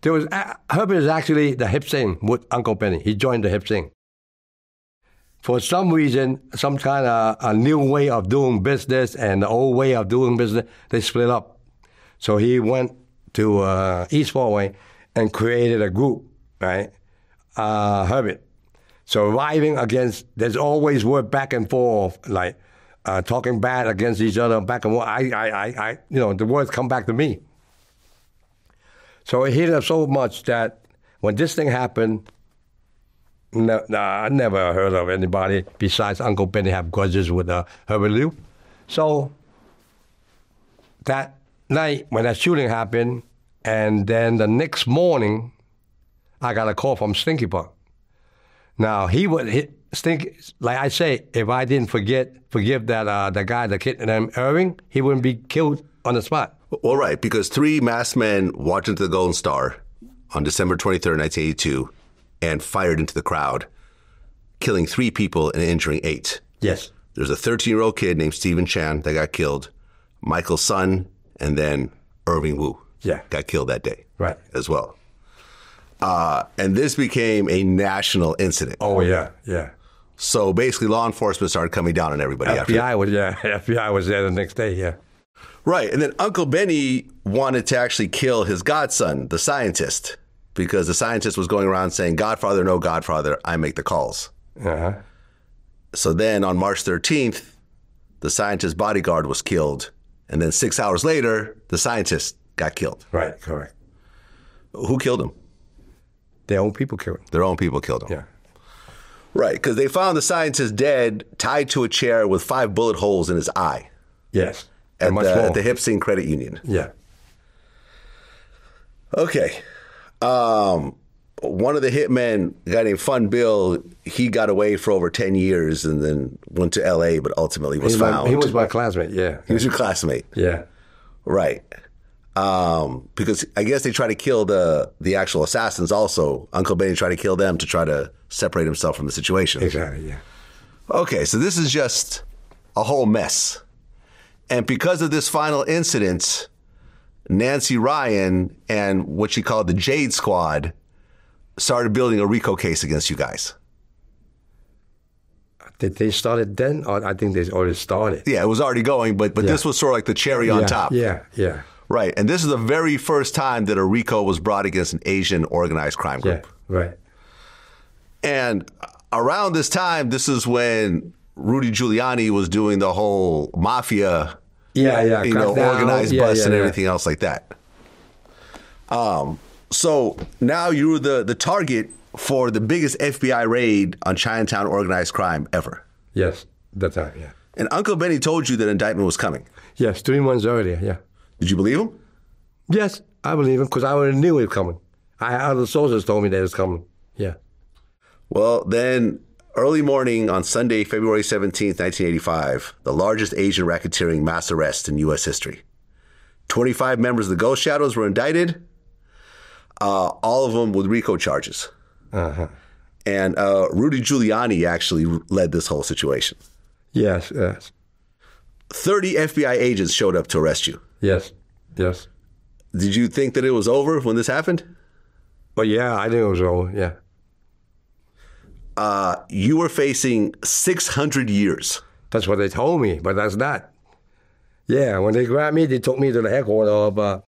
Speaker 2: there was a Herbert is actually the hip sing with Uncle Benny. He joined the hip sing. For some reason, some kind of a new way of doing business and the old way of doing business, they split up. So he went to uh, East Broadway and created a group, right? Uh, Herbert. So arriving against, there's always word back and forth, like uh, talking bad against each other, back and forth. I, I, I, I, you know, the words come back to me. So it hit us so much that when this thing happened, no, no, I never heard of anybody besides Uncle Benny have grudges with uh, Herbert Liu. So that night when that shooting happened, and then the next morning, I got a call from Stinky Buck. Now he would hit Stink like I say, if I didn't forget forgive that uh, the guy, the kid named Irving, he wouldn't be killed on the spot.
Speaker 1: Well, right, because three masked men walked into the Golden Star on December 23rd, 1982, and fired into the crowd, killing three people and injuring eight.
Speaker 2: Yes.
Speaker 1: There's a 13 year old kid named Stephen Chan that got killed, Michael's son, and then Irving Wu
Speaker 2: Yeah.
Speaker 1: got killed that day
Speaker 2: Right.
Speaker 1: as well. Uh, and this became a national incident.
Speaker 2: Oh yeah, yeah.
Speaker 1: So basically, law enforcement started coming down on everybody after that.
Speaker 2: FBI was yeah, FBI was there the next day. Yeah.
Speaker 1: Right. And then Uncle Benny wanted to actually kill his godson, the scientist, because the scientist was going around saying, Godfather, no Godfather, I make the calls.
Speaker 2: Uh-huh.
Speaker 1: So then on March 13th, the scientist's bodyguard was killed. And then six hours later, the scientist got killed.
Speaker 2: Right. Correct.
Speaker 1: Who killed him?
Speaker 2: Their own people killed. him.
Speaker 1: Their own people killed him.
Speaker 2: Yeah.
Speaker 1: Right. Because they found the scientist dead, tied to a chair with five bullet holes in his eye
Speaker 2: Yes.
Speaker 1: at
Speaker 2: much
Speaker 1: the,
Speaker 2: more.
Speaker 1: at the Hipsing Credit Union.
Speaker 2: yeah.
Speaker 1: Okay. Um, one of the hitmen, a guy named Fun Bill, he got away for over 10 years and then went to LA, but ultimately was
Speaker 2: He was, my,
Speaker 1: found.
Speaker 2: he was my classmate. Yeah.
Speaker 1: He was your classmate.
Speaker 2: Yeah.
Speaker 1: Right. Um, because I guess they tried to kill the the actual assassins also. Uncle Benny tried to kill them to try to separate himself from the situation.
Speaker 2: Exactly. Yeah.
Speaker 1: Okay, so this is just a whole mess. And because of this final incident, Nancy Ryan and what she called the Jade Squad started building a RICO case against you guys.
Speaker 2: Did they start it then, or I think they already started?
Speaker 1: Yeah, it was already going, but but
Speaker 2: Yeah.
Speaker 1: this was sort of like the cherry on
Speaker 2: yeah,
Speaker 1: top.
Speaker 2: Yeah. Yeah.
Speaker 1: Right. And this is the very first time that a RICO was brought against an Asian organized crime group. Yeah.
Speaker 2: Right.
Speaker 1: And around this time, this is when Rudy Giuliani was doing the whole mafia
Speaker 2: Yeah. Yeah.
Speaker 1: you know, organized
Speaker 2: yeah,
Speaker 1: busts
Speaker 2: yeah,
Speaker 1: and everything else like that. Um, so now you're the, the target for the biggest FBI raid on Chinatown organized crime ever.
Speaker 2: Yes. That time. Yeah.
Speaker 1: And Uncle Benny told you that indictment was coming.
Speaker 2: Yes. Three months earlier. Yeah.
Speaker 1: Did you believe him?
Speaker 2: Yes, I believe him because I already knew it was coming. I other sources told me that it was coming. Yeah.
Speaker 1: Well, then early morning on Sunday, February 17th, 1985, the largest Asian racketeering mass arrest in U.S. history. 25 members of the Ghost Shadows were indicted, uh, all of them with RICO charges.
Speaker 2: Uh-huh.
Speaker 1: And uh, Rudy Giuliani actually led this whole situation.
Speaker 2: Yes. Yes.
Speaker 1: 30 FBI agents showed up to arrest you.
Speaker 2: Yes. Yes.
Speaker 1: Did you think that it was over when this happened?
Speaker 2: But yeah, I knew it was over. Yeah.
Speaker 1: Uh, you were facing 600 years.
Speaker 2: That's what they told me, but that's not. Yeah, when they grabbed me, they took me to the headquarters of uh,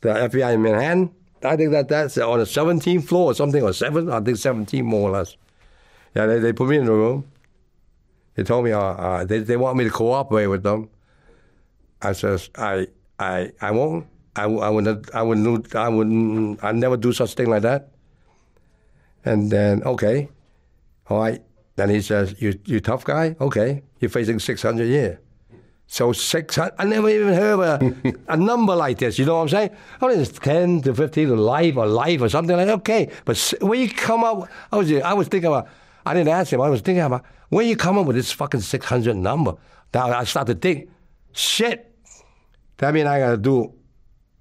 Speaker 2: the FBI in Manhattan. I think that that's on the 17th floor or something, or seven. I think 17 more or less. Yeah, they, they put me in the room. They told me uh, uh, they, they want me to cooperate with them. I says, I, I I won't. I, I would not. I would not. I wouldn't. I never do such thing like that. And then okay, all right. Then he says, "You you tough guy. Okay, you're facing 600 years." So 600, I never even heard a, a number like this, you know what I'm saying? Oh, it's 10 to 15 to life or life or something like. Okay, but when you come up, I was, I was thinking about, I didn't ask him, I was thinking about, when you come up with this fucking 600 number, now I start to think, shit, that means I got to do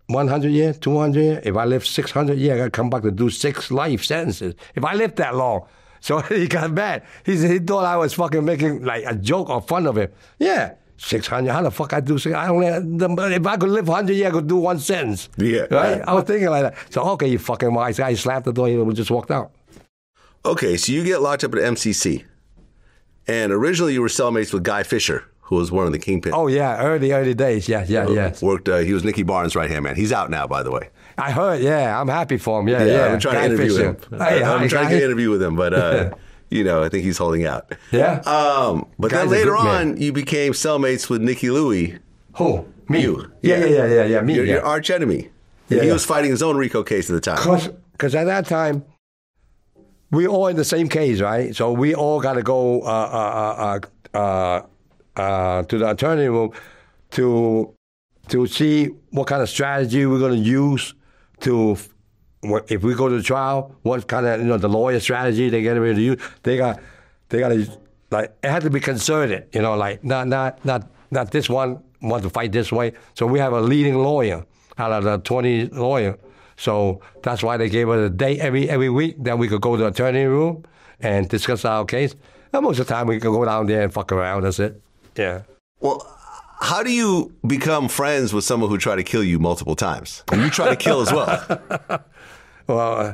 Speaker 2: 100 years, 200 years. If I live 600 years, I got to come back to do six life sentences. If I live that long. So he got mad. He, he thought I was fucking making like a joke or fun of him. Yeah. 600, how the fuck I do six? I only, if I could live 100 years, I could do one sentence.
Speaker 1: Yeah.
Speaker 2: Right? I was thinking like that. So, okay, you fucking wise guy. He slapped the door and just walked out.
Speaker 1: Okay, so you get locked up at MCC, and originally you were cellmates with Guy Fisher, who was one of the kingpins.
Speaker 2: Oh, yeah. Early, early days. Yeah, yeah, yeah.
Speaker 1: Worked. Uh, he was Nicky Barnes' right hand man. He's out now, by the way.
Speaker 2: I heard, yeah. I'm happy for him. Yeah, yeah.
Speaker 1: I'm trying
Speaker 2: Guy
Speaker 1: to interview
Speaker 2: Fisher.
Speaker 1: him.
Speaker 2: Hey,
Speaker 1: I'm
Speaker 2: hi,
Speaker 1: trying to get an interview with him, but uh, you know, I think he's holding out.
Speaker 2: Yeah.
Speaker 1: Um, but then
Speaker 2: Guy's a
Speaker 1: later
Speaker 2: good man.
Speaker 1: on, you became cellmates with Nicky Louie.
Speaker 2: Who? Me.
Speaker 1: You.
Speaker 2: Yeah, yeah, yeah, yeah, yeah. Me.
Speaker 1: Your,
Speaker 2: yeah.
Speaker 1: your arch enemy.
Speaker 2: Yeah,
Speaker 1: he
Speaker 2: yeah.
Speaker 1: was fighting his own RICO case at the time.
Speaker 2: Because at that time, we all in the same case, right? So we all got to go uh, uh, uh, uh, uh, to the attorney room to to see what kind of strategy we're going to use to if we go to trial. What kind of you know the lawyer strategy they get ready to use? They got they got to like it had to be concerted, you know, like not not not not this one want to fight this way. So we have a leading lawyer out of the twenty lawyer. So that's why they gave us a day every every week that we could go to the attorney room and discuss our case. And most of the time we could go down there and fuck around. That's it. Yeah.
Speaker 1: Well, how do you become friends with someone who tried to kill you multiple times? And you try to kill as well.
Speaker 2: Well, uh,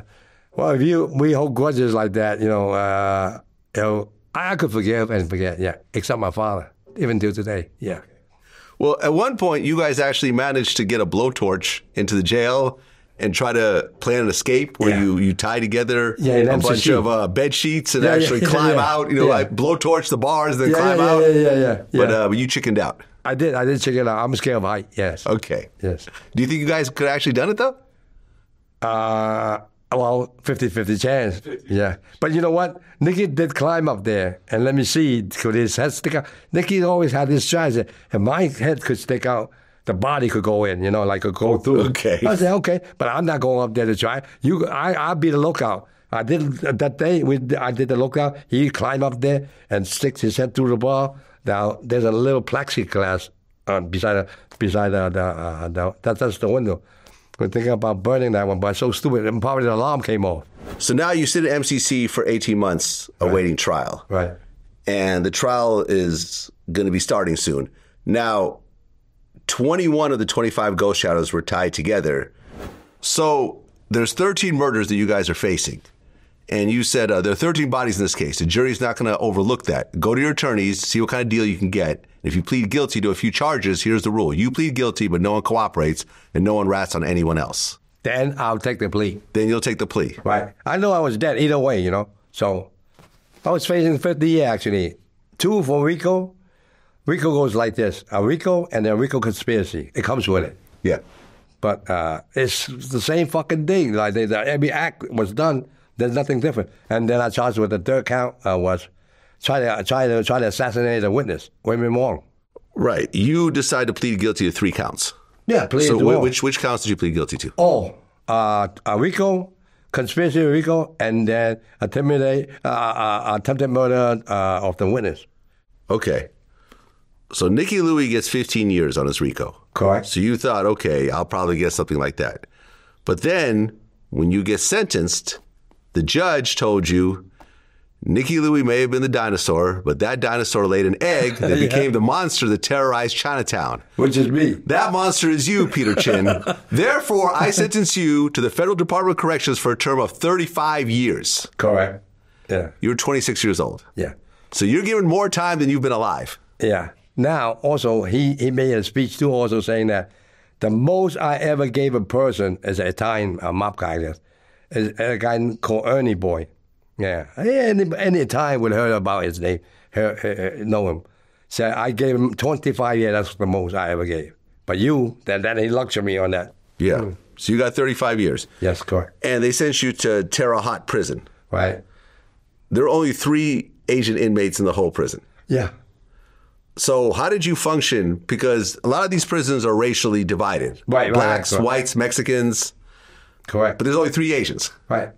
Speaker 2: well, if you we hold grudges like that, you know, uh, you know, I, I could forgive and forget. Yeah, except my father, even till today. Yeah.
Speaker 1: Well, at one point, you guys actually managed to get a blowtorch into the jail and try to plan an escape where
Speaker 2: Yeah.
Speaker 1: you, you tie together
Speaker 2: Yeah,
Speaker 1: a bunch of uh, bed sheets and
Speaker 2: Yeah,
Speaker 1: actually climb out, you know, like blowtorch the bars, then climb out.
Speaker 2: yeah, yeah, yeah,
Speaker 1: But, uh, but you chickened out.
Speaker 2: I did. I did check it out. I'm scared of height. Yes.
Speaker 1: Okay.
Speaker 2: Yes.
Speaker 1: Do you think you guys could have actually done it though?
Speaker 2: Uh, well, 50-50 chance. Yeah. But you know what? Nicky did climb up there, and let me see, could his head stick out? Nicky always had this strategy. If my head could stick out, the body could go in, you know, like could go through.
Speaker 1: Okay.
Speaker 2: I said, okay, but I'm not going up there to try. You, I, I'll be the lookout. I did that day. We, I did the lookout. He climbed up there and sticks his head through the bar. Now there's a little plexiglass uh, beside the, beside the, the, uh, the that, that's the window. We're thinking about burning that one, but so stupid. And probably the alarm came off.
Speaker 1: So now you sit at MCC for 18 months awaiting trial.
Speaker 2: Right.
Speaker 1: and the trial is going to be starting soon. Now, 21 of the 25 ghost shadows were tied together. So there's 13 murders that you guys are facing. And you said uh, there are 13 bodies in this case. The jury's not going to overlook that. Go to your attorneys, see what kind of deal you can get. If you plead guilty to a few charges, here's the rule. You plead guilty, but no one cooperates and no one rats on anyone else.
Speaker 2: Then I'll take the plea.
Speaker 1: Then you'll take the plea.
Speaker 2: Right. I know I was dead either way, you know. So I was facing 50 years actually. Two for RICO. RICO goes like this a RICO and then RICO conspiracy. It comes with it.
Speaker 1: Yeah.
Speaker 2: But uh, it's the same fucking thing. Like they, the, every act was done. There's nothing different. And then I charged with the third count uh, was try to try to try to assassinate a witness, William Wong.
Speaker 1: Right. You decide to plead guilty to three counts.
Speaker 2: Yeah, please.
Speaker 1: So wh- which which counts did you plead guilty to?
Speaker 2: Oh, uh, uh, RICO, conspiracy to RICO, and then attempted, uh, uh, attempted murder uh, of the witness.
Speaker 1: Okay. So Nicky Louie gets 15 years on his RICO.
Speaker 2: Correct.
Speaker 1: So you thought, okay, I'll probably get something like that. But then when you get sentenced, the judge told you Nicky Louie may have been the dinosaur, but that dinosaur laid an egg that
Speaker 2: Yeah.
Speaker 1: became the monster that terrorized Chinatown.
Speaker 2: Which is me.
Speaker 1: That monster is you, Peter Chin. Therefore, I sentence you to the Federal Department of Corrections for a term of 35 years.
Speaker 2: Correct. Yeah.
Speaker 1: You're 26 years old.
Speaker 2: Yeah.
Speaker 1: So you're given more time than you've been alive.
Speaker 2: Yeah. Now, also, he, he made a speech too, also saying that the most I ever gave a person as a Italian a mob guy is a guy called Ernie Boy. Yeah. Any, any Italian would heard about his name, hear, hear- know him. So I gave him 25 years. That's the most I ever gave. But you, then then he lectured me on that.
Speaker 1: Yeah. So you got 35 years.
Speaker 2: Yes, correct.
Speaker 1: And they sent you to Terre Haute prison.
Speaker 2: Right.
Speaker 1: There are only three Asian inmates in the whole prison.
Speaker 2: Yeah.
Speaker 1: So how did you function? Because a lot of these prisons are racially divided.
Speaker 2: Right,
Speaker 1: Blacks,
Speaker 2: right,
Speaker 1: whites, Mexicans.
Speaker 2: Correct.
Speaker 1: But there's only three Asians.
Speaker 2: right.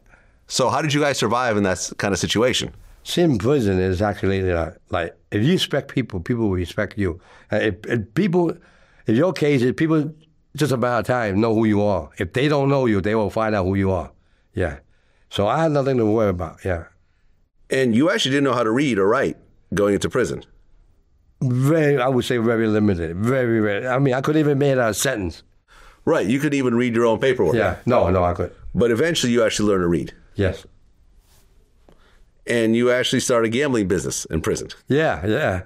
Speaker 1: So how did you guys survive in that kind of situation?
Speaker 2: See, in prison is actually like if you respect people, people will respect you. If, if people, in your case, if people just about time know who you are. If they don't know you, they will find out who you are. Yeah. So I had nothing to worry about. Yeah.
Speaker 1: And you actually didn't know how to read or write going into prison.
Speaker 2: Very, I would say very limited. Very, very. I mean, I couldn't even make a sentence.
Speaker 1: Right. You could even read your own paperwork.
Speaker 2: Yeah. No, no, I could.
Speaker 1: But eventually you actually learned to read.
Speaker 2: Yes.
Speaker 1: And you actually started a gambling business in prison.
Speaker 2: Yeah, yeah.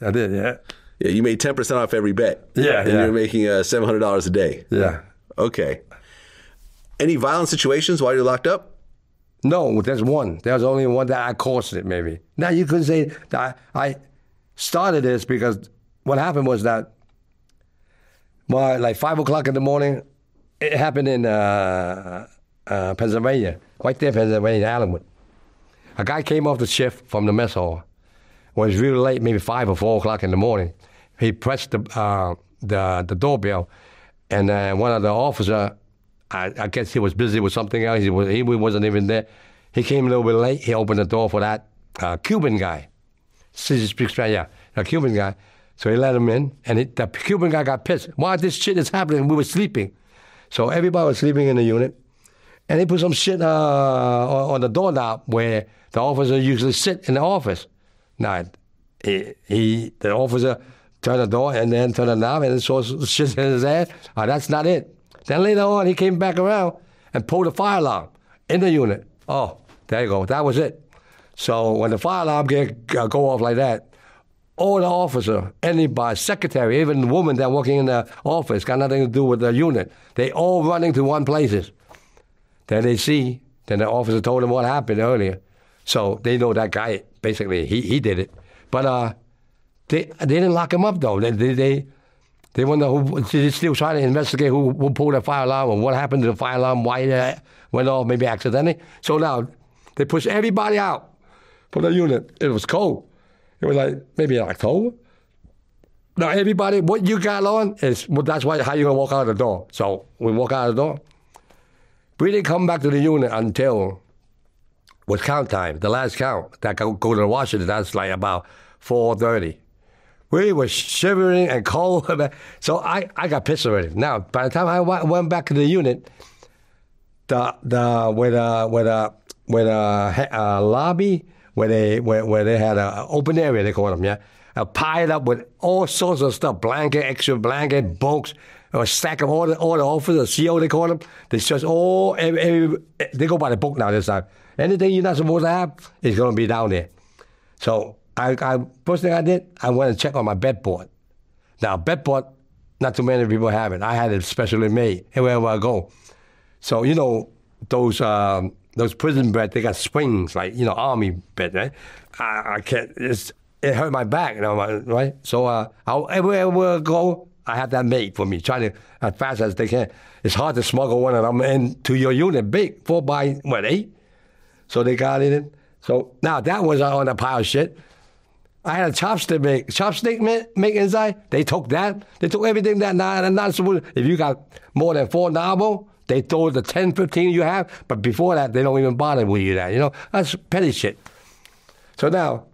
Speaker 2: I did. Yeah.
Speaker 1: Yeah, you made 10% off every bet.
Speaker 2: Yeah,
Speaker 1: And
Speaker 2: yeah.
Speaker 1: you're making uh, $700 a day.
Speaker 2: Yeah.
Speaker 1: Okay. Any violent situations while you're locked up?
Speaker 2: No, there's one. There's only one that I caused it, maybe. Now, you could say that I, I started this because what happened was that, well, like 5 o'clock in the morning, it happened in uh, uh, Pennsylvania, right there, Pennsylvania, Allenwood. A guy came off the shift from the mess hall. It was really late, maybe 5 or 4 o'clock in the morning. He pressed the, uh, the, the doorbell, and uh, one of the officers I, I guess he was busy with something else. He, was, he wasn't even there. He came a little bit late. He opened the door for that uh, Cuban guy. He speaks Spanish, yeah, a Cuban guy. So he let him in, and the Cuban guy got pissed. Why this shit is happening? We were sleeping. So everybody was sleeping in the unit, and they put some shit uh, on the doorknob where the officer usually sit in the office. Now, he, he the officer turned the door and then turned the knob and saw shit in his ass. Oh, that's not it. Then later on, he came back around and pulled the fire alarm in the unit. Oh, there you go. That was it. So when the fire alarm get, uh, go off like that, all the officer, anybody, secretary, even the woman that working in the office, got nothing to do with the unit. They all running to one places. Then they see, then the officer told them what happened earlier. So they know that guy, basically, he, he did it. But uh, they, they didn't lock him up, though. They, they, they, they wonder who, they still trying to investigate who, who pulled the fire alarm and what happened to the fire alarm, why it went off, maybe accidentally. So now they push everybody out from the unit. It was cold. It was like maybe in October. Now everybody, what you got on is well, that's why how you gonna walk out of the door. So we walk out of the door. We didn't come back to the unit until was count time, the last count. That go, go to Washington. That's like about four thirty. We were shivering and cold. So I, I got pissed already. Now, by the time I went back to the unit, the the where the where the he- uh, lobby where they where, where they had an open area they call them yeah, uh, piled up with all sorts of stuff, blanket, extra blanket, books, a stack of all the all the officers, CO they call them. They just all every, every, they go by the book now this time. Anything you're not supposed to have is going to be down there. So I, I first thing I did, I went and checked on my bedboard. Now bedboard, not too many people have it. I had it specially made wherever I go. So you know those um, those prison beds, they got springs like you know army bed, right? I, I can't. It's, it hurt my back, you know, right? So uh, everywhere I go, I have that made for me, Try to as fast as they can. It's hard to smuggle one of them into your unit, big four by what eight. So they got it in. So now that was on a pile of shit. I had a chopstick make chopstick make, make inside. They took that. They took everything that not not supposed. If you got more than four novel, they throw the 10, 15 you have. But before that, they don't even bother with you that. You know that's petty shit. So now,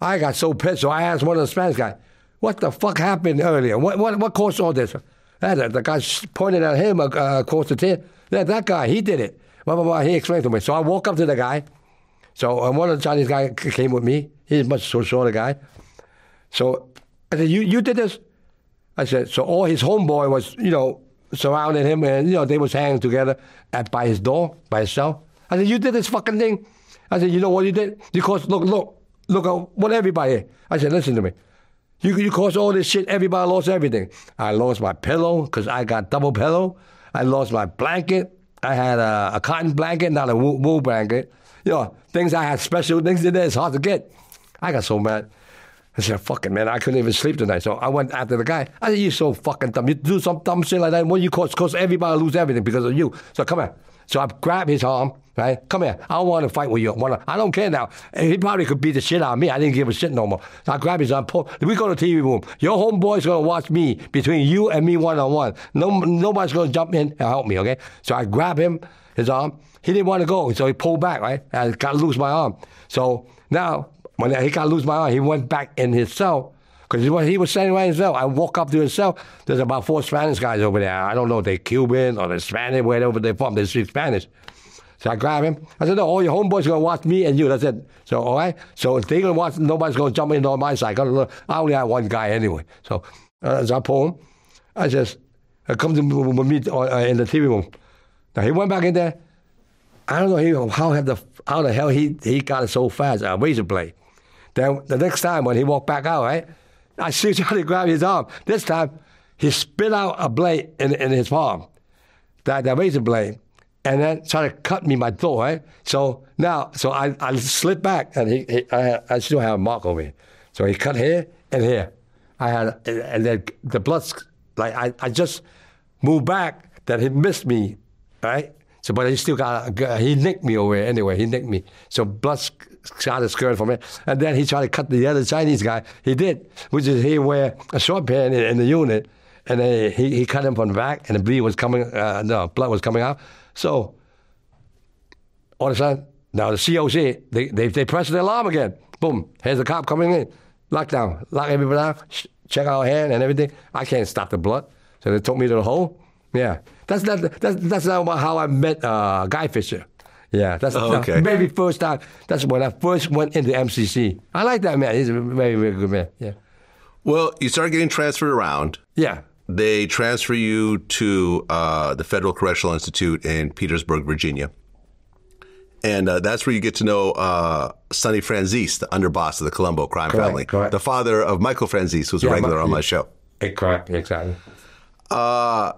Speaker 2: I got so pissed. So I asked one of the Spanish guys, "What the fuck happened earlier? What what what caused all this?" And the, guy pointed at him uh, across the table. That that guy, he did it. Blah, blah, blah. He explained to me. So I walk up to the guy. So uh, one of the Chinese guys came with me. He's much so short a guy. So I said, "You you did this?" I said, "So all his homeboy was, you know, surrounding him, and you know they was hanging together at by his door by himself." I said, "You did this fucking thing." I said, "You know what you did? You caused look look look at what everybody." I said, "Listen to me." You, you caused all this shit. Everybody lost everything. I lost my pillow because I got double pillow. I lost my blanket. I had a, a cotton blanket, not a wool, wool blanket. You know, things I had special things in there. It's hard to get. I got so mad. I said, fucking man, I couldn't even sleep tonight. So I went after the guy. I said, "You're so fucking dumb. You do some dumb shit like that. When you cause, cause everybody lose everything because of you. So come here. So I grabbed his arm, right? Come here. I don't want to fight with you. Wanna, I don't care now. He probably could beat the shit out of me. I didn't give a shit no more. So I grabbed his arm. Pull, we go to the TV room. Your homeboy's going to watch me between you and me one on one. No, nobody's going to jump in and help me, okay? So I grab him, his arm. He didn't want to go, so he pulled back, right? I got to lose my arm. So now, when he got to lose my arm, he went back in his cell. Because what he was standing right in his cell. I walk up to his cell. There's about four Spanish guys over there. I don't know if they're Cuban or they're Spanish, wherever they're from. They speak Spanish. So I grab him. I said, no, all your homeboys are going to watch me and you. That's it. So, all right. So if they're going to watch, nobody's going to jump in on my side. I only have one guy anyway. So uh, so I pull him. I just, I come to with me uh, in the TV room. Now he went back in there. I don't know he, how, the, how the hell he, he got it so fast, a razor blade. Then the next time when he walked back out, right, I see Charlie grab his arm. This time, he spit out a blade in, in his palm, that, that razor blade, and then try to cut me my throat, right? So now, so I, I slid back, and he, he I, I still have a mark on me. So he cut here and here. I had, and then the blood, like I, I just moved back that he missed me, right? So, but he still got, he nicked me over anyway. He nicked me. So blood started skirting from it. And then he tried to cut the other Chinese guy. He did, which is he wear a short pant in, in the unit. And then he, he cut him from the back, and the bleed was coming, uh, no, blood was coming out. So, all of a sudden, now the COC, they, they, they press the alarm again. Boom, here's the cop coming in. Lockdown, lock everybody down, check our hand and everything. I can't stop the blood. So they took me to the hole. Yeah. That's not, that's, that's not how I met uh, Guy Fisher. Yeah, that's
Speaker 1: oh, okay.
Speaker 2: the very first time. That's when I first went into MCC. I like that man. He's a very, very good man. Yeah.
Speaker 1: Well, you started getting transferred around.
Speaker 2: Yeah.
Speaker 1: They transfer you to uh, the Federal Correctional Institute in Petersburg, Virginia. And uh, that's where you get to know uh, Sonny Franzese, the underboss of the Colombo crime
Speaker 2: correct,
Speaker 1: family.
Speaker 2: Correct.
Speaker 1: The father of Michael Franzese, who's yeah, a regular my, on my show.
Speaker 2: Correct, exactly.
Speaker 1: Uh,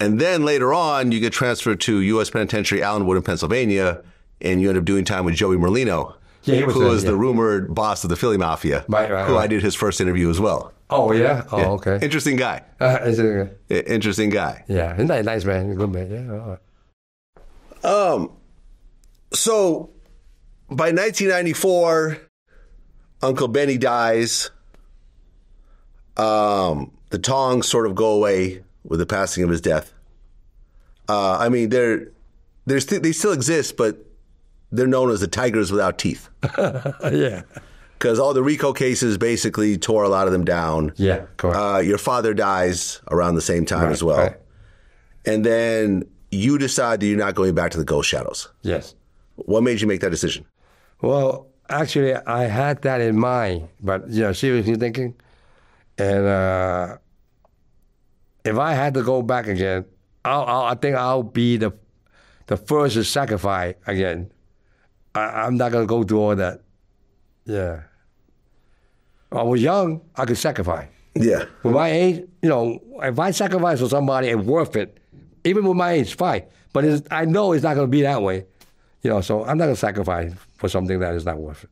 Speaker 1: and then later on, you get transferred to U.S. Penitentiary Allenwood in Pennsylvania, and you end up doing time with Joey Merlino,
Speaker 2: yeah, was
Speaker 1: who was
Speaker 2: yeah.
Speaker 1: the rumored boss of the Philly Mafia,
Speaker 2: right, right,
Speaker 1: who
Speaker 2: right.
Speaker 1: I did his first interview as well.
Speaker 2: Oh yeah. Oh
Speaker 1: yeah.
Speaker 2: okay.
Speaker 1: Interesting guy.
Speaker 2: Uh, it,
Speaker 1: Interesting guy.
Speaker 2: Yeah, he's nice, nice man, good man. Yeah.
Speaker 1: Um. So, by 1994, Uncle Benny dies. Um, the tongs sort of go away with the passing of his death. Uh, I mean, they're they're st- they still exist, but they're known as the tigers without teeth.
Speaker 2: yeah.
Speaker 1: Because all the RICO cases basically tore a lot of them down.
Speaker 2: Yeah, correct.
Speaker 1: Uh, your father dies around the same time
Speaker 2: Right,
Speaker 1: as well.
Speaker 2: right.
Speaker 1: And then you decide that you're not going back to the Ghost Shadows.
Speaker 2: Yes.
Speaker 1: What made you make that decision?
Speaker 2: Well, actually, I had that in mind, but you know, seriously thinking, and uh, if I had to go back again, I'll, I'll, I think I'll be the the first to sacrifice again. I, I'm not gonna go through all that. Yeah. I was young, I could sacrifice.
Speaker 1: Yeah.
Speaker 2: With my age, you know, if I sacrifice for somebody, it's worth it. Even with my age, fine. But it's, I know it's not going to be that way. You know, so I'm not going to sacrifice for something that is not worth it.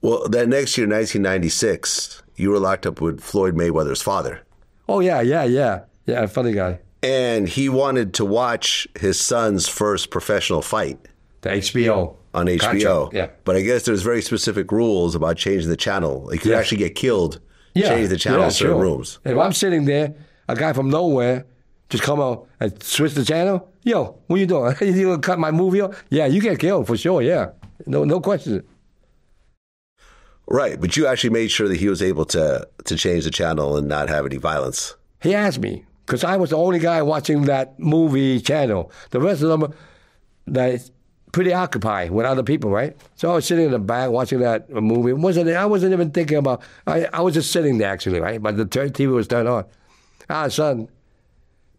Speaker 1: Well, that next year, 1996, you were locked up with Floyd Mayweather's father.
Speaker 2: Oh, yeah, yeah, yeah. Yeah, funny guy.
Speaker 1: And he wanted to watch his son's first professional fight
Speaker 2: The HBO.
Speaker 1: On HBO.
Speaker 2: Contract, Yeah.
Speaker 1: But I guess there's very specific rules about changing the channel. Like you could
Speaker 2: Yeah.
Speaker 1: actually get killed,
Speaker 2: Yeah.
Speaker 1: change the channel
Speaker 2: yeah,
Speaker 1: in certain
Speaker 2: sure.
Speaker 1: rooms.
Speaker 2: If I'm sitting there, a guy from nowhere just come out and switch the channel, yo, what you doing? you gonna cut my movie off? Yeah, you get killed for sure, yeah. No no question.
Speaker 1: Right. But you actually made sure that he was able to to change the channel and not have any violence.
Speaker 2: He asked me because I was the only guy watching that movie channel. The rest of them, they pretty occupied with other people, right? So I was sitting in the back watching that movie. wasn't I wasn't even thinking about. I, I was just sitting there actually, right? But the TV was turned on. All of a sudden,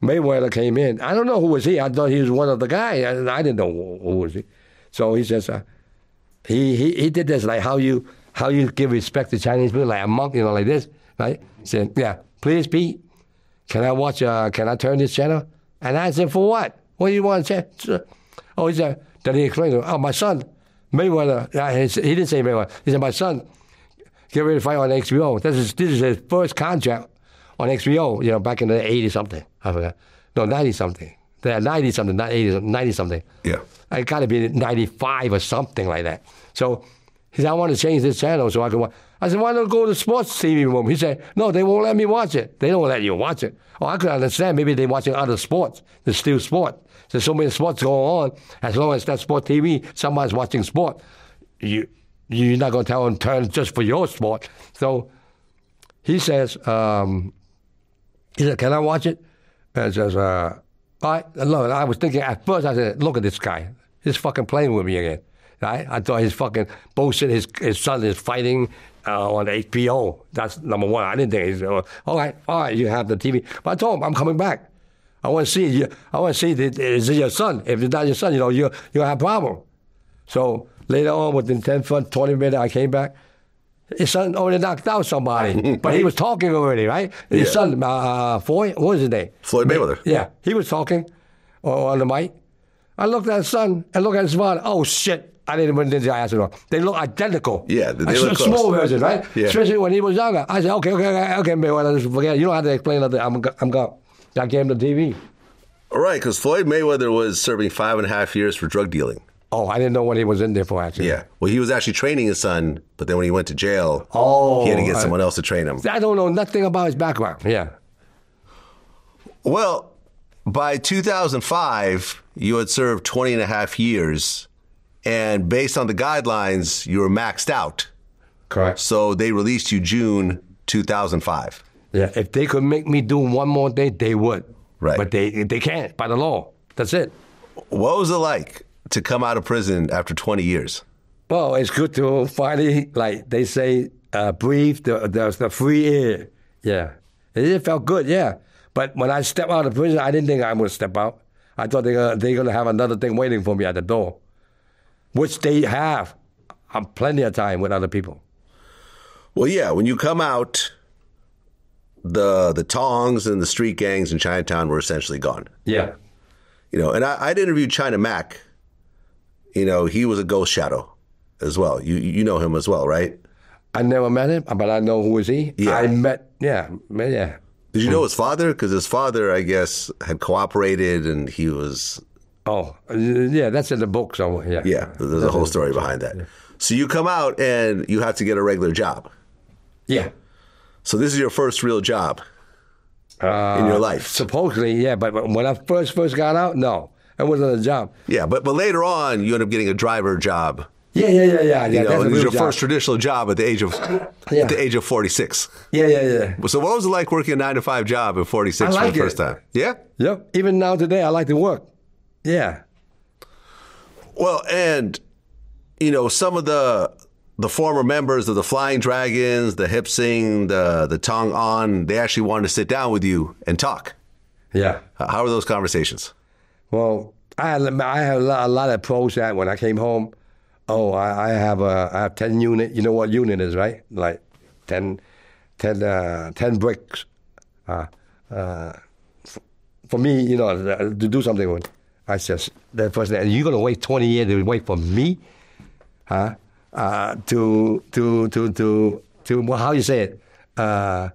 Speaker 2: Mayweather came in. I don't know who was he. I thought he was one of the guys. I, I didn't know who, who was he. So he says, uh, he, he he did this like how you how you give respect to Chinese people like a monk, you know, like this, right? He said, yeah, please, Pete, can I watch? Uh, can I turn this channel? And I said, for what? What do you want to say? Oh, he said. Then he explained to him, oh, my son, Mayweather. uh, He, didn't say Mayweather. He said, my son get ready to fight on HBO. This is this is his first contract on HBO. You know, back in the eighty something. I forgot. No, ninety something. They're ninety something, not 80, 90 something.
Speaker 1: Yeah.
Speaker 2: I got to be ninety five or something like that. So he said, I want to change this channel so I can watch. I said, why don't go to the sports TV room? He said, no, they won't let me watch it. They don't let you watch it. Oh, I could understand. Maybe they're watching other sports. There's still sport. There's so many sports going on. As long as that's sport TV, somebody's watching sport. You, you're not going to tell them turn just for your sport. So he says, um, he said, can I watch it? And he says, uh, look, I was thinking at first, I said, look at this guy. He's fucking playing with me again. Right? I thought he's fucking bullshit. His, his son is fighting uh, on HBO. That's number one. I didn't think he's, uh, all right, all right, you have the TV. But I told him, I'm coming back. I want to see you. I want to see, the, is it your son? If it's not your son, you know, you, you'll have a problem. So later on, within 10, 20 minutes, I came back. His son already knocked out somebody, but he was talking already, right? His
Speaker 1: Yeah.
Speaker 2: son, uh, Floyd, what was his name?
Speaker 1: Floyd Mayweather.
Speaker 2: Yeah, he was talking on the mic. I looked at his son and looked at his father. Oh shit! I didn't even did the answer. They look identical.
Speaker 1: Yeah, they-
Speaker 2: a,
Speaker 1: look
Speaker 2: a small version, right?
Speaker 1: Yeah.
Speaker 2: Especially when he was younger. I said, okay, okay, okay, okay, Mayweather, just forget. it. You don't have to explain nothing. I'm, I'm gone. I gave him the TV.
Speaker 1: All right, because Floyd Mayweather was serving five and a half years for drug dealing.
Speaker 2: Oh, I didn't know what he was in there for. Actually,
Speaker 1: Yeah. Well, he was actually training his son, but then when he went to jail,
Speaker 2: Oh,
Speaker 1: he had to get oh,
Speaker 2: I-
Speaker 1: someone else to train him.
Speaker 2: I don't know nothing about his background. Yeah.
Speaker 1: Well, by 2005, you had served 20 and a half years, and based on the guidelines, you were maxed out.
Speaker 2: Correct.
Speaker 1: So they released you June 2005.
Speaker 2: Yeah. If they could make me do one more day, they would.
Speaker 1: Right.
Speaker 2: But they they can't by the law. That's it.
Speaker 1: What was it like to come out of prison after 20 years?
Speaker 2: Well, it's good to finally, like they say, uh, breathe the, the the free air. Yeah, it felt good. Yeah, but when I stepped out of prison, I didn't think I would step out. I thought they gonna, they gonna have another thing waiting for me at the door, which they have. I'm plenty of time with other people.
Speaker 1: Well, yeah, when you come out, the the tongs and the street gangs in Chinatown were essentially gone.
Speaker 2: Yeah,
Speaker 1: You know, and I, I'd interviewed China Mac. You know, he was a ghost shadow as well. You you know him as well, right?
Speaker 2: I never met him, but I know who is he.
Speaker 1: Yeah.
Speaker 2: I met. Yeah, yeah.
Speaker 1: Did you know his father? Because his father, I guess, had cooperated, and he was
Speaker 2: Oh, yeah. That's in the book somewhere. Yeah.
Speaker 1: yeah. There's a whole story behind that. So you come out and you have to get a regular job.
Speaker 2: Yeah.
Speaker 1: So this is your first real job
Speaker 2: Uh,
Speaker 1: in your life.
Speaker 2: Supposedly, yeah. But when I first first got out, no, it wasn't a job.
Speaker 1: Yeah, but but later on, you end up getting a driver job.
Speaker 2: Yeah, yeah, yeah, yeah. yeah
Speaker 1: You know,
Speaker 2: that's a
Speaker 1: this your
Speaker 2: job.
Speaker 1: first traditional job at the age of
Speaker 2: Yeah.
Speaker 1: at the age of 46.
Speaker 2: Yeah, yeah, yeah.
Speaker 1: So what was it like working a nine to five job at 46
Speaker 2: I
Speaker 1: for
Speaker 2: like
Speaker 1: the first time? Yeah.
Speaker 2: Yep. Even now today, I like to work. Yeah.
Speaker 1: Well, and you know, some of the the former members of the Flying Dragons, the Hip Sing, the the Tung On, they actually wanted to sit down with you and talk.
Speaker 2: Yeah.
Speaker 1: How were those conversations?
Speaker 2: Well, I had I had a lot, a lot of pros that when I came home. Oh, I, I have a I have ten unit. You know what unit is, right? Like 10, 10, uh, 10 bricks. Uh, uh, f- for me, you know, to do something with. I said, that person, and you're gonna wait twenty years to wait for me, huh? Uh, to to to to to well, how you say it? Uh,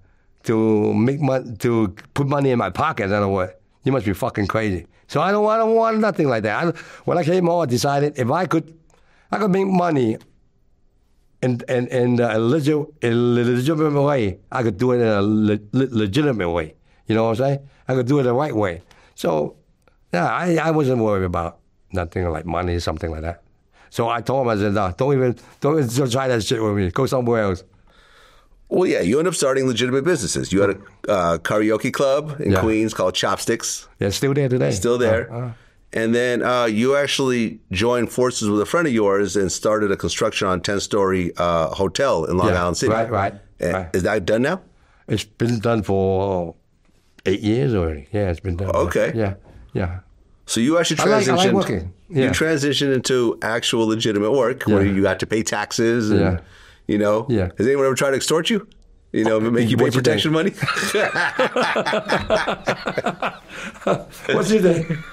Speaker 2: to make money, to put money in my pocket. You must be fucking crazy. So I don't, I don't want nothing like that. I, when I came home, I decided if I could, I could make money in in in a legit, legitimate way. I could do it in a le- legitimate way. You know what I'm saying? I could do it the right way. So, yeah, I, I wasn't worried about nothing like money or something like that. So I told him, I said, no, don't even don't even try that shit with me. Go somewhere else.
Speaker 1: Well, yeah, you end up starting legitimate businesses. You had a uh, karaoke club in
Speaker 2: Yeah.
Speaker 1: Queens called Chopsticks,
Speaker 2: Yeah, still there today.
Speaker 1: still there.
Speaker 2: Uh, uh.
Speaker 1: And then uh, you actually joined forces with a friend of yours and started a construction on 10 story uh, hotel in Long
Speaker 2: Yeah,
Speaker 1: Island City.
Speaker 2: right, right,
Speaker 1: Uh,
Speaker 2: right.
Speaker 1: Is that done now?
Speaker 2: It's been done for eight years already. Yeah, it's been done.
Speaker 1: Okay.
Speaker 2: Yeah, yeah.
Speaker 1: So you actually
Speaker 2: I like-
Speaker 1: transitioned.
Speaker 2: I like working.
Speaker 1: You
Speaker 2: Yeah.
Speaker 1: transitioned into actual legitimate work where you got to pay taxes. And,
Speaker 2: Yeah.
Speaker 1: You know.
Speaker 2: Yeah.
Speaker 1: Has anyone ever tried to extort you? You know, make you pay protection money?
Speaker 2: What's your name?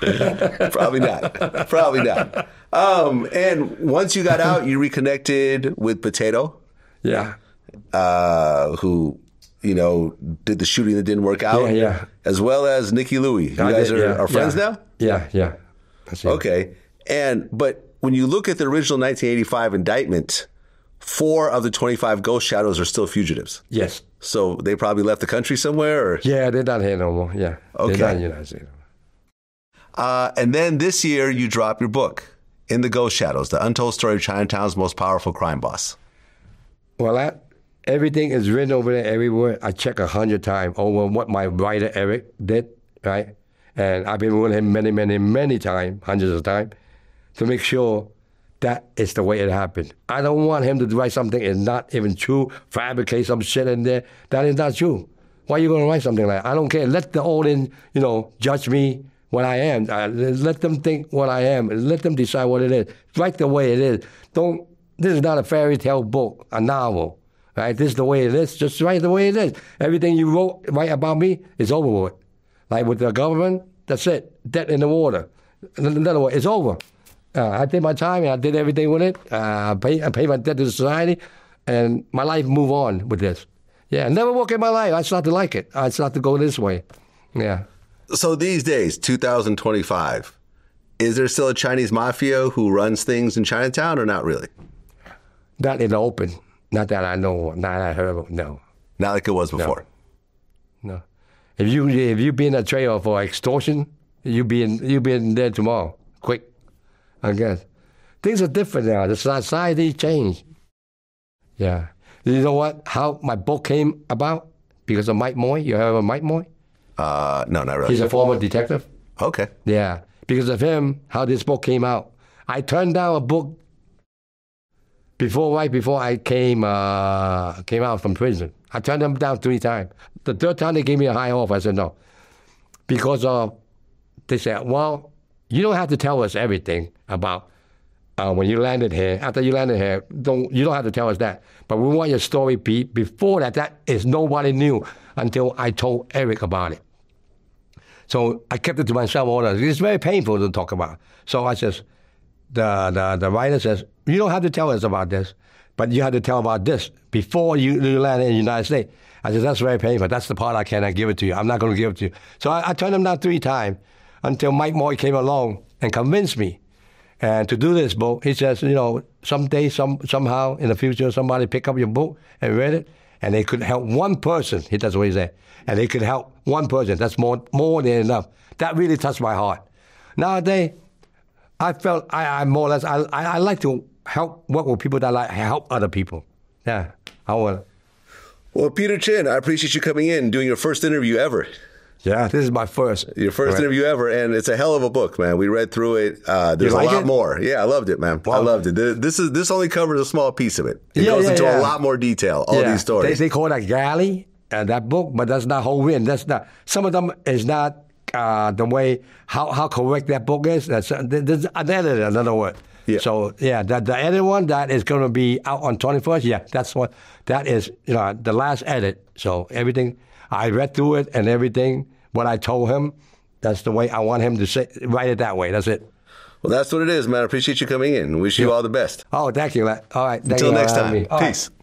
Speaker 1: Probably not. Probably not. Um, and once you got out, you reconnected with Potato.
Speaker 2: yeah.
Speaker 1: uh, who you know did the shooting that didn't work out.
Speaker 2: Yeah, yeah.
Speaker 1: As well as Nicky Louie. You
Speaker 2: I
Speaker 1: guys
Speaker 2: did,
Speaker 1: are,
Speaker 2: yeah,
Speaker 1: are friends
Speaker 2: yeah.
Speaker 1: now.
Speaker 2: Yeah, yeah.
Speaker 1: Okay. And but when you look at the original 1985 indictment, four of the 25 ghost shadows are still fugitives.
Speaker 2: Yes.
Speaker 1: So they probably left the country somewhere. Or,
Speaker 2: Yeah, they're not here no more. Yeah.
Speaker 1: Okay.
Speaker 2: They're not in the United States.
Speaker 1: uh, and then this year you drop your book, In the Ghost Shadows: The Untold Story of Chinatown's Most Powerful Crime Boss.
Speaker 2: Well, that, everything is written over there everywhere. I check a hundred times over what my writer Eric did, right? And I've been with him many, many, many times, hundreds of times, to make sure that is the way it happened. I don't want him to write something that's not even true, fabricate some shit in there that is not true. Why are you going to write something like that? I don't care. Let the audience, you know, judge me what I am. Uh, let them think what I am. Let them decide what it is. Write the way it is. Don't. This is not a fairy tale book, a novel, right? This is the way it is. Just write the way it is. Everything you wrote, write about me, is over with. Like with the government, that's it. Dead in the water. In other words, it's over. Uh, I did my time. and I did everything with it. Uh, I pay, I pay my debt to society, and my life move on with this. Yeah, never work in my life. I start to like it. I start to go this way. Yeah.
Speaker 1: So these days, 2025, is there still a Chinese mafia who runs things in Chinatown, or not really?
Speaker 2: Not in the open. Not that I know. Not that I heard of. No,
Speaker 1: Not like it was before.
Speaker 2: no. If you if you be in a trailer for extortion, you be in you be in there tomorrow. I guess. Things are different now. The society changed. Yeah. You know what? How my book came about because of Mike Moy. You heard of Mike Moy?
Speaker 1: Uh, no, not really.
Speaker 2: He's a former detective.
Speaker 1: okay.
Speaker 2: Yeah, because of him, how this book came out. I turned down a book before, right before I came uh, came out from prison. I turned them down three times. The third time they gave me a high offer. I said no, because of they said, well, you don't have to tell us everything about uh, when you landed here. After you landed here, don't you don't have to tell us that. But we want your story be before that. That is nobody knew until I told Eric about it. So I kept it to myself all the It's very painful to talk about. So I says, the, the, the writer says, you don't have to tell us about this, but you have to tell about this before you, you land in the United States. I said, that's very painful. That's the part I cannot give it to you. I'm not going to give it to you. So I, I turned him down three times until Mike Moy came along and convinced me and to do this book. He says, you know, someday, some, somehow in the future, somebody pick up your book and read it, and they could help one person. He That's what he said. And they could help one person. That's more, more than enough. That really touched my heart. Nowadays, I felt I, I more or less, I, I, I like to help, work with people that like help other people. Yeah, I want
Speaker 1: Well, Peter Chin, I appreciate you coming in, doing your first interview ever.
Speaker 2: Yeah, this is my first.
Speaker 1: Your first
Speaker 2: Right.
Speaker 1: interview ever, and it's a hell of a book, man. We read through it. Uh, there's
Speaker 2: like
Speaker 1: a lot
Speaker 2: it?
Speaker 1: more. Yeah, I loved it, man. I loved it. This is this only covers a small piece of it. It
Speaker 2: Yeah,
Speaker 1: goes
Speaker 2: yeah,
Speaker 1: into a lot more detail. All
Speaker 2: Yeah,
Speaker 1: these stories.
Speaker 2: They, they call that galley, uh, that book, but that's not whole written. That's not. Some of them is not uh, the way how, how correct that book is. That's uh, there's an editor, in other words.
Speaker 1: Yeah.
Speaker 2: So yeah, that the edited one that is going to be out on twenty first. Yeah, that's what that is. You know, the last edit. So everything I read through it and everything. What I told him, that's the way I want him to say. Write it that way. That's it.
Speaker 1: well, that's what it is, man. I appreciate you coming in. Wish you all the best.
Speaker 2: Oh, thank you. All right. Thank
Speaker 1: Until
Speaker 2: you
Speaker 1: next time.
Speaker 2: me. All right.
Speaker 1: Peace.